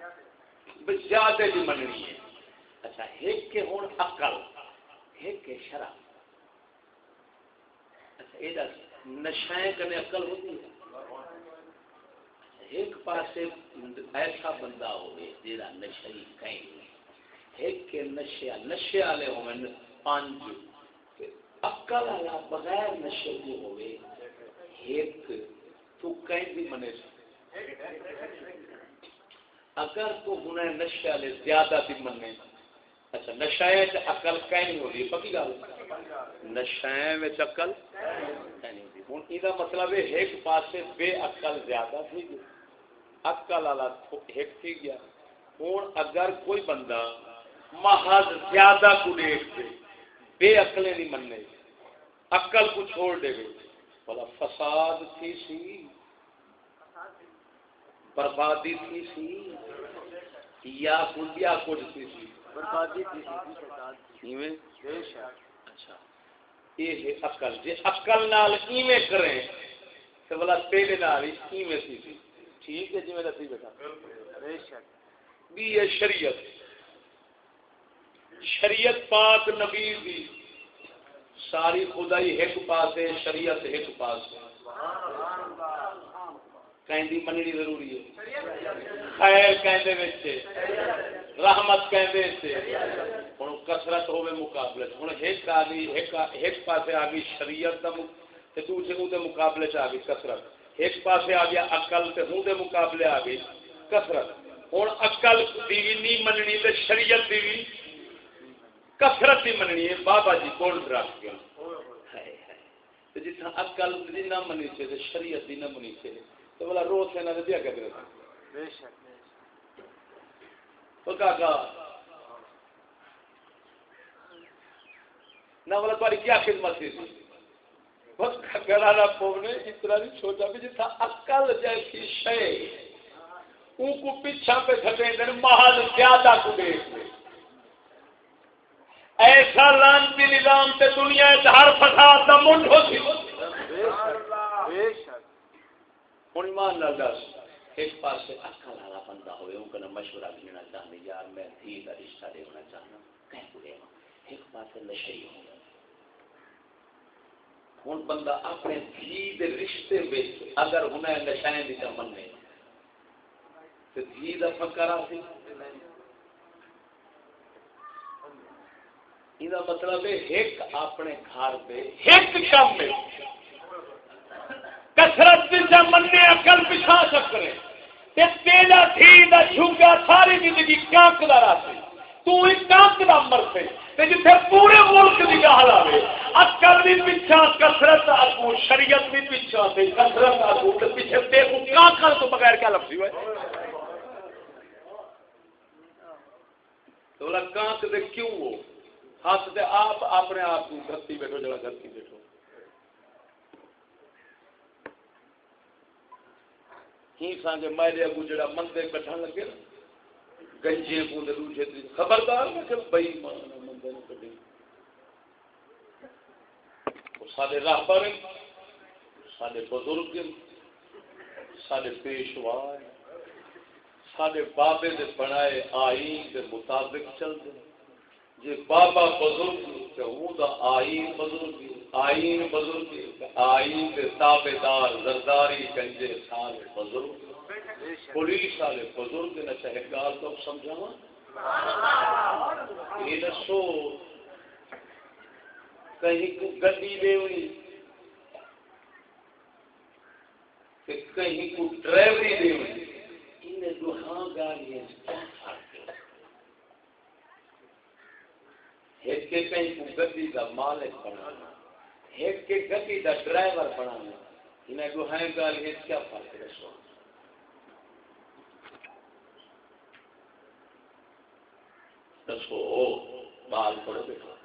زیادہ جی مننی ہے۔ اچھا ایک کے ہوں عقل، ایک کے شرح اچھا یہ دس، نشائیں کرنے عقل ہوتی ہے ایک پاسے ایسا بندہ ہوئے جیڑا نشئی کہیں۔ ایک کے نشے نشے والے ہوئے، پانچ۔ اکل والا بغیر نشے کے ہوئے، ایک تو کہیں بھی منے۔ سکتے اگر تو ہونا نشے والے، زیادہ بھی منے اچھا نشائیں اکل کہیں ہو رہی پکی گل۔ نشائیں اکل ہوں یہ مطلب ہے ایک پاسے بے اکل زیادہ تھی اکل والا ایک تھی گیا۔ ہوں، اگر کوئی بندہ محض زیادہ کو دے، بے اکلے نہیں مننے۔ اکل کو چھوڑ دے گئے۔ فساد تھی سی۔ بربادی تھی سی یا کلیا کچھ تھی سی؟ بربادی تھی سی اچھا۔ یہ ہے اکل جی اکل نال ایویں کریں تو بلا تیرے نال ایویں سی سی۔ ٹھیک ہے جی میں دسی بیٹھا بھی ہے شریعت۔ شریعت پاک نبی دی۔ ساری خدائی ایک پاس ہے شریعت ایک پاس ہے کہیں مننی ضروری ہے خیر کہندے وچ رحمت کہندے سے ہن کثرت ہوے مقابلے ہن ایک آ گئی ایک ایک پاسے آ گئی شریعت دا تے دوسرے دے مقابلے چ آ گئی کثرت ایک پاسے آ گیا اقل تے ہوں دے مقابلے آ گئی کثرت ہوں اقل دی بھی نہیں مننی تے شریعت دی بھی کثرت بھی مننی ہے بابا جی کون رکھ گیا جتنا اقل دی نہ منی سے شریعت دی نہ منی سے تو بولا روز سے نہ دیا کر بے شک تو کاکا نہ بولا تمہاری کیا خدمت تھی؟ گرانا پونے اتنا نہیں سوچا بھی جتنا اکل جیسی شے ان کو پیچھا پہ دن محل زیادہ کو دیکھ ایسا لانتی نظام تے دنیا ہر فساد کا منڈ ہو سی۔ ہوں ایمان لال دس ایک پاس اکل والا بندہ ہوئے ان کا مشورہ لینا چاہنے یار میں دھی کا رشتہ دینا چاہنا کہیں کو ایک پاس نشے ہوں ہوں بندہ اپنے دھی دے رشتے بچ اگر انہیں نشائیں دی چمن میں تو دھی دا فکر آسی یہ مطلب ہے ایک اپنے گھر پہ ایک کام میں کثرت کی چمن میں اکل پچھا سکتے تیرا دھی دا جھوگا ساری زندگی کانک دا راسی تو ایک کانک دا مر سے جتنے پورے ملک کی گال آئے اکل بھی پیچھا کسرت آگو شریعت بھی پیچھا کسرت آگو پیچھے دیکھو کیا کر تو بغیر کیا لفظی ہوئے؟ تو کانک دے کیوں ہو؟ ہاتھ دے آپ اپنے آپ کو گھرتی بیٹھو، جڑا گھرتی بیٹھو۔ ہی سانگے میرے اگو جڑا مندے بیٹھا لگے گنجے کو دوسرے خبردار میں کہ بھائی مانا بئی مان سارے راہبر سارے بزرگ سارے پیشوا سارے بابے دے بنائے آئین دے مطابق چل چلتے جی بابا بزرگ دا آئین بزرگ آئین بزرگ، آئین دے تابے دار زرداری کنجے سارے بزرگ۔ پولیس والے بزرگ نہ چاہے گال تو سمجھاوا یہ دسو، کہیں کو گڈی دے ہوئی کہیں کو ڈرائیوری دے ہوئی۔ انہیں دوہاں گاڑیاں کیا فرق ہے ایک کہیں کو گڈی کا مالک بنانا۔ ایک کے گڈی کا ڈرائیور بنانا انہیں دوہاں گاڑیاں کیا فرق ہے سو دسو سال پڑھے بیٹھے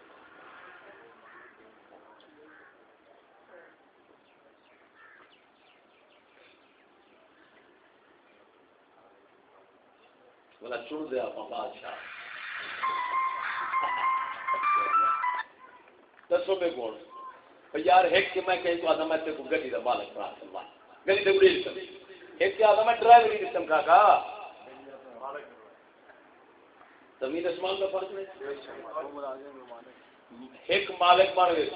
بولا چن دیا آپ، بادشاہ۔ دسو میں کون یار، ایک کہ میں کہیں تو آدھا میں تیرے کو گڈی دا مالک بنا سکتا گڈی تے بڑی ایک کہ آدھا میں ڈرائیور ہی سمجھا کا زمین اسمان کا فرق نہیں۔ ایک مالک بن گئے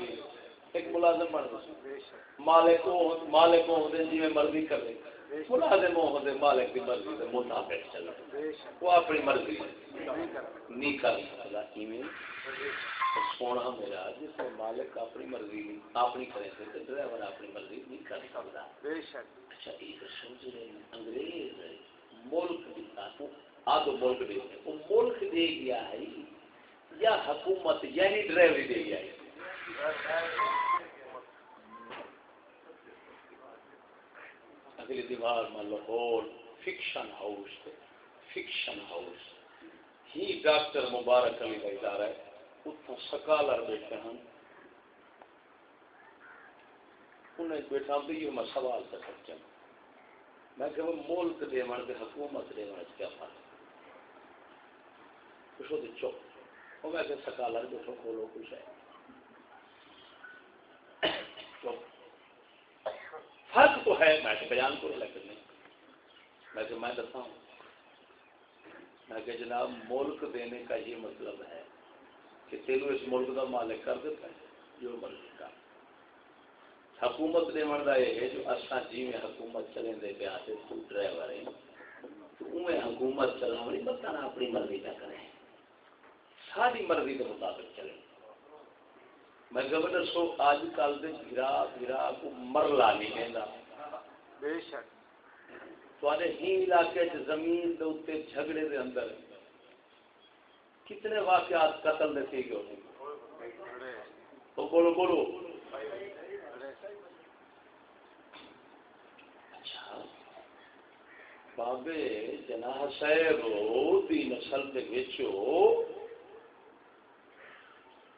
ایک ملازم بن گئے مالک وہ مالک وہ جی میں مرضی کر رہے ملازم ہوتے مالک کی مرضی سے مطابق چل وہ اپنی مرضی۔ نہیں کر سکتا۔ سونا میرا جس میں مالک اپنی مرضی اپنی کرے سے تو ڈرائیور اپنی مرضی نہیں کر سکتا۔ اچھا یہ سوچ رہے انگریز ملک آدھو ملک دے وہ ملک دے گیا ہے یا حکومت یعنی ڈرائیوری دے گیا ہے۔ اگلی دیوار میں Lahore fiction house fiction house. ہی ڈاکٹر مبارک علی کا ادارہ ہے۔ اتوں سکالر بیٹھے ہیں انہیں بیٹھا ہوں یہ میں سوال کر سکتا ہوں۔ میں کہ ملک دے من کے حکومت دے من کیا فرق کچھ ہو چپ۔ وہ میں کہ سکالر بیٹھو، کھولو کچھ ہے۔ چپ۔ فرق تو ہے، میں کہ بیان کرو لیکن نہیں۔ میں کہ میں دسا ہوں میں کہ جناب ملک دینے کا یہ مطلب ہے۔ کہ تینوں اس ملک کا مالک کر دیتا ہے جو مرضی کا حکومت دے مرد یہ ہے جو اصا جی میں حکومت چلیں دے پہ آتے تو ڈرائیور ہیں۔ تو میں حکومت چلاونی بتانا اپنی مرضی کا کریں۔ ساری مرضی کے مطابق چلیں۔ میں گورنر سو اج کل دے گرا گرا کو مرلا نہیں کہندا۔ بے شک۔ تواڈے ہی علاقے زمین دے اوتے جھگڑے دے اندر کتنے واقعات قتل دے تھی گئے تو بولو بولو۔ اچھا۔ بابے، جناح صاحب دی نسل دے وچو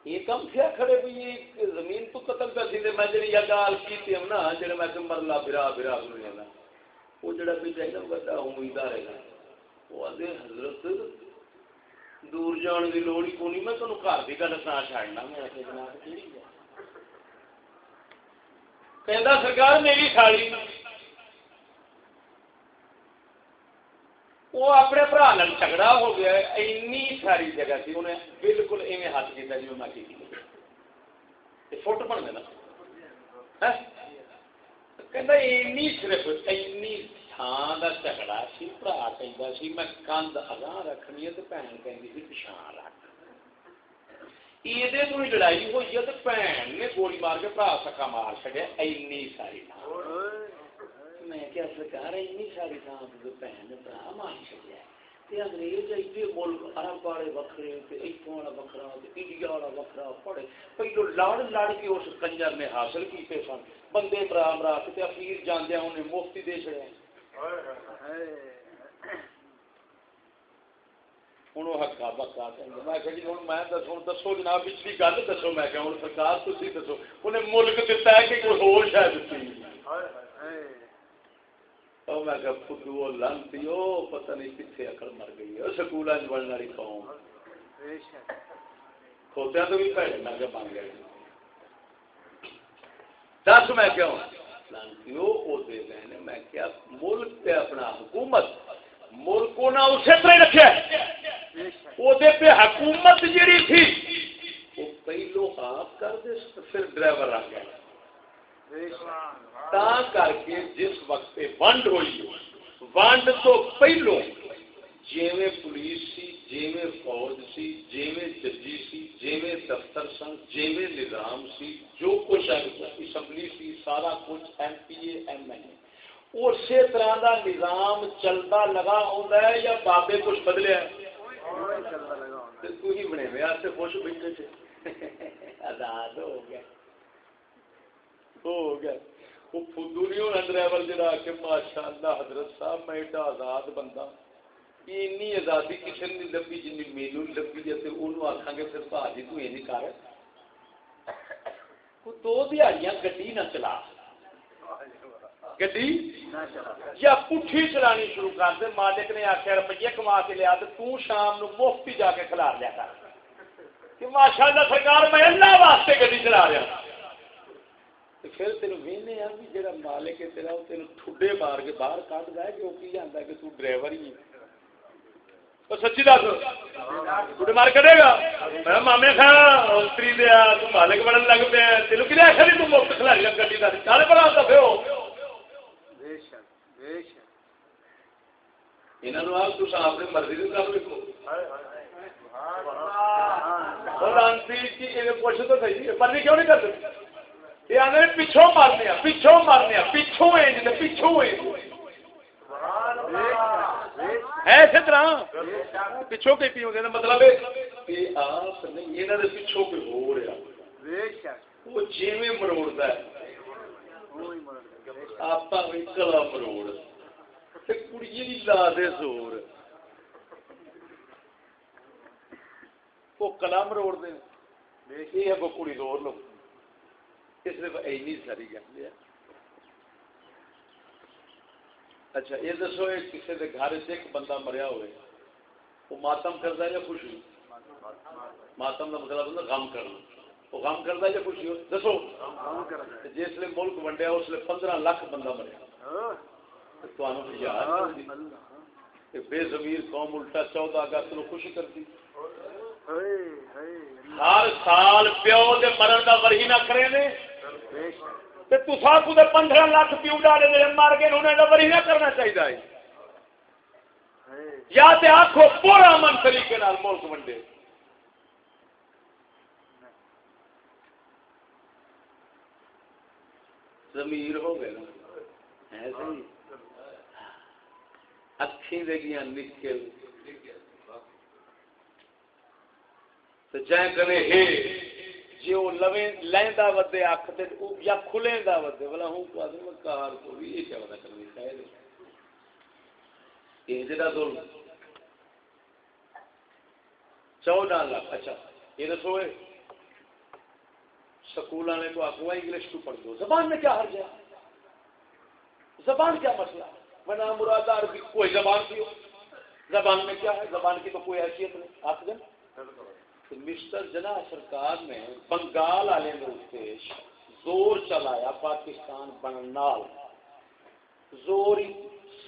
یہ کم کیا کھڑے بھی؟ یہ زمین تو قتل کر سی میں جی یا گال کی ہم نا، جڑے میں کہ مرلا برا برا سنیا نا۔ وہ جڑا بھی چاہیے بڑا امیدار ہے وہ حضرت دور جان کی لوڑ ہی کونی میں تمہیں گھر کی گل سنا چڑنا میں جناب کہ سرکار میری ساڑی وہ اپنے برا نال جھگڑا ہو گیا اینی ساری جگہ سی انہیں بالکل ایویں ہاتھ کیا جی میں کی فوٹو بن گیا نا کہ صرف اینی تھان کا جھگڑا سی برا کہہ سی میں کند اگاں رکھنی ہے تو بھن کہ پچھان رکھ یہ تو لڑائی ہوئی ہے تو بھن نے گولی مار کے برا سکا مار چڑیا اینی ساری تھان میں کیا سرکار اینی ساری تھان تو بہن برا مار چڑیا تے انگریز ایتھے ملک عرب والے وکھرے تے ایتھوں والا وکھرا تے انڈیا والا وکھرا پڑے پہلو لڑ لڑ کے اس کنجر نے حاصل کیتے سن بندے برا برا تے اخیر جاندیا انہیں مفتی دے چھڑے ہوں ہکا بکا میں کہ ہوں میں دسو دسو جناب پچھلی گل دسو میں کہ ہوں سرکار تھی دسو انہیں ملک دتا ہے کہ کوئی ہو شاید دیتی میں کہ فدو لانتی ہو پتہ نہیں کتنے اکڑ مر گئی ہے سکول بننے والی قوم کھوتیا تو بھی پیڑ میں کہ بن گئے دس میں کیوں لانتی وہ دے میں کیا ملک اپنا حکومت، ملک کو نہ اسی طرح وہ پہ حکومت جیڑی تھی وہ پہلو آپ کر دے، پھر ڈرائیور آ گیا۔ تا کر کے جس وقت ونڈ ہوئی، ونڈ تو پہلو جیویں پولیس سی، جیویں فوج سی، جیویں ججی سی، جیویں دفتر سن، جیویں نظام سی، جو کچھ اسمبلی سی، سارا کچھ M P A, M L A. اسی طرح کا نظام چلتا لگا ہوتا ہے یا بابے کچھ بدلیا تو ہی بنے ہوئے خوش بیٹھے تھے۔ آزاد ہو گیا ہو گیا وہ فدو نہیں ہونا ڈرائیور جڑا کہ ماشاء حضرت صاحب، میں ایڈا آزاد بندہ۔ اینی آزادی کسی نے لبھی جن مینو لبھی ہے تو وہ آخان گے پھر بھاجی تو یہ نہیں کر دو دیہڑیاں گڈی نہ چلا گڈی یا پٹھی چلانی شروع کر دے مالک نے آخیا روپیے کما کے لیا تو شام نو مفت جا کے کھلار لیا کر کہ ماشاء اللہ سرکار میں اللہ واسطے گڈی چلا رہا پھر تین وہنے آ بھی جہاں مالک ہے تیرا وہ تین ٹھڈے مار کے باہر کٹ دے کہ وہ کی جانا کہ تو ڈرائیور ہی ہے سچی دس ٹوٹے مار کرے گا مامے خاصری دیا مالک بڑھن لگ پیا تین کی آخر تم مفت کھلاڑی گڈی کا سارے بڑا دفے ہو اپنی مرضی سے کر لکھو پوچھ تو صحیح پرنی کیوں نہیں کر سکتی یہ آدھے پچھوں مارنے پچھوں مارنے پچھوں پچھوں ایسے طرح پچھوں کے پی ہوگا مطلب پچھوں کوئی ہو رہا وہ جیویں مروڑتا ہے۔ آپ کلا مروڑ کڑی لا دے زور۔ وہ کلا مروڑ دے یہ ہے کڑی زور لو۔ صرف اینی ساری گل ہے اچھا یہ دسو کسی کے گھر ایک بندہ مریا ہوئے وہ ماتم کرتا ہے یا خوشی ماتم کا مطلب ہوتا غم کرنا۔ وہ غم کرتا ہے یا خوشی ہو دسو۔ جس لیے ملک ونڈیا اس لیے پندرہ لاکھ بندہ مریا۔ بے زمیر قوم الٹا چودہ اگست نو خوشی کرتی۔ ہر سال پیو دے مرن کا ورہی نہ کرے پندرہ لاکھ پیو ڈالے مار گئے انہیں ڈبر ہی نہ کرنا چاہیے یا آخو پورا من طریقے ملک ونڈے۔ زمیر ہو گئے اکھی دے گیا نکل۔ چاہے کرے ہے جی وہ لوے لیندا ودے اکھ تے یا کھلیندا ودے بلا ہوں کو ادم کار کو بھی یہ کیا پتہ کرنی شاید یہ جڑا دول چودہ لاکھ اچھا یہ دسو سکول والے کو آخوا انگلش کو پڑھ دو زبان میں کیا حرج ہے زبان کیا مسئلہ میں نام مراد عربی کوئی زبان کی ہو زبان میں کیا ہے زبان کی تو کوئی حیثیت نہیں آپ دیں مسٹر جنا سرکار نے بنگال والے نے زور چلایا، پاکستان بننال زور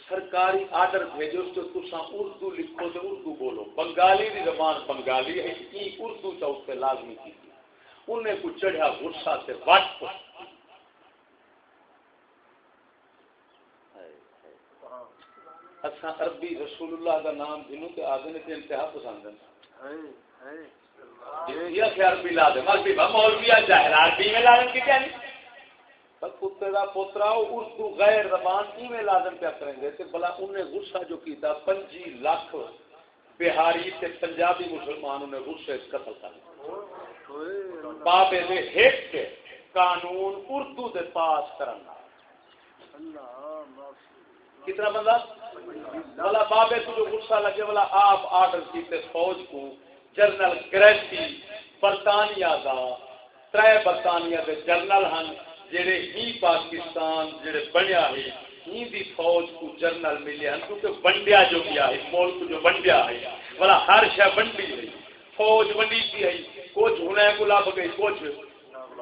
سرکاری آرڈر بھیجو، اس کو تسا اردو لکھو تو اردو بولو۔ بنگالی دی زبان بنگالی ہے کی اردو چا اس پہ لازمی کی انہیں کو چڑھا غصہ سے وٹ۔ اچھا عربی رسول اللہ کا نام جنوں کے آگے نے انتہا پسند ہے اردو غیر زبان میں لازم پیا کریں گے بلا انہیں غصہ جو کیتا، پنجی لاکھ بہاری تے پنجابی مسلمان انہیں غصے قتل کر بابے دے ہٹ قانون اردو دے پاس کرنا کتنا بندہ؟ بلا بابے تو جو غصہ لگے، بلا آپ آرڈر کیتے فوج کو جنرل گریسی برطانیہ کا تر برطانیہ کے جنرل ہیں جڑے ہی پاکستان جڑے بنیا ہے، ہی دی فوج کو جنرل ملے ہیں کیونکہ ونڈیا جو گیا ہے، ملک جو ونڈیا ہے بلا ہر شہ ونڈی ہے، فوج ونڈی کی ہے، کچھ ہونا کو لب گئی کچھ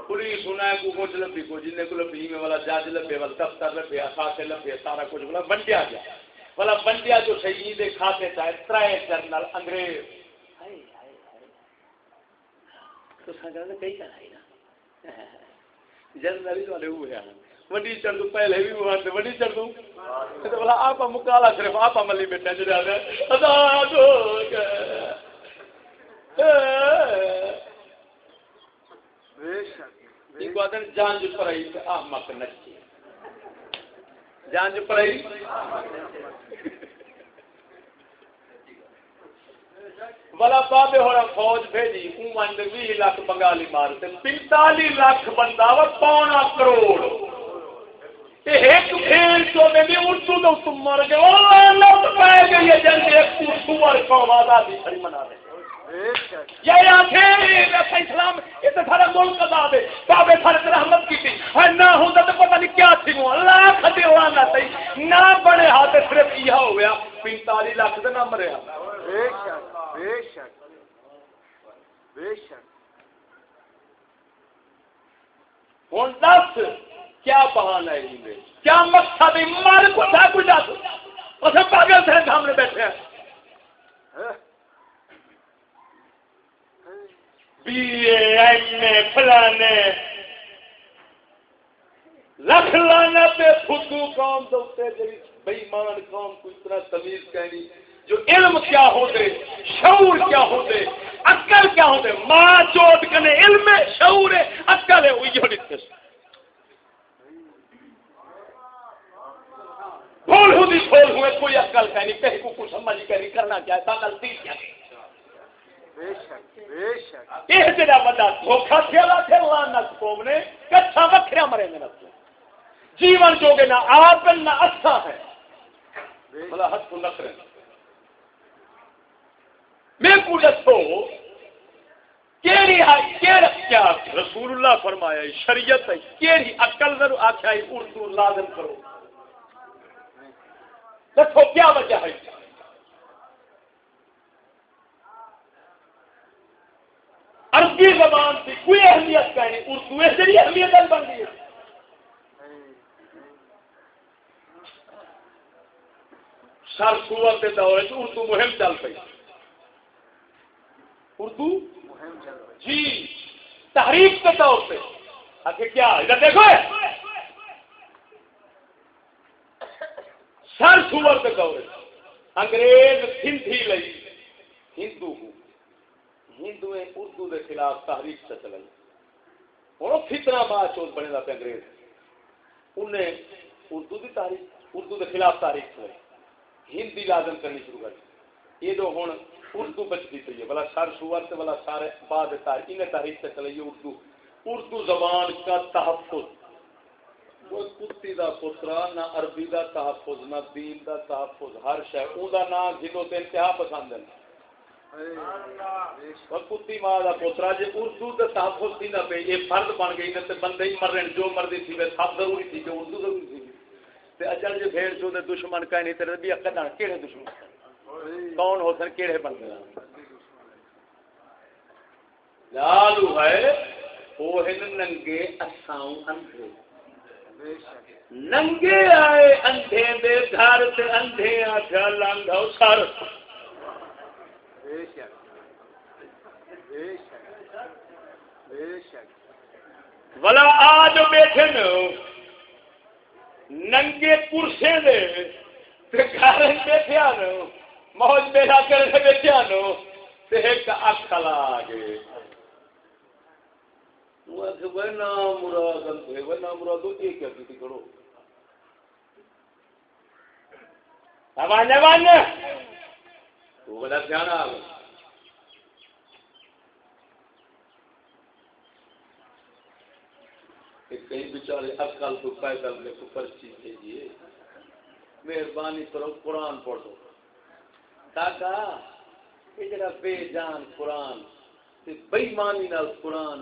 پولیس ہونا کو کچھ لبھی کو جن کو لبھی میں والا جج لبے والا دفتر لبے خاصے لبے، سارا کچھ بلا ونڈیا گیا۔ بلا ونڈیا جو شہید کھاتے چاہے تر جنرل انگریز۔ [laughs] وڈی چڑھ دوں پہلے بھی وڈی چڑھ دوں۔ بولا آپ مکالا صرف آپ ملی بیٹھا چڑھا جانج پڑائی آمک نچی۔ جانج پڑائی والا بابے ہوا فوج بھیجی اون بھی لاکھ بنگالی مارتے پنتالی لاکھ بندہ وا، پونا کروڑ۔ ایک پھیل میں بھی اردو تو تم مر گئے۔ او لوٹ پائے گئے یہ جنگ، ایک تو سور قوم آزادی کھڑی منا رہے یہ آخر اسلام، یہ تو سارا ملک آزاد ہے بابے سارے رحمت کی تھی۔ ہاں، نہ ہوتا تو پتہ نہیں کیا تھی۔ اللہ ہوا نہ بڑے ہاتھ صرف یہ ہو گیا۔ پینتالیس لاکھ سے نہ مریا۔ بے شک۔ بے شک۔ ہوں دس کیا بہانا ہے کیا مقصد مر کو تھا کچھ اسے پاگل تھے سامنے بیٹھے ہیں۔ بی ایم اے فلانے۔ لکھ لانا پہ خودو قوم دوتے جی بےمان قوم کو اتنا تمیز کہنی جو علم کیا ہوتے شعور کیا ہوتے عقل کیا ہوتے ماں چوٹ کنے علم شعور ہے عقل ہے وہی ہوتی بھول ہو دی بھول ہوئے کوئی عقل کا نہیں کہیں کو کچھ سمجھ کر کرنا چاہتا غلطی کیا۔ یہ جڑا بڑا دھوکھا کھیلا تھے لانت قوم نے کچھا وکھرا مرے نہ جیون جو گے نہ آپ نہ اچھا ہے بلا حد کو نکرے۔ میں کو دسو کیا؟ رسول اللہ فرمایا شریعت کیڑی عقل ضرور آخیا اردو لازم کرو۔ دیکھو کیا وجہ ہے۔ عربی زبان کی کوئی اہمیت کا نہیں، اردو اس لیے اہمیت بن گئی سر سور کے دور اردو مہم چل پی اردو؟ جی۔ تحریف کے طور پہ۔ آخر کیا؟ ادھر دیکھو۔ سر سور کے دور انگریز ہندی لئی۔ ہندو ہندو اردو کے خلاف تحریک سے چلائی ہوں فتنا ماں چوت بنے گا انگریز۔ انہیں اردو کی تاریخ اردو کے خلاف تاریخ چلائی ہندی لازم کرنی شروع کر دی۔ یہ تو ہوں اردو بچتی چاہیے بلا سر سور سے بلا سارے بعد تاریخ تاریخ سے چلائیے اردو۔ اردو زبان کا تحفظ۔ کتی دا پترا نہ عربی دا تحفظ نہ دین دا تحفظ ہر شہ اون دا تے انتہا پسند ہے۔ کتی ماں اردو تحفظ تھی نہ پہ یہ فرد بن گئی نا بندے ہی مر رہے جو مرضی تھی سب ضروری تھی کہ اردو ضروری تھی۔ اچھا بھیڑ جو دشمن اکڑ کہڑے دشمن؟ کون ہو سر کہڑے بن گئے ہاں؟ لالو ہے، وہ ننگے اساؤں اندھے۔ ننگے آئے اندھے دے گھر تے اندھے آٹھا لانگا سر۔ بلا آج بیٹھے ننگے پورسے دے گھر بیٹھے نو۔ موج میلا کر بیٹھے نو ایک اکھ لا گئے مراد مراد کرو؟ تو بڑا آ گیا بچارے اکل تو پیدل میں کو پرچی بھیجیے مہربانی کرو، قرآن پڑھ دو کاکا یہ جڑا بے جان قرآن بےمانی نال قرآن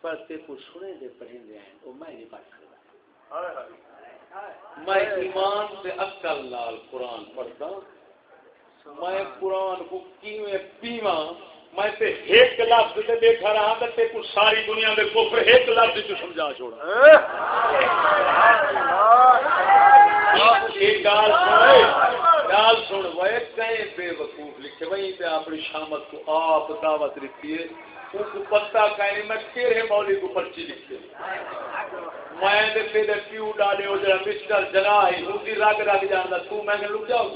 پڑھتے کو سنے دے ہیں میں نہیں پڑھ میں ایمان نال قرآن میں قرآن کو کیویں پیواں میں تے ایک لفظ تے دیکھا رہا تے تے کو ساری دنیا دے کفر ایک لفظ سمجھا چھوڑا۔ گال سن گال سن، وہ کہیں بے وقوف لکھے، وہیں پہ اپنی شامت کو آپ دعوت لکھی ہے۔ ان کو پتہ کہیں میں تیرے مولی کو پرچی لکھی میں دے تیرے پیو ڈالے ہو جڑا مسٹر جنا جناح ہوں دی رگ رگ جاندا تو میں نے لک جاؤ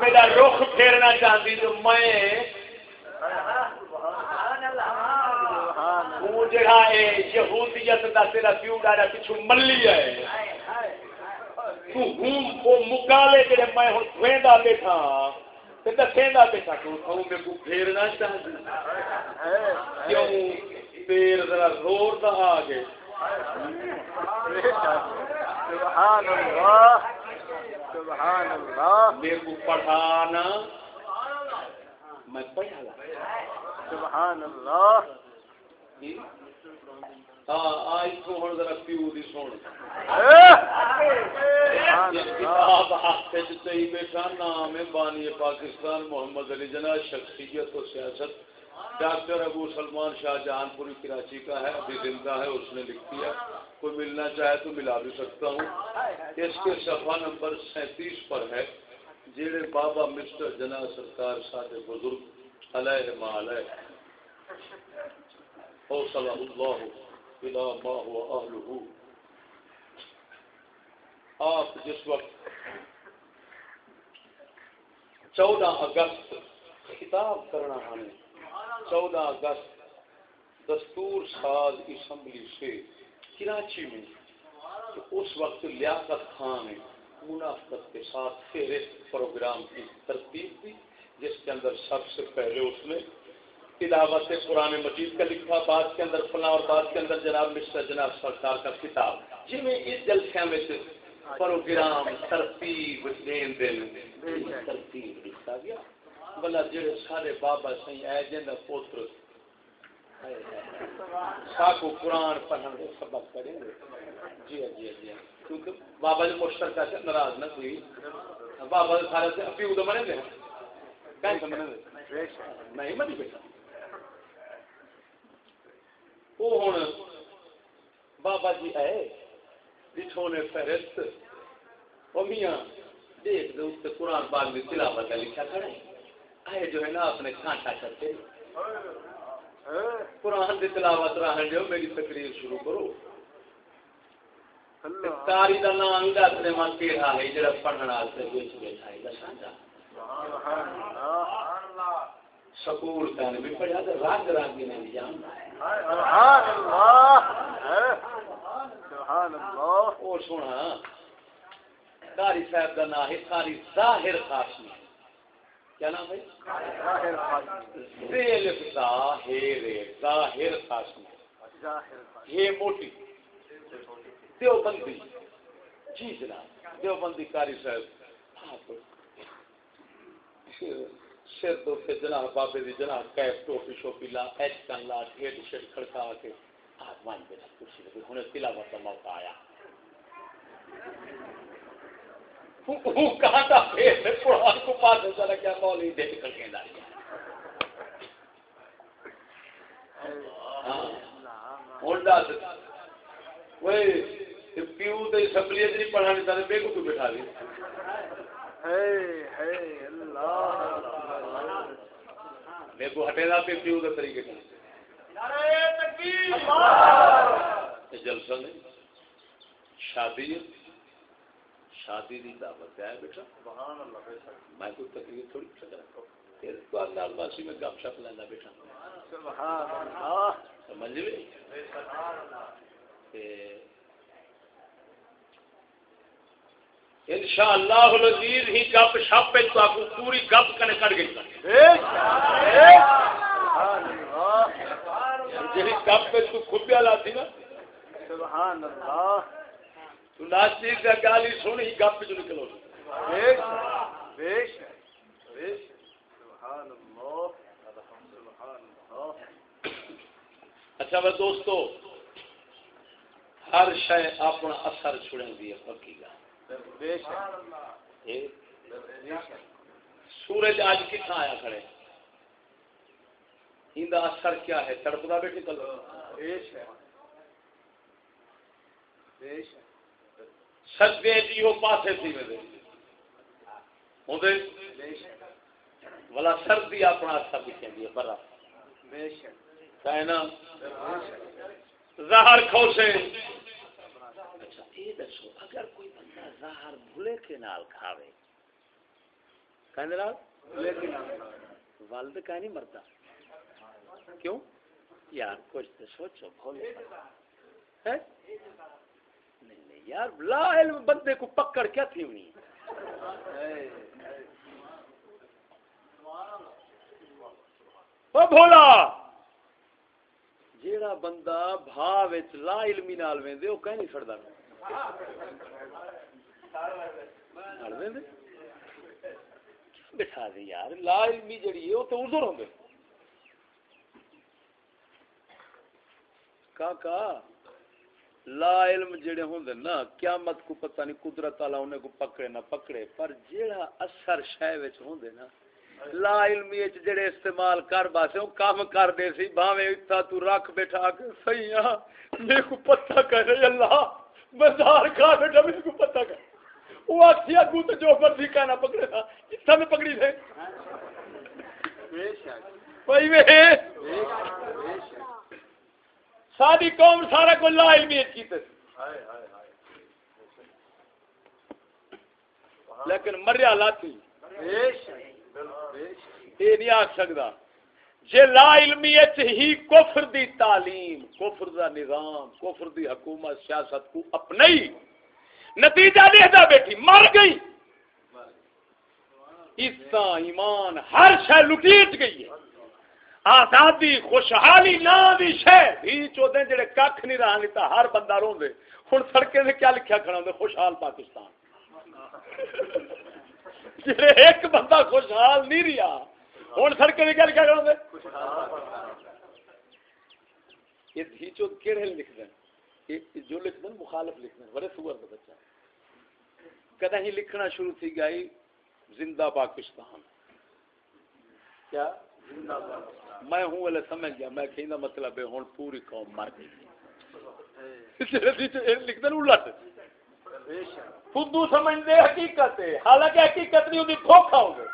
میرا رخ پھیرنا چاہتی جو میں جڑا ہے یہودیت دا تیرا پیو ڈارا پچھو ملی ہے۔ تو ہوں کو مکالے جڑے میں ہوں دھویندا بیٹھا۔ تے دسیندا بیٹھا تو ہوں میں کو پھیرنا چاہتی کیوں؟ پیر ذرا زور دا آ گئے سبحان اللہ سبحان اللہ میرے کو پڑھانا۔ میں پڑھا سبحان اللہ ہاں آئی تو ہوں ذرا پیو دی سن۔ سبحان یہ اللہ۔ کتاب ہاتھ سے ہی بیٹھا نام ہے بانی پاکستان محمد علی جناح شخصیت و سیاست۔ ڈاکٹر ابو سلمان شاہ جہان پوری کراچی کا ہے ابھی زندہ ہے اس نے لکھ دیا۔ کوئی ملنا چاہے تو ملا بھی سکتا ہوں۔ اس کے صفحہ نمبر سینتیس پر ہے جیڑے بابا مسٹر جناح سرکار سارے بزرگ علیہ ما علیہ۔ حوصلہ اللہ۔ بلا ما ہوا اہلہ آپ جس وقت چودہ اگست خطاب کرنا ہمیں چودہ اگست دستور ساز اسمبلی سے کراچی میں اس وقت لیاقت خان نے منافقت کے ساتھ فہرست پروگرام کی ترتیب دی جس کے اندر سب سے پہلے اس نے تلاوت قرآن مجید کا لکھا، بعد کے اندر فلاں اور بعد کے اندر جناب مسٹر جناب سرکار کا کتاب جی میں اس جلسے میں سے پروگرام، ترتیب دین دن ترتیب لکھا گیا۔ بلا جڑے سارے بابا سی اے جن پوتر۔ ساکو قرآن پڑھن دے سبق پڑھیں گے جی ہاں، جی ہاں، جی ہاں۔ کیونکہ بابا جی جو مشترکہ سے ناراض نہ کوئی بابا سارے سے اپی ادھر منے دے۔ کہیں سے منے دے۔ نہیں منی بیٹا وہ ہوں بابا جی آئے بچھو فہرست وہ میاں دیکھ دے اس قرآن پاک میں تلاوت کا لکھا کھڑے آئے جو ہے نا اپنے کانٹا کرتے قرآن کی تلاوت رہن جو میری تقریر شروع کرو۔ کاری کا نام ہی دسنے ماں کیڑا ہے، جڑا پڑھنے واسطے وچ بیٹھا ہے، دساں گا۔ سکول کا بھی پڑھا تو وہ سونا کاری صاحب کا نام ہے کاری ظاہر خاصی کیا نام ہے؟ ظاہر ذیل ظاہر ظاہر یہ موٹی دیوبندی۔ جی جناب دیوبندی کاری صاحب۔ سر تو کے جناب بابے دی جناب کیپ ٹوپی، شوپی لا ایچ کن لا ٹھیٹ شٹ کھڑکا کے آپ مان بیٹھا کرسی لگی ہونے تلاوت کا موقع آیا وہ کہاں تھا؟ پھر میں قرآن کو پاس ہو جانا، کیا قول دے کر کے داری ہاں ہوں دس وہ پیو تے اسمبلی نہیں پڑھانی تھا بے کو بٹھا دی میرے ہٹے گا پیو کے طریقے جلسہ نہیں. شادی شادی دی دعوت ہے بیٹا. میں کوئی تقریر تھوڑی تیرے کو اللہ باسی میں گپ شپ لینا بیٹا. سمجھ ان شاء اللہ لذیذ ہی گپ شپ پہ تو آپ کو پوری گپ کنے کر گئی جی گپ پہ تو کھپیا لاتی نا۔ سبحان اللہ۔ تو ناستی کا گالی سنی گپ جو نکلو بیش بیش بیش سبحان اللہ۔ سبحان اللہ۔ اچھا میں دوستو ہر شے اپنا اثر چھڑیں دی پکی گا۔ بیش یہ سورج آج کتنا آیا کھڑے؟ ان اثر کیا ہے؟ تڑپتا بیٹھے کل سجدے جی وہ پاسے تھی میرے والا سردی اپنا اثر دکھیں دی برا۔ کہنا زہر کھوسے اچھا یہ دسو اگر زہر بھولے کے نال کھاوے۔ کہنے نال لیکن والد کا نہیں مرتا۔ کیوں؟ یار کچھ تو سوچو بھولے ہے؟ نہیں نہیں یار لا علم بندے کو پکڑ کیا تھی ہونی او بھولا! جیڑا بندہ بھا وچ لا علمی نال ویندے او کہیں نہیں سڑدا۔ بٹھا دے یار؟ لا علمی جڑی ہے او تو عذر ہوندے کاکا، لا علم جڑے ہوندے نا، قیامت کو پتہ نہیں قدرت والا انہیں کو پکڑے نہ پکڑے، پر جیڑا اثر شے وچ ہوندے نا، لا علمی وچ جڑے استعمال کر باسے او کام کر دے سی، بھاویں اتا تو رکھ بیٹھا کے صحیح ہاں میرے کو پتہ کر اللہ بازار کھا بیٹھا، میرے کو پتہ کر۔ وہ اکھیا کو تو جو پر سی کانا پکڑے تھا۔ اتنا میں پکڑی تھے؟ بھائی میں۔ بے شک ساری قوم سارا کو لا علمی کیتے لیکن مریا لاتی۔ یہ نہیں آخ سکتا۔ جے لا علمی ہی کفر دی تعلیم، کفر دا نظام، کفر دی حکومت، سیاست کو اپنائی۔ نتیجہ دیکھتا بیٹھی مر گئی۔ عزت ایمان ہر شہ لٹیٹ گئی ہے۔ آزادی، خوشحالی نہ دی شہ بھی چودے جڑے کھ نہیں رہا نہیں ہر بندہ روندے۔ ہن سڑکیں سے کیا لکھیا کھڑا ہوندے خوشحال پاکستان۔ جڑے ایک بندہ خوشحال نہیں رہا ہن سڑکیں سے کیا لکھیا کھڑا ہوندے یہ دھی چود کیڑے لکھ دیں یہ جو لکھ دیں مخالف لکھ دیں بڑے سور کا بچہ۔ کدہ ہی لکھنا شروع تھی گئی زندہ پاکستان۔ کیا؟ میں ہوں والے سمجھ گیا میں کہیں مطلب ہے ہوں پوری قوم مر گئی۔ الٹ۔ سمجھتے حقیقت ہے حالانکہ حقیقت نہیں ہوتی دھوکھا ہوگا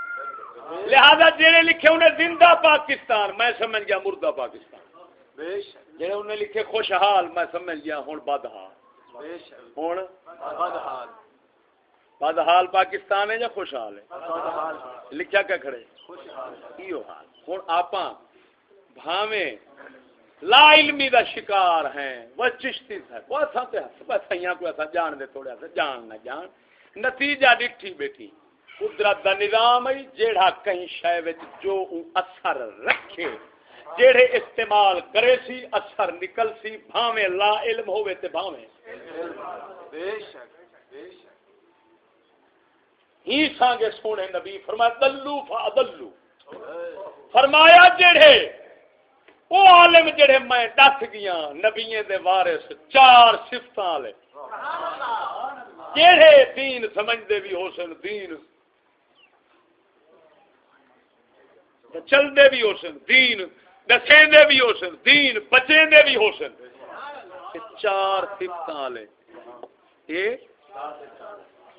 لہذا جڑے لکھے انہیں زندہ پاکستان میں سمجھ گیا مردہ پاکستان۔ بے شک۔ جڑے انہیں لکھے خوشحال میں سمجھ گیا ہوں بدحال۔ بے شک۔ ہوں بدحال۔ بدحال پاکستان ہے یا خوشحال ہے؟ لکھیا کیا کھڑے؟ ایو حال ہوں آپ بھاویں لا علمی دا شکار ہیں وہ چشتی ہے وہ اساں تے بس ایاں کو اساں جان دے تھوڑے اساں جان نہ جان۔ نتیجہ ڈٹھی بیٹھی۔ قدرت دا نظام ہے جیڑا کہیں شے وچ جو اثر رکھے جیڑے استعمال کرے سی اثر نکل سی بھاویں لا علم ہوے تے بھاویں۔ بے شک بے شک۔ ہی سانگے سونے نبی، فرمایا، دلو فادلو فرمایا، جڑے، او عالم جڑے میں دس گیا نبییں دے وارث، چار صفتاں والے جڑے دین سمجھدے بھی ہو سن، دین۔ چلدے بھی ہو سن، دین۔ دسیندے بھی ہو سن، دین۔ بچیندے بھی ہو سن۔ یہ چار صفتاں والے یہ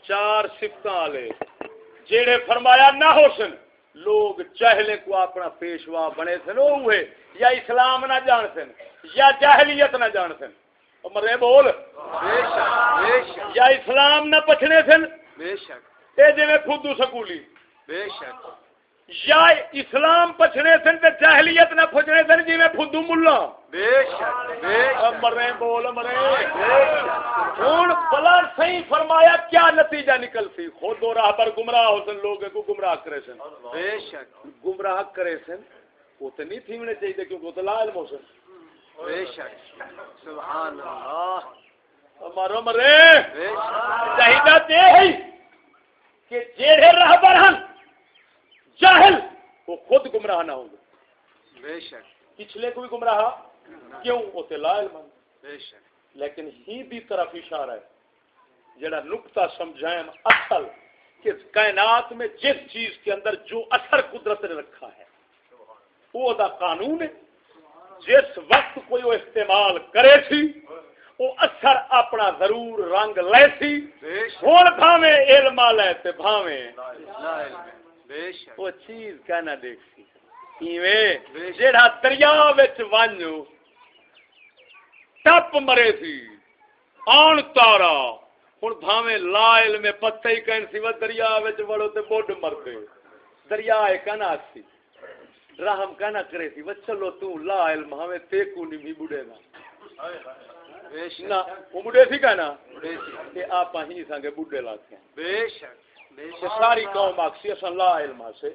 چار صفتاں والے جڑے فرمایا نہ ہو سن لوگ چہلے کو اپنا پیشوا بنے سن وہ یا اسلام نہ جان سن یا جاہلیت نہ جان سن۔ مرے بول۔ بے شک بے شک۔ یا اسلام نہ پچھنے سن۔ بے شک۔ اے جویں خودو سکولی۔ بے شک۔ یا اسلام پچھنے سن تے جاہلیت نہ پچھنے سن جویں خودو ملا۔ مرے بول مرے ہوں بلا صحیح فرمایا، کیا نتیجہ نکل سی؟ خود و راہ پر گمراہ ہو سن لوگ کو گمراہ کرے سن۔ بے شک گمراہ کرے سن، وہ تو نہیں تھیمنے چاہیے کیونکہ وہ تو لا علم ہو سن۔ بے شک سبحان اللہ مرو مرے۔ چاہیے تے ہے کہ جیڑے راہ پر ہن، جاہل، وہ خود گمراہ نہ ہوں گے۔ بے شک پچھلے کو بھی گمراہ؟ کیوں؟ وہ تے لا علم لیکن ہی دی طرف اشارہ ہے۔ جڑا نقطہ سمجھائیں اصل کہ کائنات میں جس چیز کے اندر جو اثر قدرت نے رکھا ہے وہ دا قانون ہے۔ جس وقت کوئی وہ استعمال کرے سی وہ اثر اپنا ضرور رنگ لے سی ہوں بھاویں علم لے تے بھاویں۔ وہ چیز کہنا دیکھ سی جیڑا دریا وچ ونجو ٹپ مرے سی آن تارا۔ ہوں بھاویں لا علم پتہ ہی کہن سی وہ دریا وچ وڑو تے بڈ مردے دریا ہے کہنا سی رحم کہنا کرے سی۔ چلو تو لا علم ہمیں تے کو نہیں بھی بڈے نا بے نہ شک وہ بڈے سی کہنا؟ بے شک تے آپ ہی سانگے بڈے لاتے ہیں بے شک بے تے شک ساری قوم آکسی اساں لا علم سے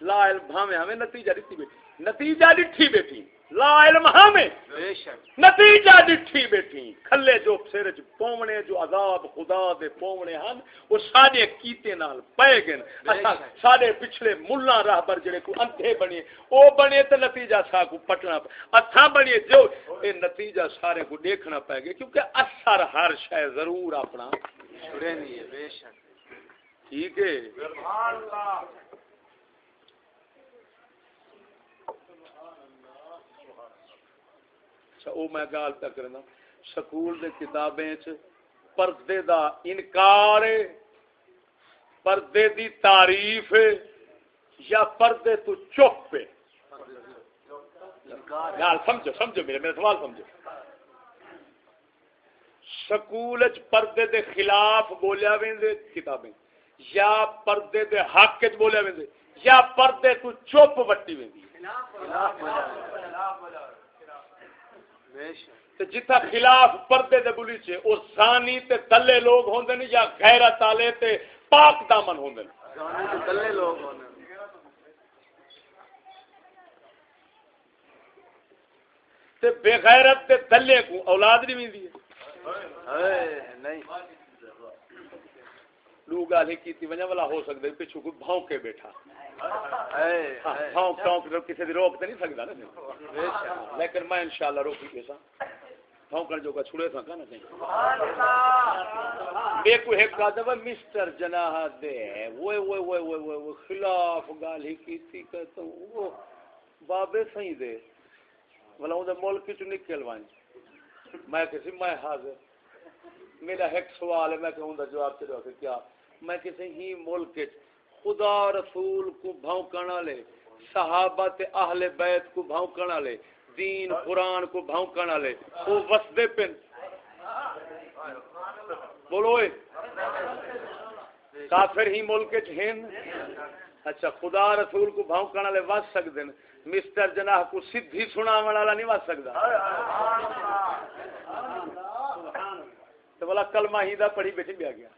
لا علم بھاویں ہمیں نتیجہ بیٹھی۔ نتیجہ ڈٹھی بیٹھی۔ لا علم ہمیں۔ نتیجہ ڈٹھی بیٹھی۔ کھلے جو سر چ پومنے جو عذاب خدا دے پومنے ہن وہ سارے کیتے نال پے گن سارے پچھلے ملہ راہبر جڑے کو انتھے بنے او بنے تے نتیجہ سا کو پٹنا۔ اتھا بنے جو اے نتیجہ سارے کو دیکھنا پے گا کیونکہ اثر ہر شے ضرور اپنا۔ چھڑے نہیں ہے بے شک۔ ٹھیک ہے۔ اچھا اچھا، او میں گال پہ کرنا۔ سکول دے کتابیں چ پردے دا انکار ہے، پردے دی تعریف ہے، یا پردے تو چپ پہ گال سمجھو سمجھو میرے میرا سوال سمجھو۔ سکول پردے دے خلاف بولیا ویندے کتابیں، یا پردے دے حق چ بولیا ویندے، یا پردے تو چپ وٹی ویندی۔ بے شک تے جتھا خلاف پردے دے بولی چے او زانی تے دلے لوگ ہوندے نے یا غیرت والے تے پاک دامن ہوندے نے۔ گانے تو کلے لوگ ہونے تے بے غیرت تے دلے کو اولاد نہیں ویندی ہے۔ نہیں۔ لو گال ہی کیتی والا ہو سکدا پیچھے کوئی بھونکے بیٹھا۔ ہاں، بھونک ٹونک کسی دی روک تے نہیں سکدا نا۔ لیکن میں انشاءاللہ روکی کے سا بھونکن جو کا چھڑے کنا کہیں۔ بے کو ایک کا مسٹر جناح دے وہ وہ وہ وہ خلاف گال کیتی کہ تو وہ بابے سہی دے۔ بلا اون دے ملک چ نکل وان میں کسی میں حاضر۔ میرا ایک سوال ہے، میں کہ دا جواب چلو کہ کیا؟ میں کسی ہی ملک خدا رسول کو بھونکن والے، صحابہ تے اہل بیت کو بھونکن والے، دین قرآن کو بھونکن والے، وہ وسدے پن۔ بولو اے۔ کافر ہی ملک چ ہیں۔ اچھا خدا رسول کو بھونکن والے وس سکدے ہیں۔ مسٹر جناح کو سیدھی سناون والا نہیں وس سکدا۔ تو بولا کلمہ ہی دا پڑھی بیٹھی بیا گیا۔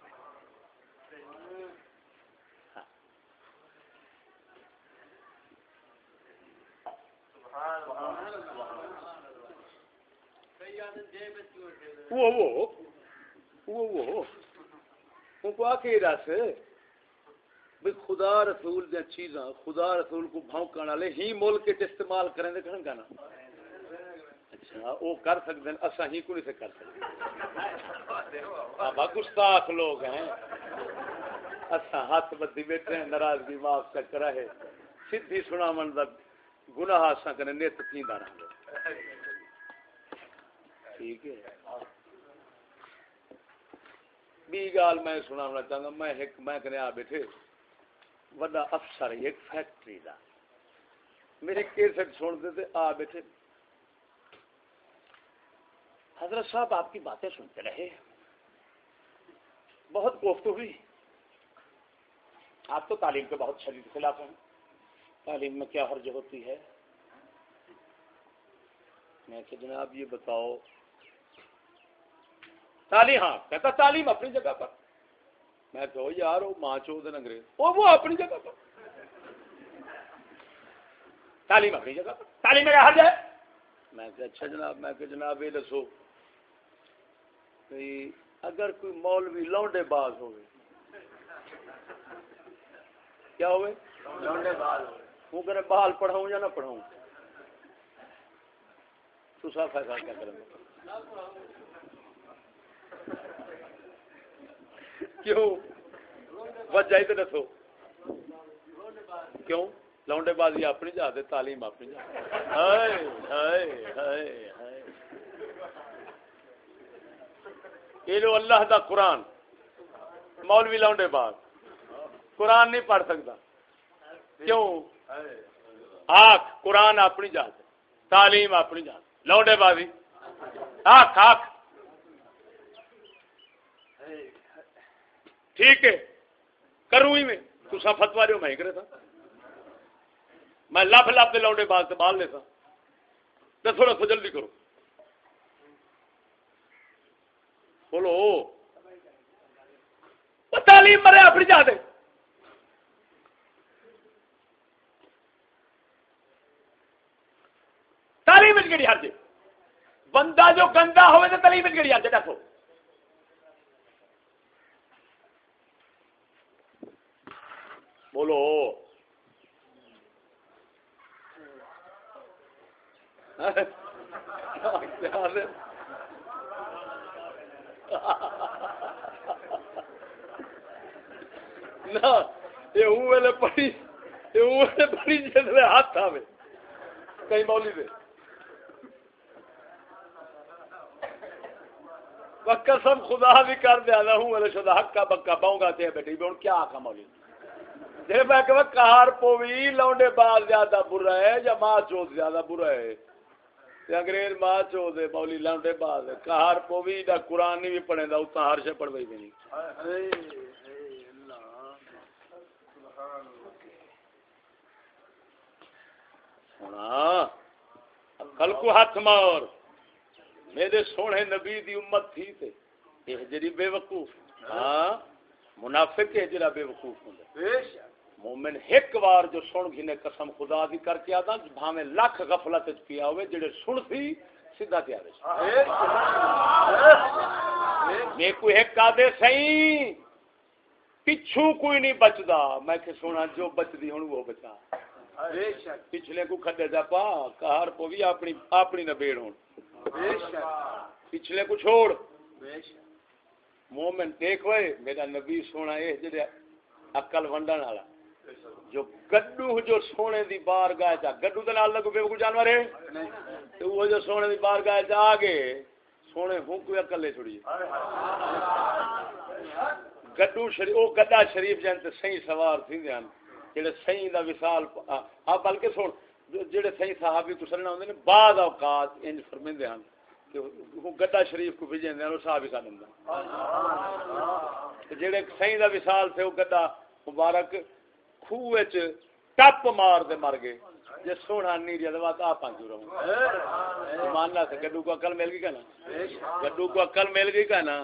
وہ وہ وہ وہ ان کو آکے رس بھی خدا رسول دیا چیزاں، خدا رسول کو بھونکن والے ہی ملک وچ استعمال کریں دے کھڑن گانا اچھا وہ کر سکتے ہیں اسا ہی کو نہیں سے کر سکتے بابا گستاخ لوگ ہیں۔ اسا ہاتھ بدی بیٹھے ہیں، ناراضگی معاف کر کر رہے۔ سیدھی سناون دا گناہ اسا کنے نیت تھیندا رہے ٹھیک ہے۔ بی گال میں سنانا چاہتا میں ایک میں کنے آ بیٹھے۔ وڈا افسر ایک فیکٹری دا۔ میرے کیسٹ سن دے تے آ بیٹھے۔ حضرت صاحب، آپ کی باتیں سنتے رہے۔ بہت گفتگو ہوئی۔ آپ تو تعلیم کے بہت شدید خلاف ہیں۔ تعلیم میں کیا حرج ہوتی ہے؟ میں کہ جناب یہ بتاؤ۔ تعلیم ہاں کہتا تعلیم اپنی جگہ پر۔ میں کہ یار وہ ماں چو دن انگریز۔ وہ وہ اپنی جگہ پر۔ تعلیم اپنی جگہ پر۔ تعلیم میں ہر جائے میں کہ اچھا جناب، میں کہ جناب یہ دسو اگر کوئی مولوی لونڈے باز ہوئے، کیا ہوئے؟ لونڈے بال وہ کہ بال پڑھاؤں یا نہ پڑھاؤں؟ تو صاف فیصلہ کیا کریں کیوں؟ وجہ ہی تو دسو۔ کیوں؟ لونڈے بازی اپنی جا تعلیم اپنی جا۔ یہ جو اللہ دا قرآن، مولوی لونڈے باز۔ قرآن نہیں پڑھ سکتا۔ کیوں؟ آخ قرآن اپنی جات تعلیم اپنی جات لونڈے بازی۔ آخ آخ ٹھیک ہے، کروں ہی میں۔ تو سا فتوا جو میں کرے تھا۔ میں لف لف لونڈے باز سے بال لیتا۔ تو تھوڑا سا جلدی کرو۔ بولو تعلیم مرے اپنی جا دے تعلیم کہڑی حرج ہے؟ بندہ جو گندا ہوئے تو تعلیم کہڑی حرج ہے دیکھو۔ بولو۔ نہ، یہ ہوں یہ ہوں ویلے ہاتھ آوے کئی مولی دے۔ قسم خدا بھی کر دیا ہوں ویلے شدہ حق کا بکا باؤں گا تے بیٹھی بھی ہوں کیا آکھا مولی دے میں کہ کہار پوی لونڈے باز زیادہ برا ہے یا ماں چوت زیادہ برا ہے؟ تے انگریز ماں چوت ہے مولی لونڈے باز ہے۔ کہار پوی دا قرآن نہیں بھی پڑھے دا اتنا ہر شے پڑھ بھی نہیں ہونا کل کو ہاتھ مار۔ میرے سونے نبی دی امت تھی تے یہ جڑی بے وقوف ہاں۔ منافق ہے جڑا بے وقوف ہوندا مومن ایک بار جو سن گھنے قسم خدا دی کر کے آتا بھاویں لاکھ غفلت وچ پیا ہوئے جڑے سن سی سیدھا تے آوے میں کوئی ایک آدے سہی پچھو کوئی نہیں بچدا۔ میں کہ سونا جو بچدی ہن وہ بچا۔ پچھلے کو کھڈے جا پا کہار کو بھی اپنی اپنی نبیڑ ہون۔ پچھلے کو چھوڑ مومن دیکھ ہوئے میرا نبی سونا اے جڑے عقل ونڈن والا۔ جو گڈو جو سونے دی بار گاہ چا گڈو دے نال لگو بے کو جانور ہے؟ تے وہ جو سونے دی بار گاہ چا آگے سونے ہوں کوئی عقل لے چھڑی گڈو شریف او گڈا شریف جان تے صحیح سوار تھی دیان جڑے صحیح دا وصال آ بلکہ سن جڑے صحیح صحابی کو سننا ہوندے نے بعد اوقات انج فرمیندے ہن کہ وہ گڈا شریف کو بھیجندے ہیں وہ صحابی کا نمبر جڑے صحیح دا وصال تھے وہ گڈا مبارک خوہ وچ ٹپ مار دے مر گئے۔ جے سونا نیری دوا تا پانچو رہوں ایمان اللہ سے گڈو کو عقل مل گئی کہ نا گڈو کو عقل مل گئی کہ نا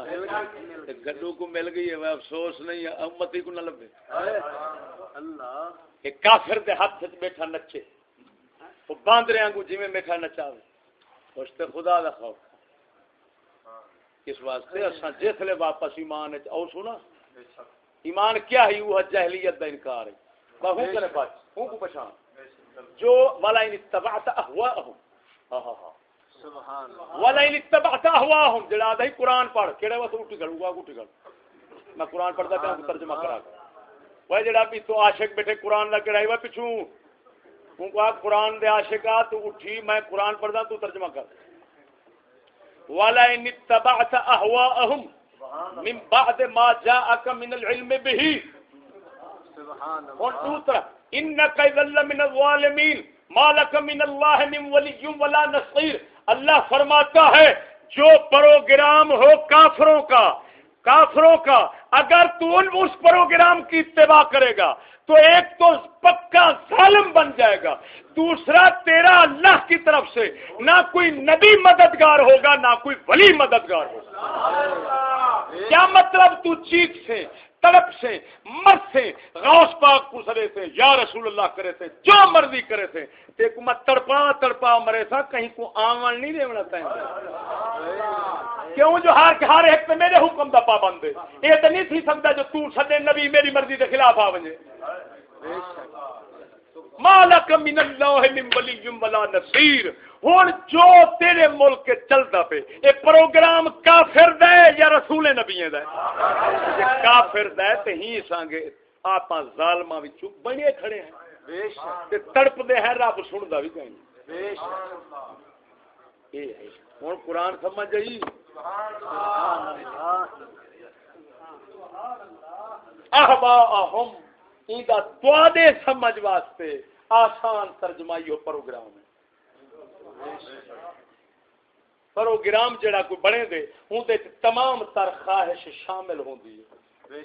تے گڈو کو مل گئی ہے افسوس نہیں امتی کو نہ لبے۔ اللہ۔ کہ کافر دے ہاتھ وچ بیٹھا نچے۔ وہ باندریاں کو جویں بیٹھا نچاوے اس تے خدا دا خوف۔ اس واسطے اساں جسلے واپس ایمان وچ او سنا ایمان کیا ہے؟ وہ جاہلیت دا انکار ہے۔ بہو کرے بچ۔ ہوں کو پہچان جو ولا ان اتبعت اهواهم ہاں ہاں, ہاں۔ سبحان اللہ ولا ان اتبعت اهواهم جڑا دا قرآن پڑھ۔ کیڑے وقت اٹھ گل گا اٹھ گل میں قرآن پڑھدا پیا ترجمہ کرا وہ جڑا بھی تو عاشق بیٹھے قرآن دا کڑائی وا پچھوں۔ ہوں کو آپ قرآن دے عاشق تو اٹھی، میں قرآن پڑھدا تو ترجمہ کر۔ ولا ان اتبعت اهواهم من بعد ما جاءك من العلم به۔ سبحان اور اللہ دوسرا انك اذل من الظالمین ما لك من اللہ من ولی ولا نصير۔ اللہ فرماتا ہے، جو پروگرام ہو کافروں کا کافروں کا، اگر تو ان اس پروگرام کی اتباع کرے گا تو ایک تو پکا ظالم بن جائے گا دوسرا تیرا اللہ کی طرف سے نہ کوئی نبی مددگار ہوگا نہ کوئی ولی مددگار ہوگا۔ کیا مطلب تو چیخ سے؟ تڑپ سے مر سے غوث پاک کو سرے سے، یا رسول اللہ کرے تھے جو مرضی کرے تھے تے کو مت تڑپا تڑپا، مرے تھا کہیں کو آمن نہیں دیونا تائیں کیوں جو ہر ہر ایک پہ میرے حکم دا پابند ہے۔ یہ تو نہیں تھی سکتا جو تو سدے نبی میری مرضی کے خلاف آ ونجے مالک من اللہ من ولی ولا نصیر۔ ہن جو تیرے ملک چلدا پے، اے پروگرام کافر دے یا رسول نبی دا ہے جے کافر دے تے ہی سانگے آپاں ظالماں وچ بنے کھڑے ہیں۔ بے شک تے تڑپ دے ہے رب سندا بھی کہیں۔ بے شک اے ہن قرآن سمجھ جئی سبحان اللہ۔ احباہم ایندا توادے سمجھ واسطے آسان ترجمہ یہ پروگرام ہے۔ پروگرام جڑا کوئی بنے دے ہوں تے تمام تر خواہش شامل ہوندی ہے۔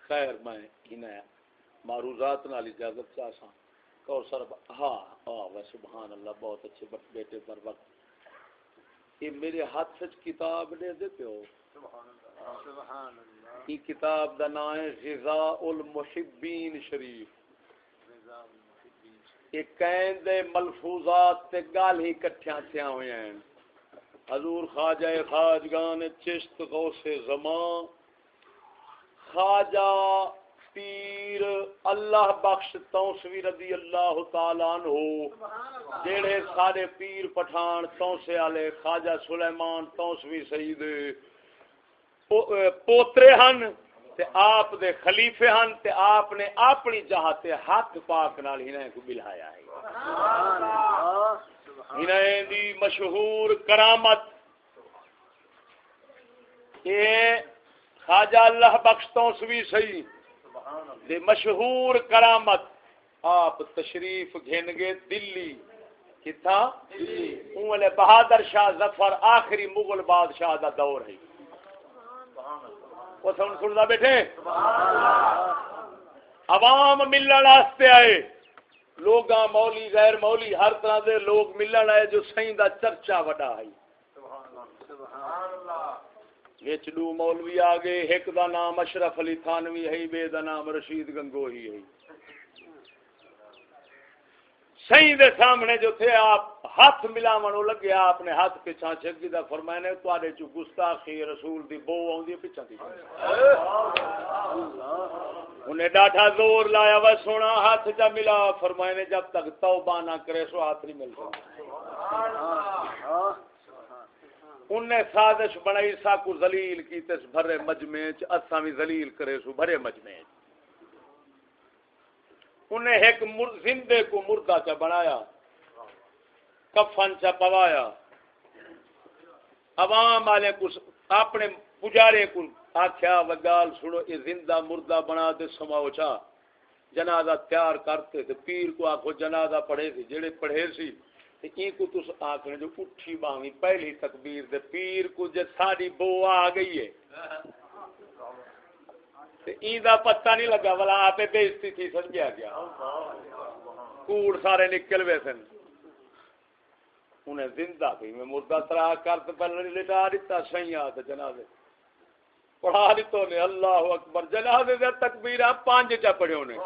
خیر، میں انہیں معروضات نال اجازت چاہساں اور سر ہاں ہاں سبحان اللہ، بہت اچھے بیٹے پر وقت۔ یہ میرے ہاتھ سے کتاب دے دیتے ہو سبحان اللہ۔ یہ کتاب دا نام ہے غذاء المحبین شریف۔ یہ کہیں دے ملفوظات تے گال ہی کٹھیاں تھیاں ہوئے ہیں۔ حضور خواجہ خواجگان چشت غوث زمان، خواجہ پیر اللہ بخش توسوی رضی اللہ تعالیٰ عنہ، جیڑے سارے پیر پٹھان توسے والے خواجہ سلیمان توسوی سید پوترے ہن تے آپ دے خلیفے ہن تے آپ نے اپنی جہاں تے ہاتھ پاک نال ہنے کو بلایا ہے۔ سبحان ہنے دی مشہور کرامت۔ یہ خواجہ اللہ بخش توسوی سید دے مشہور کرامت۔ آپ تشریف گھن گے دلی۔ کتا اولے بہادر شاہ ظفر آخری مغل بادشاہ دا دور ہے۔ وہ سن سنتا بیٹھے۔ عوام ملن واسطے آئے۔ لوگ مولی، غیر مولی، ہر طرح دے لوگ ملن آئے جو سائیں دا چرچا وڈا ہے۔ وچ دو مولوی آ گئے ایک دا نام اشرف علی تھانوی ہے، بے دا نام رشید گنگوہی ہے۔ سہی دے سامنے جو تھے، آپ ہاتھ ملاون لگے، آپ نے ہاتھ پیچھا چکی دا فرمایا نے، تواڈے چ گستاخی رسول دی بو اوندی پیچھا دی۔ انہیں ڈاٹا زور لایا وہ سونا ہاتھ جا ملا۔ فرمایا نے، جب تک توبہ نہ کرے سو ہاتھ نہیں ملتا انہیں سازش بنائی سا کو ذلیل کی تس بھرے مجمع چ، اساں بھی ذلیل کرے سو بھرے مجمع انہیں ایک مر- زندے کو مردہ چا بنایا، کفن چا پوایا۔ عوام والے کو اپنے پجارے کو آخیا وگال سنو، یہ زندہ مردہ بنا دے سماؤ چا جنازہ تیار کرتے تھے، پیر کو آخو جنازہ پڑھے سی جڑے پڑھے سی این کو تس آخنے جو اٹھی باوی پہلی تکبیر دے پیر کو، جے ساری بو آ گئی ہے۔ [laughs] تے پتہ نہیں لگا والا آپ بےزتی تھی، سمجھا گیا۔ کوڑ سارے نکل وے سن۔ انہیں زندہ کی میں مردہ ترا کر پہلے لٹا دیتا سیاں تے جنازے پڑھا دیتو نے اللہ اکبر۔ جنازے دے تکبیرہ پانچ چا پڑھے نے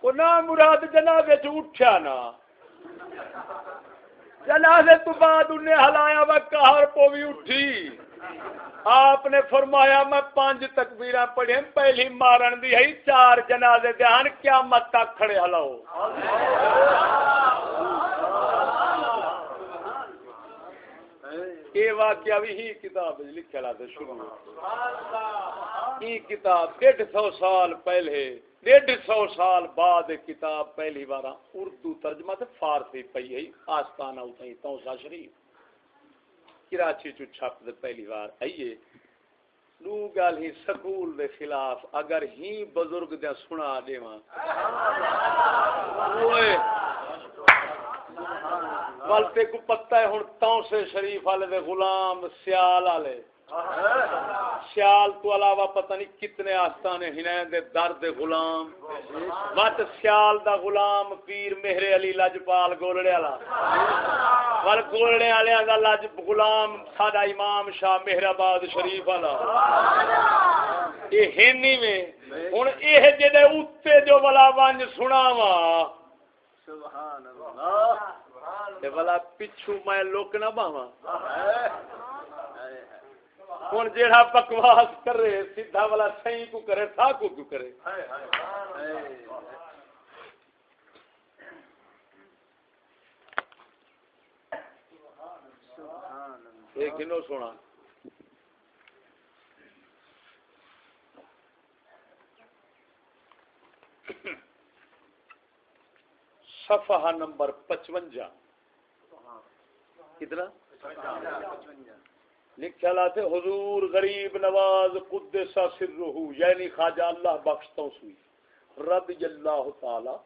کو نہ مراد جنازے چ اٹھیا نا۔ جنازے تو بعد انہیں ہلایا، وہ کہر پو بھی اٹھی۔ آپ نے فرمایا میں پانچ تکبیرہ پڑھیں، پہلی مارن دی ہے، چار جنازے دھیان کیا مت تک کھڑے ہلاؤ یہ واقعہ بھی ہی کتاب لکھا لا تے شروع۔ یہ کتاب، ڈیڑھ سو سال پہلے، ڈیڑھ سو سال بعد کتاب پہلی بار اردو ترجمہ تے فارسی پئی ہے، آستانہ اتھائی توسا شریف۔ کراچی چ چھپ دے پہلی بار آئیے دو گل ہی سکول دے خلاف اگر ہی بزرگ دے سنا دیواں۔ اوئے۔ ولتے کو پتہ ہے ہن تاں سے شریف والے دے غلام سیال والے۔ سیال تو علاوہ پتہ نہیں کتنے آستانے ہنین دے در دے غلام۔ وٹ سیال دا غلام پیر مہر علی لجپال گولڑے والا۔ ول گولڑے والے دا لج غلام ساڈا امام شاہ مہر آباد شریف والا۔ یہ ہنی میں، ہن یہ جڑے اوتے جو والا ونج سناواں۔ سبحان اللہ۔ تے والا پچھو میں لوک نہ باواں۔ ہوں جیڑا بکواس کرے، سیدھا والا صحیح کو کرے تھا کو کیوں کرے؟ یہ کنو سونا؟ صفحہ نمبر پچونجا کتنا؟ لکھا لاتے حضور غریب نواز قدسہ سرہو یعنی خواجہ اللہ بخشتوں سوئی۔ رضی اللہ تعالی۔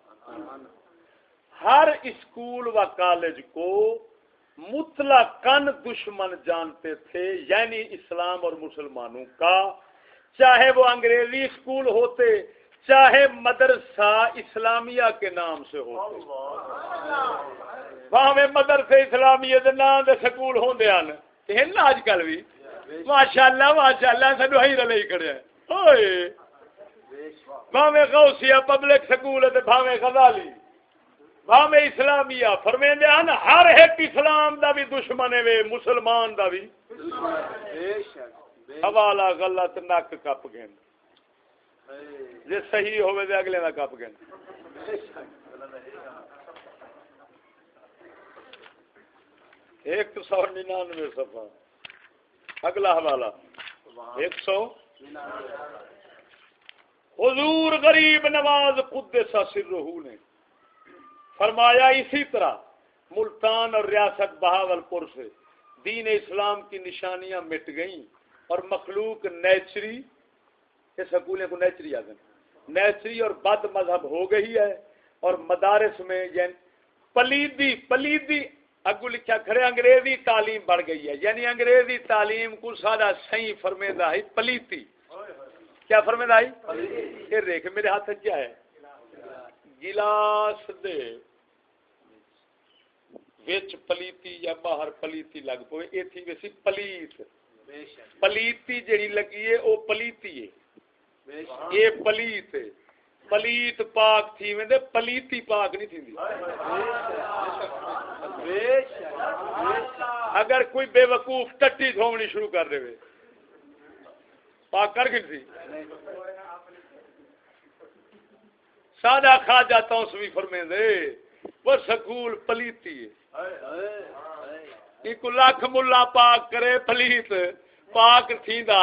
ہر اسکول و کالج کو مطلقاً دشمن جانتے تھے یعنی اسلام اور مسلمانوں کا۔ چاہے وہ انگریزی اسکول ہوتے چاہے مدرسہ اسلامیہ کے نام سے ہوتے۔ وہاں مدرسے اسلامیہ دے نام دے سکول ہوندے ہیں ہیں نا اج کل بھی ماشاءاللہ ماشاءاللہ سانو ہی رلے کھڑے ہیں. اوئے. غوثیہ پبلک سکول ہے تے بھاویں غزالی. بھاویں اسلامیہ. فرمیندے ہن، ہر ایک اسلام دا بھی دشمن ہے وے مسلمان دا بھی بے شک حوالہ غلط نک کپ گئے جے صحیح ہوئے تے اگلے دا کپ گئے بے شک ایک سو ننانوے صفحہ۔ اگلا حوالہ۔ ایک سو۔ حضور غریب نواز قدس سرہ نے فرمایا اسی طرح ملتان اور ریاست بہاول پور سے دین اسلام کی نشانیاں مٹ گئیں اور مخلوق نیچری یہ سکولیں کو نیچری آ گئے نیچری اور بد مذہب ہو گئی ہے اور مدارس میں یعنی پلیدی پلیدی اگو لکھا کھڑے انگریزی تعلیم بڑھ گئی ہے۔ یعنی انگریزی تعلیم کو سارا صحیح فرمیدہ ہے پلیتی۔ کیا فرمیدہ ہے؟ یہ دیکھ میرے ہاتھ کیا ہے؟ گلاس دے وچ پلیتی یا باہر پلیتی لگ پوے یہ تھی ویسی پلیت۔ پلیتی جڑی لگی ہے وہ پلیتی ہے۔ یہ پلیت ہے۔ پلیت پاک تھی ویندے پلیتی پاک نہیں تھی اگر کوئی بے وقوف ٹٹی دھومنی شروع کر دے پاک کر گئی تھی سادہ کھا جاتا ہوں سوی فرمے دے وہ سکول پلیتی ہے ایک لاکھ ملا پاک کرے پلیت پاک تھی دا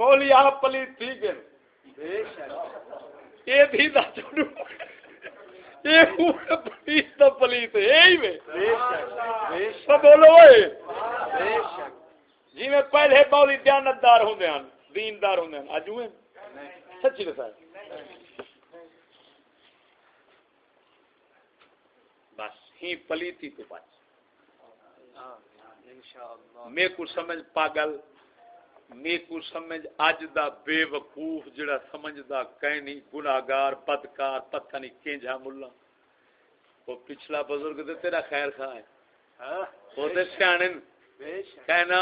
مولی آپ پلیت تھی گئے یہ تھی دا چھوڑو یہ پورا پلیت دا ہے میں۔ بولو اے جی میں پہلے دیانتدار ہوں ہیں دیندار ہوں ہیں آج ہوئے سچی بس ہی پلیتی تو انشاءاللہ۔ میں کو سمجھ پاگل۔ میں کو سمجھ اج دا بے وقوف جڑا سمجھدا کہنی گناہگار بدکار پتہ نہیں کینجا ملا۔ وہ پچھلا بزرگ تے تیرا خیر خواہ ہے۔ ہاں؟ وہ تے شک۔ کہنا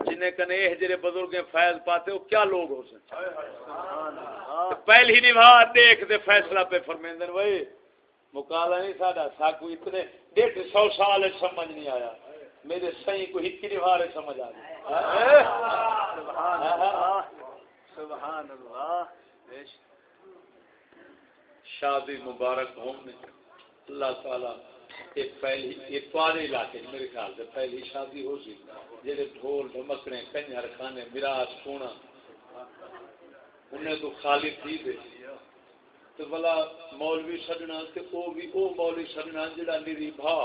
جنہیں کنے یہ جڑے بزرگ فیض پاتے وہ کیا لوگ ہو اللہ۔ پہلی نواز دیکھ دے فیصلہ پہ فرمیندن بھائی مکالا نہیں ساڈا ساکو اتنے ڈیڑھ سو سال سمجھ نہیں آیا۔ میرے صحیح کو ہکی نوارے سمجھ آ گئی سبحان اللہ. سبحان اللہ. بے شک شادی مبارک ہوں نے اللہ تعالی ایک پہلی ایک پارے علاقے میرے خیال سے پہلی شادی ہو سی۔ جہے ڈھول ڈھمکنے کنجر کھانے میراث سونا۔ انہیں تو خالی تھی دے۔ تو بلا مولوی سجنا تے او بھی او مولوی سجنا جڑا میری بھا۔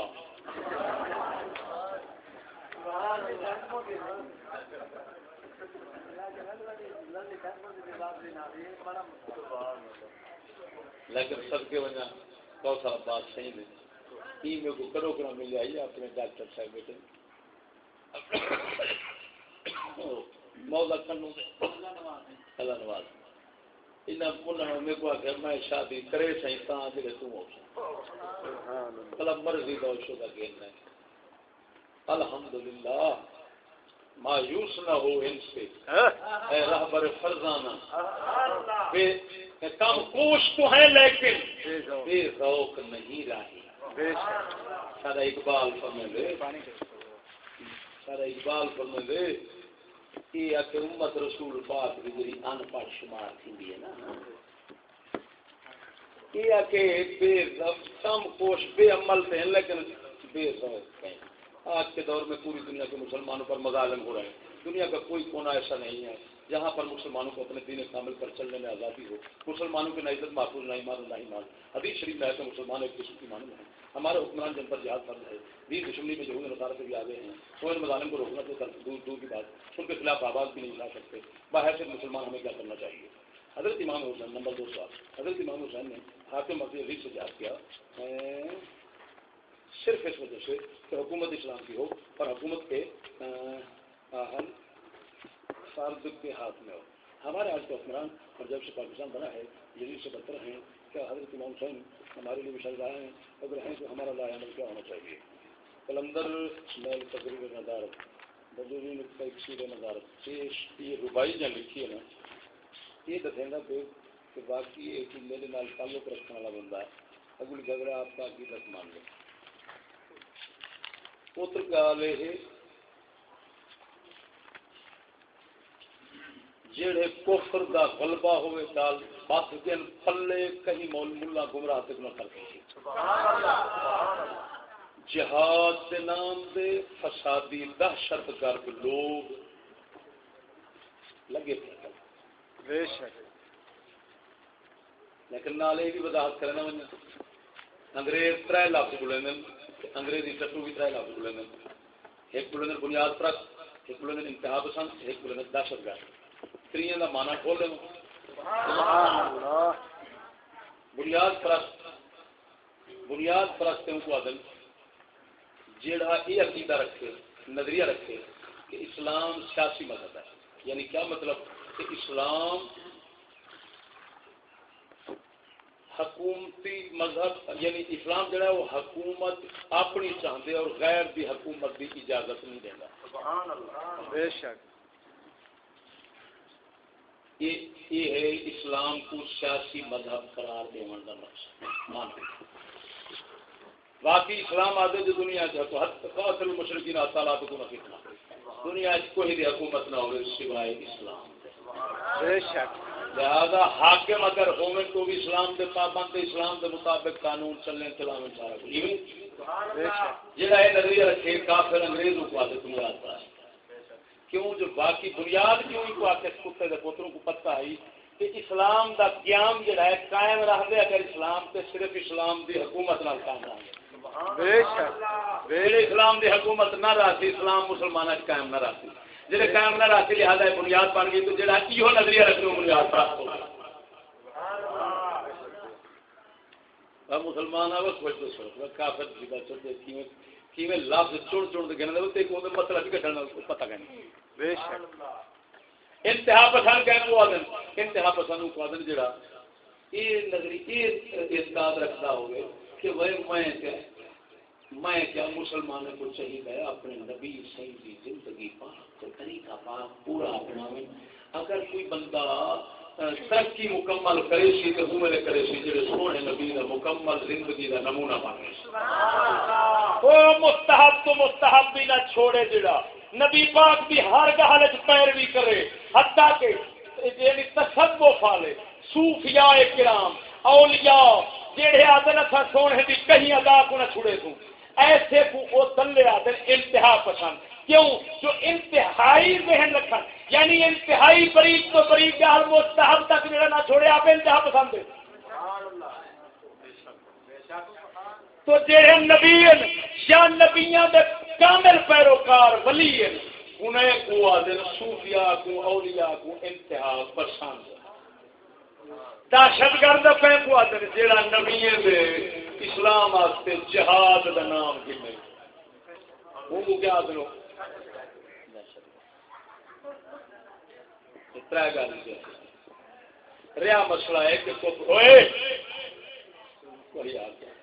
لیکن سب کے وجہ بہت سارا بات صحیح نہیں۔ ای میں کو کرو کرو مل جائیے اپنے ڈاکٹر صاحب بیٹے مولا کنو اللہ نواز۔ انہاں انہاں میں کو آخر میں شادی کرے سہی تاں جڑے تو ہو بلا مرضی دا شو دا گین ہے۔ الحمدللہ۔ مایوس نہ ہو ان سے۔ اے رہبر فرزانہ بے کم کوش تو ہیں لیکن بے ذوق نہیں رہی۔ بے شک۔ سارا اقبال فرمے دے سارا اقبال فرمے دے یہ آ کہ امت رسول پاک کی ان پڑھ شمار تھی ہے نا۔ یہ آ کہ بے ذوق کم کوش بے عمل تھے لیکن بے ذوق۔ آج کے دور میں پوری دنیا کے مسلمانوں پر مظالم ہو رہے ہیں دنیا کا کوئی کونا ایسا نہیں ہے۔ جہاں پر مسلمانوں کو اپنے دین کامل پر چلنے میں آزادی ہو۔ مسلمانوں کی نہ عزت محفوظ نہیں مان نہیں مان حدیث شریف میں ہے کہ مسلمان ایک قسم کی معلوم ہے ہمارے حکمران جن پر جہاد فرض ہے۔ دین دشمنی میں جہود نصارہ سے بھی آگے ہیں۔ تو ان مظالم کو روکنا تو دور دور کی بات ان کے خلاف آواز بھی نہیں لا سکتے۔ باہر سے مسلمان ہمیں کیا کرنا چاہیے؟ حضرت امام حسین، نمبر دو سوال۔ حضرت امام حسین نے حاکم مسیح عزیز سے جہاد کیا۔ صرف اس وجہ سے کہ حکومت اسلام کی ہو اور حکومت کے حل فرد کے ہاتھ میں ہو۔ ہمارے آج کے حکمران اور جب سے پاکستان بنا ہے یزید سے بدتر ہیں کیا حضرت امام حسین ہمارے لیے مشاہد رہا ہیں، اگر ہیں تو ہمارا لا عمل کیا ہونا چاہیے۔ کلندر میل تقریب نظارت بدوری تقسیر نظارت۔ یہ ربائی جہاں لکھی ہے نا، یہ دسیں گا کہ باقی یہ کہ میرے نال تعلق رکھنے والا بندہ ہے۔ اگلی خبر آپ کا کی دس مان لو پتر گال یہ جڑے کفر دا غلبہ ہوئے دال بس دن پلے کہیں مول ملا گمراہ تک نہ کر جہاد کے نام دے فسادی دہشت گرد لوگ لگے پہ بے شک۔ لیکن نال یہ بھی وضاحت کرنا انگریز تر لفظ بولیں انگریزی ٹٹو بھی تر لفظ بولیں ایک بنیاد پرست ایک انتہا پسند ایک دہشت گرد۔ کا مانا کھول دیں سبحان اللہ بنیاد پرست بنیاد کو عدل جیڑا یہ عقیدہ رکھے نظریہ رکھے کہ اسلام سیاسی مذہب ہے۔ یعنی کیا مطلب؟ کہ اسلام حکومتی مذہب یعنی اسلام جڑا ہے وہ حکومت اپنی چاہتے اور غیر دی حکومت کی اجازت نہیں دینا سبحان اللہ۔ بے شک۔ یہ ہے اسلام کو سیاسی مذہب قرار دینے کا مقصد۔ باقی اسلام آدھے جو دنیا سے تو حد قاتل مشرقین تعالیٰ تو نہ فتنہ۔ دنیا کوئی بھی حکومت نہ ہوگی سوائے اسلام۔ دے۔ بے شک۔ لہذا حاکم اگر ہوئے تو بھی اسلام دے پابند اسلام دے مطابق قانون چلنے چلانے سارا کچھ جہاں یہ نظریہ رکھے کافر انگریز کو آتے بنیاد پر کیوں؟ جو باقی بنیاد کیوں ہی کو آتے کتے دے پوتروں کو پتہ ہے کہ اسلام دا قیام جڑا ہے قائم رہ دے اگر اسلام تے صرف اسلام دی حکومت نال قائم رہ دے بے شک۔ اسلام دی حکومت نہ رہتی اسلام مسلمانوں قائم نہ رہتی جڑے قائم نہ رہتی لہذا یہ بنیاد بن گئی۔ تو جڑا یہ نظریہ رکھنے بنیاد پراپت ہو۔ مسلمان کافر کیویں لفظ کے گنے تے مطلب پتہ بے شک۔ انتہا پسند کہنے کو آدن انتہا پسند کو آدن جڑا یہ نظری یہ اعتقاد رکھتا کہ وہ میں میں کیا مسلمانوں کو چاہیے اپنے نبی صحیح کی زندگی پاک تو طریقہ پاک پورا اپنا اگر کوئی بندہ ترقی مکمل کرے سی تو میرے کرے سی جڑے سونے نبی کا مکمل زندگی کا نمونہ بنے وہ مستحب تو مستحب بھی نہ چھوڑے جڑا۔ نبی پاک بھی ہر گل پیروی کرے۔ حتیٰ کہ یعنی تصوف والے صوفیاء کرام اولیاء جڑے آدھے اتھا سونے دی کہیں ادا کو نہ چھڑے تو۔ ایسے کو وہ دلے آدھے انتہا پسند۔ کیوں؟ جو انتہائی ذہن رکھن یعنی انتہائی بریک تو بریک گال مستحب تک جڑا نہ چھوڑے، آپ انتہا پسند ہے تو جڑے نبی یا نبیاں دے کامل پیروکار ولی انہیں کو آدھے صوفیاء کو، اولیاء کو انتہا پسند۔ دہشت گرد پہ کو جیڑا نبی دے، اسلام واسطے جہاد دا نام کنے وہ کو کیا آدھے تر گل رہا مسئلہ ہے کہ کفر ہوئے کوئی آ گیا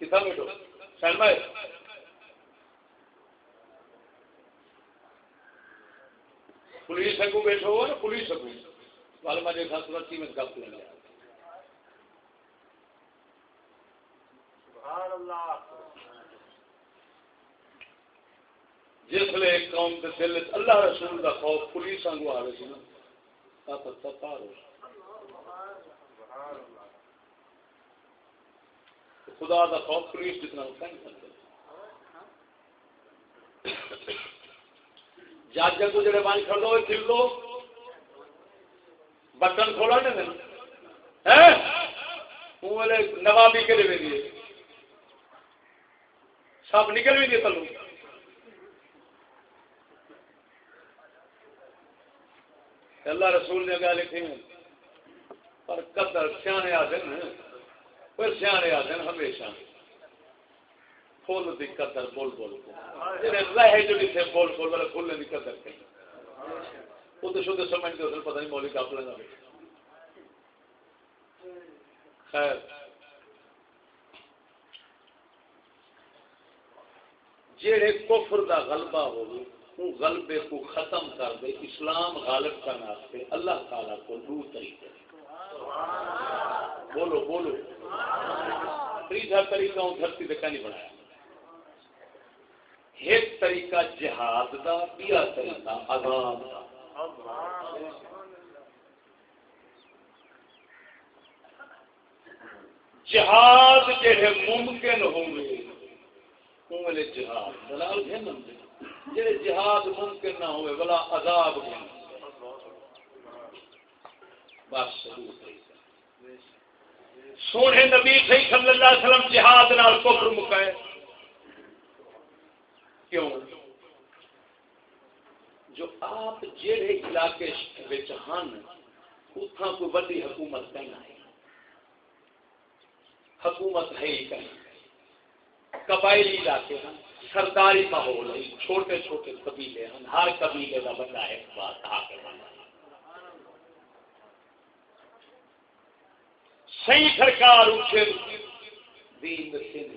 کتنا بیٹھو سلمہ پولیس کو بیٹھو ہو نا پولیس کو وال میں دیکھا تو کی میں لے لیا۔ جس لے ایک قوم کے دل اللہ رسول دا خوف پولیس آنگو آ رہے سی نا پتہ پار ہو خدا دا خوف پولیس جتنا ہوتا ہے۔ جج کو جڑے بانچ کھڑ دو کھل دو۔ بٹن کھولا نے ہیں نہیں نوابی کے لیے دیے سب نکل بھی نہیں تلو۔ اللہ رسول نے گل لکھی پر قدر سیانے آ دن پر سیانے آ دن ہمیشہ۔ فل کی قدر، بول بول کے رہے جو تھے، بول بول والے فل کی قدر کہیں وہ تو شدھ سمجھتے ہوتے پتہ نہیں مولی کپ لینا خیر۔ جہے کفر دا غلبہ ہو وہ غلبے کو ختم کر دے، اسلام غالب کرنے واسطے اللہ تعالیٰ کو دو طریقے۔ بولو بولو۔ تیسرا طریقہ دھرتی پہ نہیں بنایا۔ ایک طریقہ جہاد دا یا طریقہ عذاب دا۔ جہاد جہے ممکن ہوئے ویلے جہاد، دلال ہے نا جہے جہاد ممکن نہ ہوئے، بلا عذاب گھن بس سونے نبی صلی اللہ علیہ وسلم جہاد نال کفر مکائے کیوں؟ جو آپ جہے علاقے وچ ہن اتھاں کوئی بڑی حکومت کہنا ہے۔ حکومت ہے ہی کہیں قبائلی علاقے ہیں سرداری ماحول ہے، چھوٹے چھوٹے قبیلے ہیں ہر قبیلے کا بندہ ہے بات آ کے صحیح سرکار اٹھے دین سندھ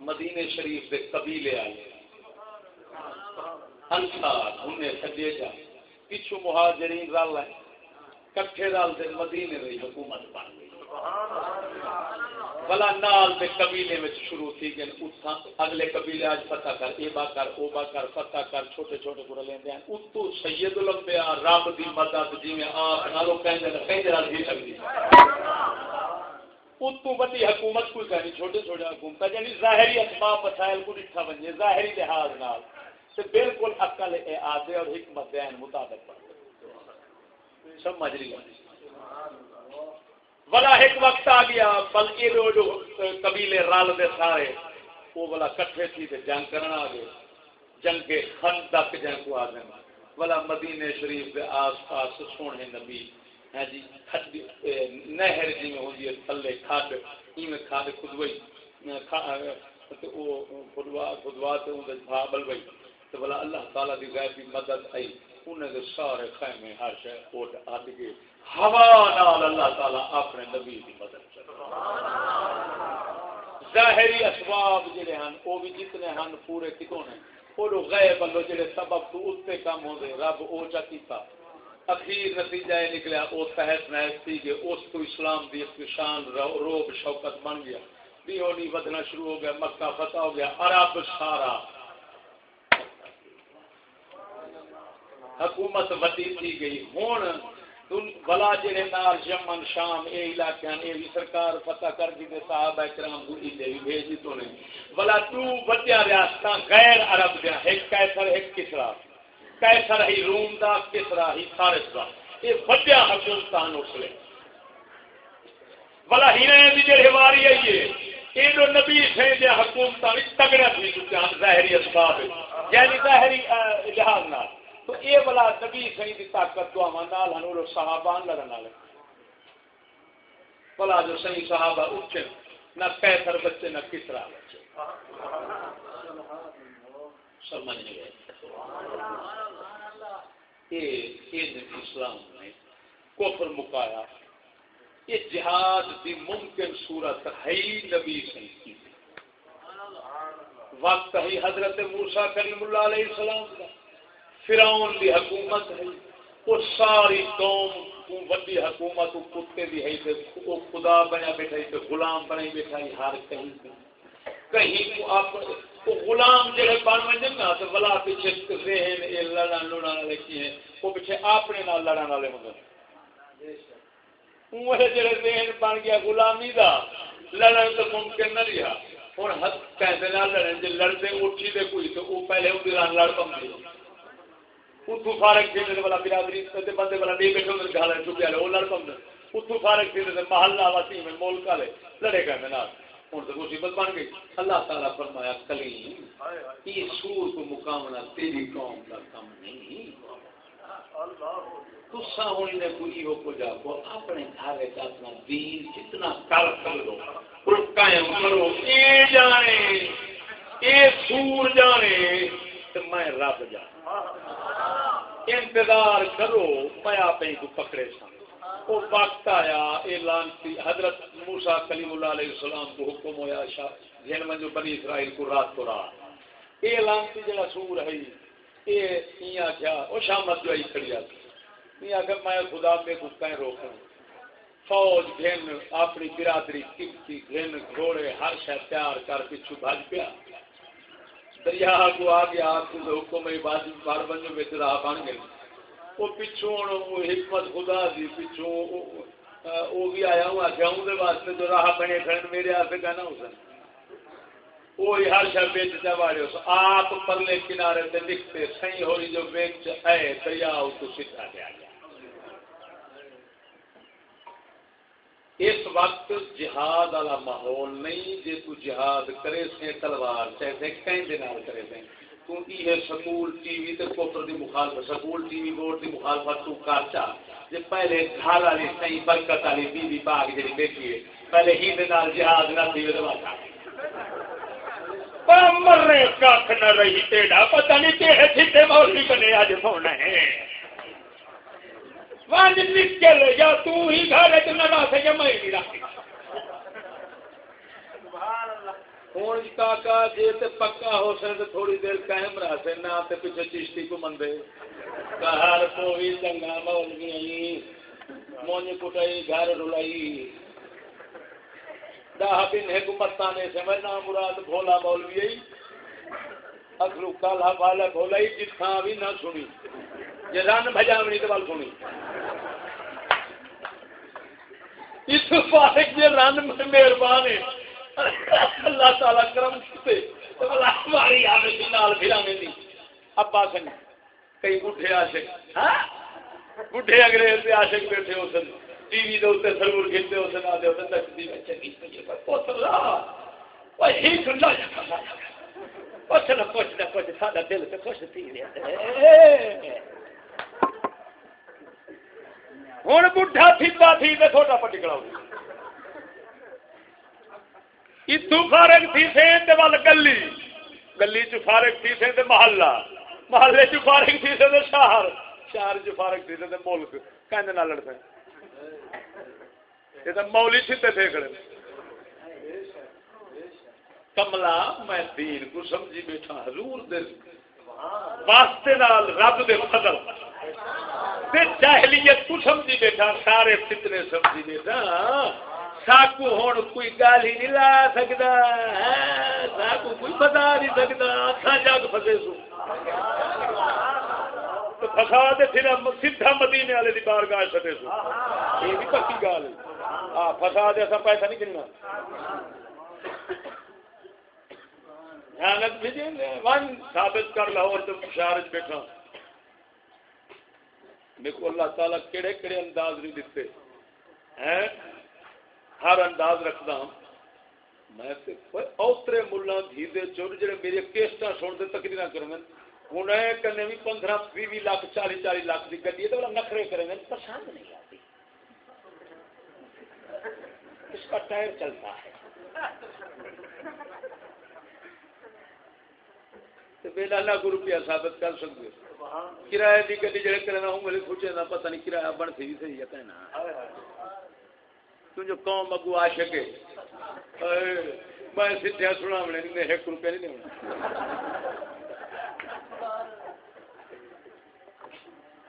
مدینے شریف کے قبیلے آئے۔ انسار انہیں سجے جا پچھو مہاجرین رل ہے کٹھے رل دے، مدینے دی حکومت بن گئی۔ بلا نال دے قبیلے میں شروع تھی کہ اتھاں اگلے قبیلے آج فتح کر، اے با کر، او با کر، فتح کر، چھوٹے چھوٹے گڑ لیندے ہیں اتو سید الانبیاء رب دی مدد جویں آپ نالو کہندے نے کہیں جرا دی سکدی اتو بڑی حکومت کوئی کرنی چھوٹے چھوٹے حکومت یعنی ظاہری اسباب وسائل کو ڈٹھا بنجے، ظاہری لحاظ نال۔ سے بالکل عقل آدھے اور حکمت بیان مطابق پڑھتے سمجھ رہی بلا ایک وقت آ گیا بلکہ وہ جو قبیلے رال دے سارے وہ بلا کٹھے تھی تے جنگ کرنا آ گئے۔ جنگ کے خندق جنگ کو آ گئے بلا مدینے شریف کے آس پاس سونے نبی۔ ہے جی کھڈ نہر جی میں ہوندی ہے تھلے کھڈ، ایویں کھڈ کھدوئی۔ تے او خدوا خدوا تے اون دے بھابل وئی۔ تے بلا اللہ تعالی دی غیبی مدد آئی۔ انہیں دے سارے خیمے ہر شے اوٹ اٹ گئے۔ ہوا نال اللہ تعالی اپنے نبی دی مدد ظاہری اسباب جڑے ہیں وہ بھی جتنے ہیں پورے کتوں نے وہ غیب اللہ جڑے سبب تو اتنے کام ہو گئے رب او چا کیتا۔ اخیر نتیجہ یہ نکلا وہ تحت محض تھی کہ اس تو اسلام دی ایک شان روب شوکت بن گیا۔ بھی ہونی بدنا شروع ہو گیا، مکہ فتح ہو گیا، عرب سارا حکومت وڈی تھی گئی۔ ہوں بلا جڑے نال یمن، شام، اے علاقے ہیں اے بھی سرکار فتح کر دی تے صحابہ کرام کو دے بھی بھیج دی تو نے۔ بلا تو وڈیا ریاستاں غیر عرب دیا ایک کیسر ایک کسرا۔ کیسر ہی روم دا، کسرا ہی فارس دا۔ یہ وڈیا حکومتاں نسلے بلا ہیرے دی جڑی واری ہے یہ۔ جو نبی سے دے حکومتاں وچ تگڑا تھی چکا ظاہری اسباب یعنی ظاہری لحاظ نال۔ تو یہ بلا نبی سی کی طاقت تو نال ہنور صحابہ لڑن والے۔ بلا جو سی صحابہ اٹھے نہ کیسر بچے، نہ کسرا بچے۔ سمجھ نہیں گئے اسلام نے کفر مکایا۔ یہ جہاد دی ممکن صورت ہے نبی سی کی۔ وقت ہی حضرت موسا کریم اللہ علیہ السلام کا۔ فرعون دی حکومت ہے۔ وہ ساری قوم وڈی حکومت کتے دی ہے۔ تے وہ خدا بنا بیٹھا ہے تے غلام بنا بیٹھا ہے، ہر کہیں تے کہیں کو آپ وہ غلام جڑے بن ونجن نا تے بلا پیچھے ذہن اے لڑن لڑن والے کی ہیں۔ وہ پیچھے اپنے نال لڑن والے ہوندے وہ جڑے ذہن بن گیا غلامی دا، لڑن تو ممکن نہ رہا ہن حد کہندے نال لڑن، جے لڑدے اٹھی دے کوئی، تو وہ پہلے اون دی لڑ پندے اتو فارغ تھی والا برادری بندے والا نہیں بیٹھے ہوتے گھر چکے والے وہ لڑ پہ اتو فارغ تھی محلہ واسی میں مولک والے لڑے گئے میرے ہوں تو مصیبت بن گئی اللہ تعالیٰ فرمایا کلیم یہ سور کو مقامنا تیری قوم کا کام نہیں تسا ہوں نے کوئی ہو کو جا کو اپنے گھر اپنا دین کتنا کر کر دو قائم کرو اے جانے اے سور جانے تو میں رب جانے انتظار کرو میں آپ کو پکڑے سا وہ وقت آیا اعلان کی حضرت موسا کلیم اللہ علیہ السلام کو حکم ہوا جن میں جو بنی اسرائیل کو رات کو رات۔ اعلان کی جگہ سور ہے یہ آخیا وہ شامت جو آئی کھڑی آ آخر میں خدا میں کہیں روکوں۔ فوج، گھن، اپنی برادری کپتی گھن، گھوڑے، ہر شہ تیار کر پچھو بھج پیا۔ دریا کو آ گیا آپ کو حکم بازی بار بنو بچ راہ بن گئے۔ وہ پچھوں وہ حکمت خدا دی، پچھوں وہ بھی آیا ہوں آخیا ہوں واسطے جو راہ بنے کھڑے میرے ہاتھ کہنا اس وہی ہر شہر بیچ جاڑے آپ پرلے کنارے سے لکھتے سی ہوئی جو بیچ ہے دریا اس کو سیدھا دیا گیا۔ اس وقت جہاد والا ماحول نہیں جی تو جہاد کرے سے تلوار چاہے کہیں کرے سے۔ تو یہ سکول ٹی وی تے کوپر دی مخالفت، سکول ٹی وی بورڈ دی مخالفت تو کر چا جے پہلے گھر والی صحیح برکت والی بی بی پاک جڑی بیٹھی ہے، پہلے ہی دے نال جہاد نہ تھی، تے واتا مرنے کھ نہ رہی تیڑا پتہ نہیں تے جتے مولوی کنے اج ہونا ہے ونج نکل یا تو ہی گھر چ نہ رکھ یا میں نہیں رکھ ہوں جی کاکا جی تے پکا ہو سکے تو تھوڑی دیر قائم رہ سے نہ تے پیچھے چشتی کو مندے۔ گھر کو بھی چنگا مولوی مونج کٹائی، گھر رلائی۔ دہ دن حکومت نے سمجھ نہ مراد بھولا مولوی اخرو کالا بالا بھولا جتھا بھی نہ سنی۔ جی رن بجاونی تو بل سنی۔ اس پارک جی رن میں مہربان ہے۔ اللہ تعالی کرم سے ہماری آنے نال پھرانے دی۔ ابا سنگ کئی بڈھے عاشق۔ ہاں؟ بڈھے انگریز کے عاشق بیٹھے ہو سن۔ ٹی وی دے اوتے سرور کھیتے ہو سن آدے ہو سن تکتی بچے کی پہ پوتر رہا وہ ہی کھلا جا کچھ نہ کچھ نہ کچھ ساڈا دل تے خوش تھی رہیا۔ ہوں بڈھا پھیتا تھی تو چھوٹا پٹکڑا ہو اتو فارغ تھی سین تے وال گلی گلی چ فارغ تھی سین تے محلہ محلے چ فارغ تھی سین تے شہر شہر چ فارغ تھی سین تے ملک کہندے نال لڑتے یہ تو مولی سیتے تھے کھڑے کملا میں دین کو سمجھی بیٹھا حضور دے واسطے نال رب دے فضل تے جاہلیت کو سمجھی بیٹھا سارے فتنے سمجھی بیٹھا ساکو ہوں کوئی گال ہی نہیں لا سکتا ہاں، ساکو کوئی بتا نہیں سکتا اکھا جگ فسے سو۔ فسا دے پھر سیدھا مدینے والے دی بار گاہ سٹے سو۔ یہ بھی پکی گال ہے۔ ہاں فسا دے ایسا پیسہ نہیں گننا۔ حالت بھی جی، ون ثابت کر لاہور تو شہر بیٹھا۔ میرے اللہ تعالیٰ کہڑے کہڑے انداز نہیں دیتے۔ ہیں؟ ہر انداز رکھتا ہوں۔ میں اوترے ملا دھی دے چور جڑے میرے کیسٹا سن دے تکری نہ کریں ہوں کنے بھی پندرہ بھی بھی لاکھ چالی چالی لاکھ کی گڈی تو نخرے کریں گے۔ پسند نہیں آتی۔ اس کا ٹائر چلتا ہے۔ لاکھ روپیہ ثابت کر سکتے کرایہ کی گڈی جڑے کرنا ہوں میرے سوچے نہ پتہ نہیں کرایہ بن سی صحیح ہے کہنا تو جو قوم اگو آ سکے میں سیدھا سنا میں نہیں ایک روپیہ نہیں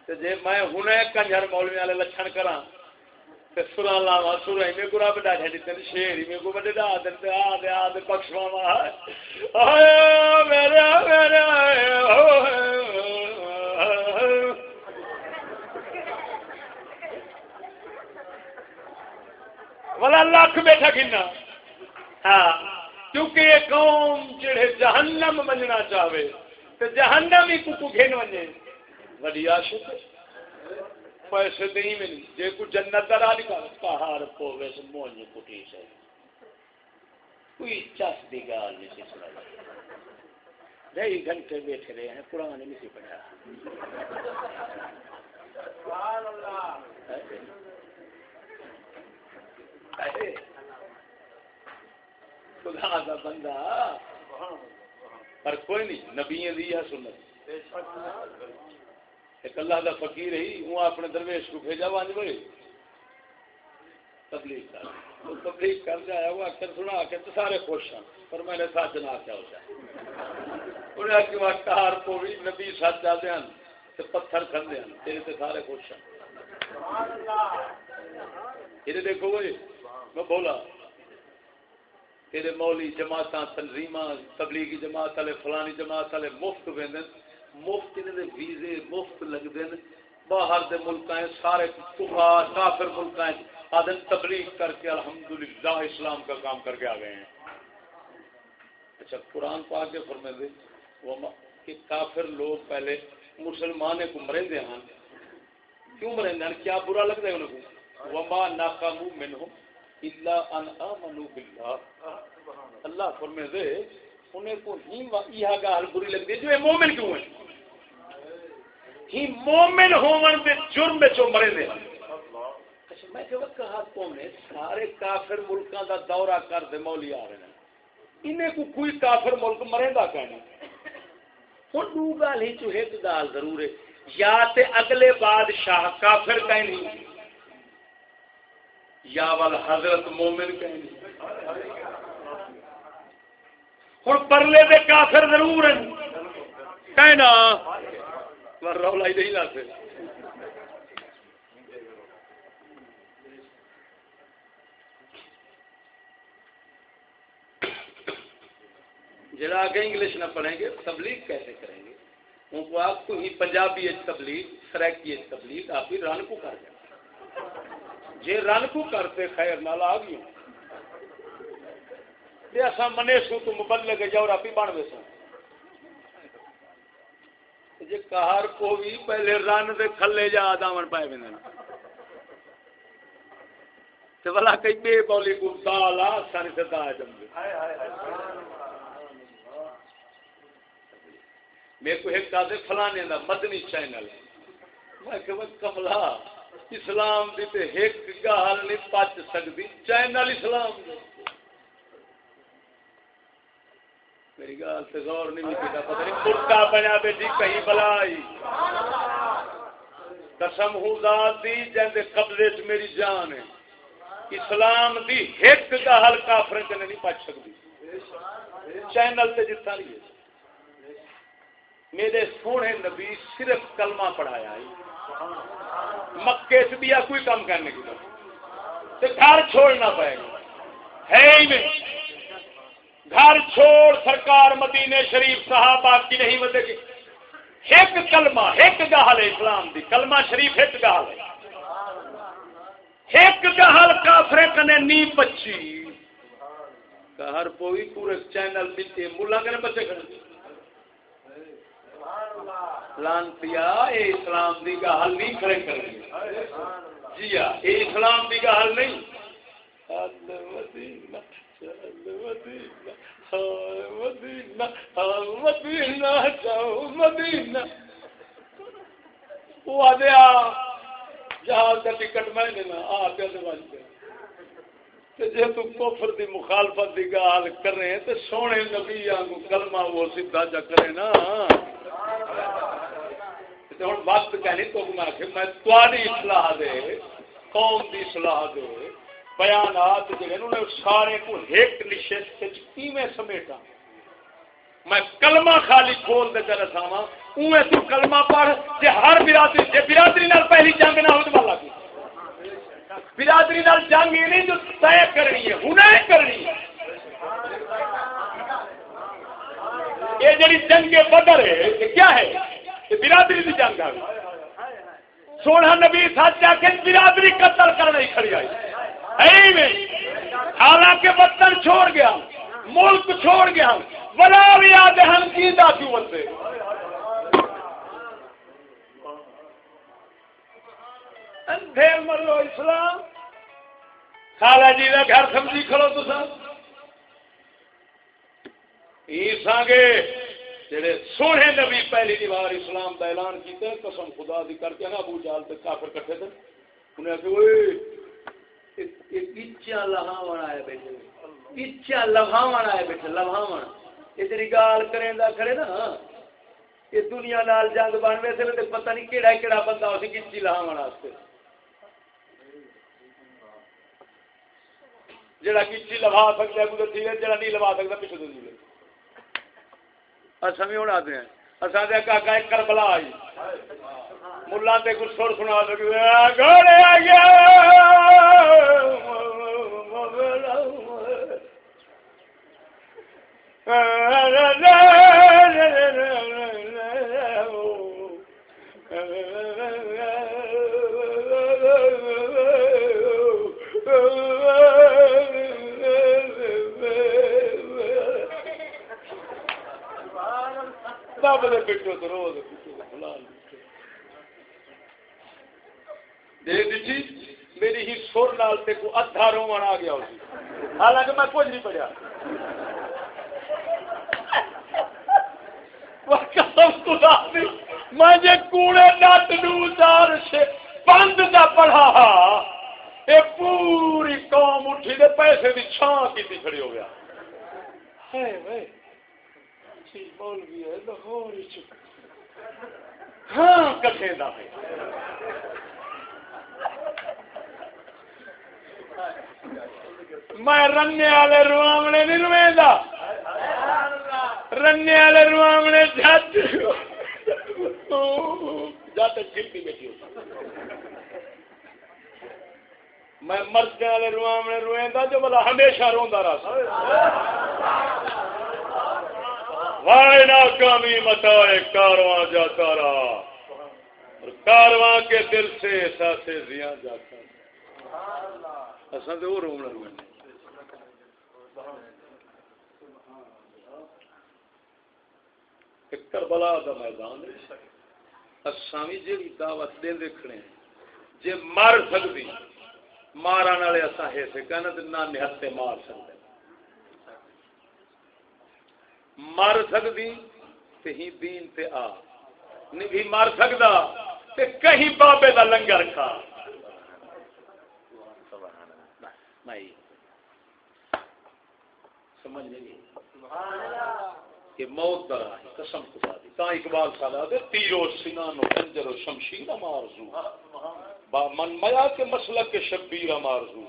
دینا میں ہوں کنجر مولوی والے لچھن کرا سرا لاوا سورا میں کو رب ڈاٹا دیتے شیر میں کو بڑے ڈا دے آ دے آ دے بخشوا میرے میرے والا لکھ بیٹھا کنا ہاں کیونکہ یہ قوم جڑے جہنم مننا چاہے تو جہنم ہی کتو گھن وجے وڈی عاشق پیسے نہیں ملی جے کو جنت درا نکال پہاڑ پوے سے مونج کٹی سے۔ کوئی چس دی گال نہیں سی سنا ڈھائی گھنٹے بیٹھے رہے ہیں، قرآن نہیں سی پڑھا۔ سبحان اللہ۔ خدا دا بندہ۔ پر کوئی نہیں نبی دی ہے سنت۔ ایک اللہ دا فقیر ہی، ہوں اپنے درویش کو بھیجا وانج بڑے تبلیغ کر۔ وہ تبلیغ کر جایا وہ اکثر سنا کے تو سارے خوش ہیں۔ پر میں نے ساتھ جنا کیا ہو جائے۔ انہیں آخی وہ کار کو بھی نبی سچ آتے ہیں تو پتھر کھندے ہیں۔ تیرے تے سارے خوش ہیں۔ یہ دیکھو وہ میں بولا، تیرے مولی جماعت تنظیم تبلیغی جماعت والے، فلانی جماعت والے مفت ویندے مفت انہوں نے ویزے مفت لگتے ہیں باہر دے ملک سارے کفار، کافر ملک آدم تبلیغ کر کے الحمدللہ اسلام کا کام کر کے آ گئے ہیں۔ اچھا قرآن پا کے فرمے دے کہ کافر لوگ پہلے مسلمان کو مرندے ہیں کیوں مرندے ہیں کیا برا لگتا ہے انہوں کو؟ وما ناکامو منہم الا ان آمنو باللہ۔ اللہ فرمے دے، انہیں کو ہی یہ گال بری لگتی ہے، جو مومن کیوں ہے ہی مومن ہون دے جرم میں مرے دے۔ اچھا میں کہ وقت کہا تو نے، سارے کافر ملکاں دا دورہ کر دے، مولی آ رہے ہیں۔ انہیں کو کوئی کافر ملک مرے دا کہنا ہن دو گال ہی جو ایک گال ضرور ہے۔ یا تے اگلے بادشاہ کافر کہیں یا ول حضرت مومن کہیں ہن پرلے دے کافر ضرور ہیں۔ کہنا پر رولا ہی نہیں لاتے۔ جڑا آگے انگلش نہ پڑھیں گے، تبلیغ کیسے کریں گے؟ ان کو آپ کو ہی پنجابی تبلیغ سریکی تبلیغ، آپ ہی رن کو کر جائیں۔ جی رن کو کرتے، خیر نال آ گئی ایسا منے سو تو مبلغ جاؤ آپ ہی بن وے سن جی کہار کو بھی پہلے رن دے کھلے جا دامن پائے بندے تو بلا کئی بے بولی کو دالا سانی سے دا جمدے میرے کو ایک کہا فلانے دا مدنی چینل۔ میں کہ وہ کملا اسلام دی تے ایک گال نہیں پچ سکتی چینل اسلام دی۔ میری گال سے غور نہیں ملتا پتہ نہیں مرتا بنا بیٹی کہیں بلائی۔ قسم ہوں ذات دی جندے قبضے چ میری جان ہے۔ اسلام دی ایک گال کافر تے نہیں پچ سکتی چینل تے جتا رہی ہے۔ میرے سونے نبی صرف کلمہ پڑھایا ہے۔ مکے سے بھی کوئی کام کرنے کی تو گھر چھوڑنا پڑے گا۔ ہے ہی نہیں۔ گھر چھوڑ سرکار مدینے شریف صحابہ کی نہیں بدے گی ایک کلمہ، ایک گہل ہے اسلام دی۔ کلمہ شریف ایک گہل۔ ہے ایک گہل کافرے کنے نی پچی ہر کوئی پورے چینل پیتے ملا کنے بچے کھڑے۔ لانتیا اے اسلام دی گہل نہیں کھڑے کرنی۔ جی ہاں اے اسلام دی گہل نہیں۔ اللہ اللہ مدینہ مدینہ مدینہ۔ وہ جہاز کا ٹکٹ میں آ کے جی کفر دی مخالفت دی گال کرے تو سونے نبی آنگو کلمہ وہ سیدھا جا کرے نا۔ ہوں وقت کہنی تو میں میں تاری اصلاح دے، قوم دی اصلاح دے۔ بیانات جڑے انہوں سارے کو ایک نشست کیویں سمیٹا میں کلمہ خالی کھول دے کر رساوا اوے تو کلمہ پڑھ کہ ہر برادری جے برادری نال پہلی جنگ نہ ہو تو والا کی؟ برادری نال جنگ یہ نہیں جو طے کرنی ہے ہنے کرنی ہے۔ یہ جڑی جنگ بدر ہے، یہ کیا ہے؟ یہ برادری کی جنگ آ سونا نبی سچ آ کے برادری قتل کرنے کھڑی آئی۔ حالانکہ وطن چھوڑ گیا، ملک چھوڑ گیا۔ بلا بھی یاد ہم کی کیوں بنتے؟ پھر مرو اسلام۔ خالا جی کا گھر سمجھی کھڑو تو سانگے جڑے سونے نبی پہلی دیوار اسلام کا اعلان کیا قسم خدا دی کر کے نا ابو جال تک کافر کٹھے تھے۔ انہیں آخر اچھا پچا لہاو آئے بیٹھے اچھا بیٹھے یہ تیری گال کریں نا یہ دنیا نال جنگ بن ویسے تو پتہ نہیں کہڑا کہڑا بندہ اسی کچی لہاو واسطے جڑا کچی لوا سکتا ہے قدرتی ہے جڑا نہیں لوا سکتا، پیچھے تو اصا بھی ہوں آتے ہیں۔ اصا دیا کا ایک کربلا آئی۔ ملا تے کچھ سر سنا دب دے پٹو تو رو دے دے دیجی میری ہی سر نال تے کو ادھا رومن آ گیا اسی حالانکہ میں کچھ نہیں پڑھیا۔ میں جے کوڑے نٹ نوزار سے بند دا پڑھا اے پوری قوم اٹھی دے پیسے دی چھان کی کھڑی ہو گیا۔ ہے وے سی بول گیا لاہور ہاں کٹھے دا ہے۔ میں رنے والے روامنے نہیں رویندا رنے والے روامنے جت جت چھلکی بیٹھی میں مرد والے روامنے رویندا جو بلا ہمیشہ روندا رہا وائے ناکامی متا کارواں جاتا رہا۔ اور کارواں کے دل سے احساس زیاں جاتا۔ رہا اصل تو وہ رومنا رومنا کربلا دا میدان اسامی جی دعوت دے دیکھنے جی مر سکتی مارن والے اصا ہے سے کہنا نہ نہتے مار سکتے مر سکتی تے ہی دین تے آ۔ نہیں مر سکتا تے کہیں بابے دا لنگر کھا۔ سمجھ نہیں کہ موت دا قسم خدا دی۔ تا اقبال سالا دے تیرو سنان و خنجر و شمشیر مارزو با من میا کے مسلک کے شبیر مارزو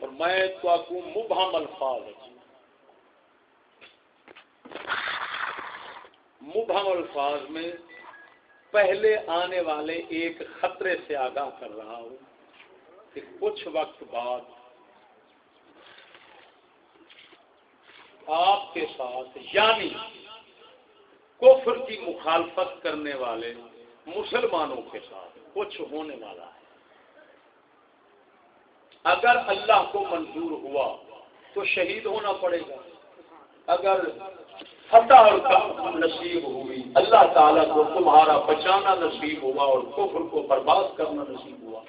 اور میں تو آکوں مبہم الفاظ مبہم الفاظ میں پہلے آنے والے ایک خطرے سے آگاہ کر رہا ہوں۔ کہ کچھ وقت بعد آپ کے ساتھ یعنی کفر کی مخالفت کرنے والے مسلمانوں کے ساتھ کچھ ہونے والا ہے۔ اگر اللہ کو منظور ہوا تو شہید ہونا پڑے گا۔ اگر فتح اور نصیب ہوئی، اللہ تعالیٰ کو تمہارا بچانا نصیب ہوا اور کفر کو برباد کرنا نصیب ہوا۔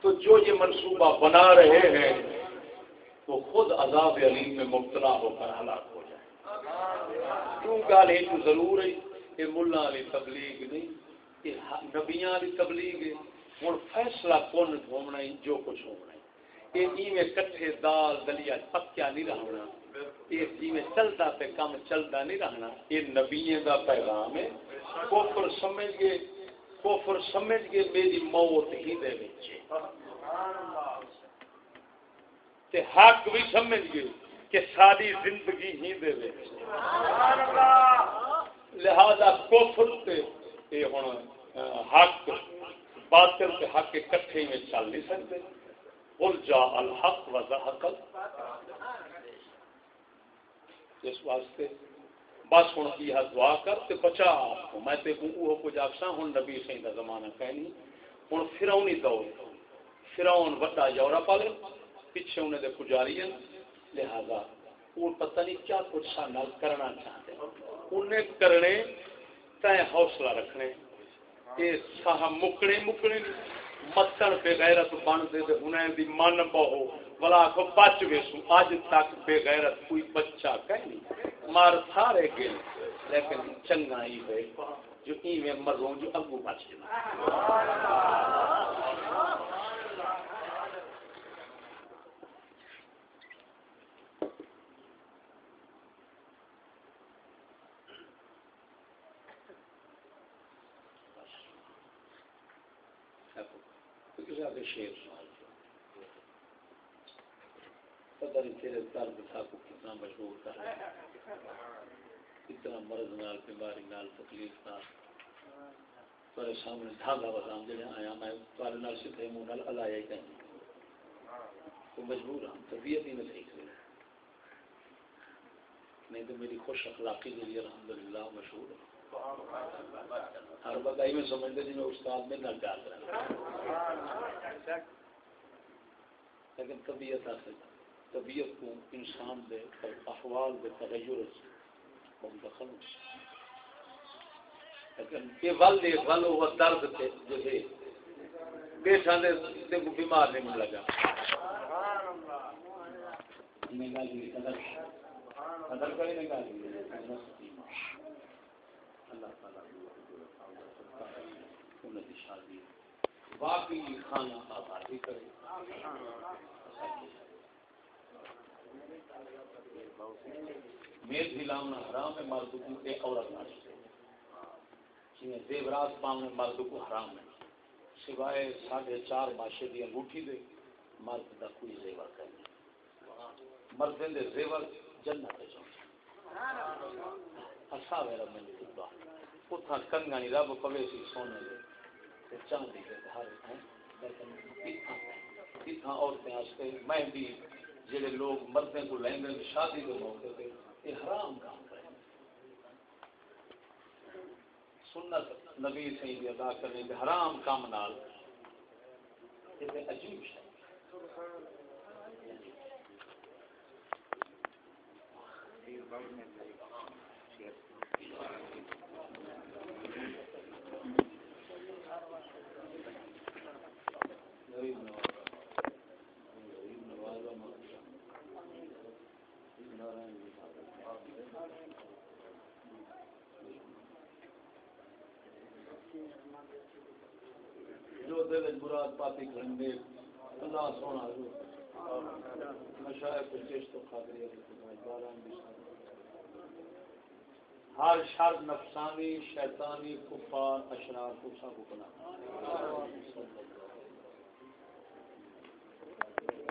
تو جو یہ منصوبہ بنا رہے ہیں تو خود عذاب علیم میں مبتلا ہو کر ہلاک ہو جائے۔ کیوں گال یہ ضرور ہے کہ ملا علی تبلیغ نہیں، کہ نبیاں علی تبلیغ ہے۔ ہوں فیصلہ کون ہونا جو کچھ ہونا ہے۔ یہ جی میں کٹھے دال دلیا پکیا نہیں رہنا۔ یہ جی چلتا پہ کام چلتا نہیں رہنا۔ یہ نبیے کا پیغام ہے۔ کوفر سمجھ گئے۔ کوفر سمجھ گئے میری موت ہی دے بچے تے حق بھی سمجھ گئے کہ ساری زندگی ہی دے دے لہذا کوفر تے اے ہن حق، باطل تے حق اکٹھے میں چل نہیں سکتے۔ قل جا الحق و زحق اس واسطے بس ہوں یہ دعا کر تے بچا آپ کو۔ میں تے وہ کچھ آخسا ہوں نبی سی کا زمانہ کہنی ہوں فرونی دور فرون وڈا یورپ والے، پیچھے انہیں دے پجاری ہیں۔ لہذا وہ پتہ نہیں کیا کچھ سانا کرنا چاہتے انہیں کرنے تے حوصلہ رکھنے۔ یہ ساہ مکنے مکنے متن بے غیرت بن دے تے انہیں دی من بہو۔ بلا کو بچ ویسو اج تک بے غیرت کوئی بچہ کہیں نہیں۔ مار سارے گئے لیکن چنگا ہی ہوئے۔ جو ایویں مروں جو اگو بچ جائے۔ شیر سوال کری تیرے درد تھا کو کتنا مشہور کر کتنا مرض نال، بیماری نال، تکلیف نال۔ تیرے سامنے دھاگا بتاؤں جڑے آیا، میں تارے نال سیدھے منہ نال الایا ہی کہیں تو مجبور ہوں طبیعت ہی نہیں صحیح نہیں تو میری خوش اخلاقی کے لیے الحمدللہ مشہور ہے۔ ہر بتائی میں سمجھتے جی میں استاد میں نہ ڈال رہا لیکن طبیعت حاصل طبیعت کو انسان دے اور احوال دے، تغیر بہت دخل لیکن یہ ول دے، ول وہ درد تے، جو جیسے بیٹھا دے، تے کو بیمار نہیں لگا قدر قدر کرے نہیں گا اللہ تعالیٰ شادی۔ باقی کھانا آبادی کرے۔ میز ہلاؤنا حرام ہے مرد کو اے عورت نہ جی زیورات پاؤں مرد کو حرام ہے۔ سوائے ساڑھے چار ماشے کی انگوٹھی دے مرد کا کوئی زیور کرے مرد دے زیور جنت ہے اچھا میرا من خدا اتھا کنگا نہیں، رب پوے سی سونے دے۔ تے چاندی دے ہر ہیں۔ لیکن اتھا عورتیں واسطے میں بھی جڑے لوگ مردیں کو لیں گے شادی کے موقع پہ یہ حرام کام کریں سنت نبی سی سے ادا کرنے کے حرام کام نال یہ عجیب ہے غریب نواز غریب نواز جو دل مراد پاتی گھنڈے اللہ سونا جو مشاہد کو تو خاطری ہر شر نفسانی، شیطانی، کفار، اشرار کو سب کو بنا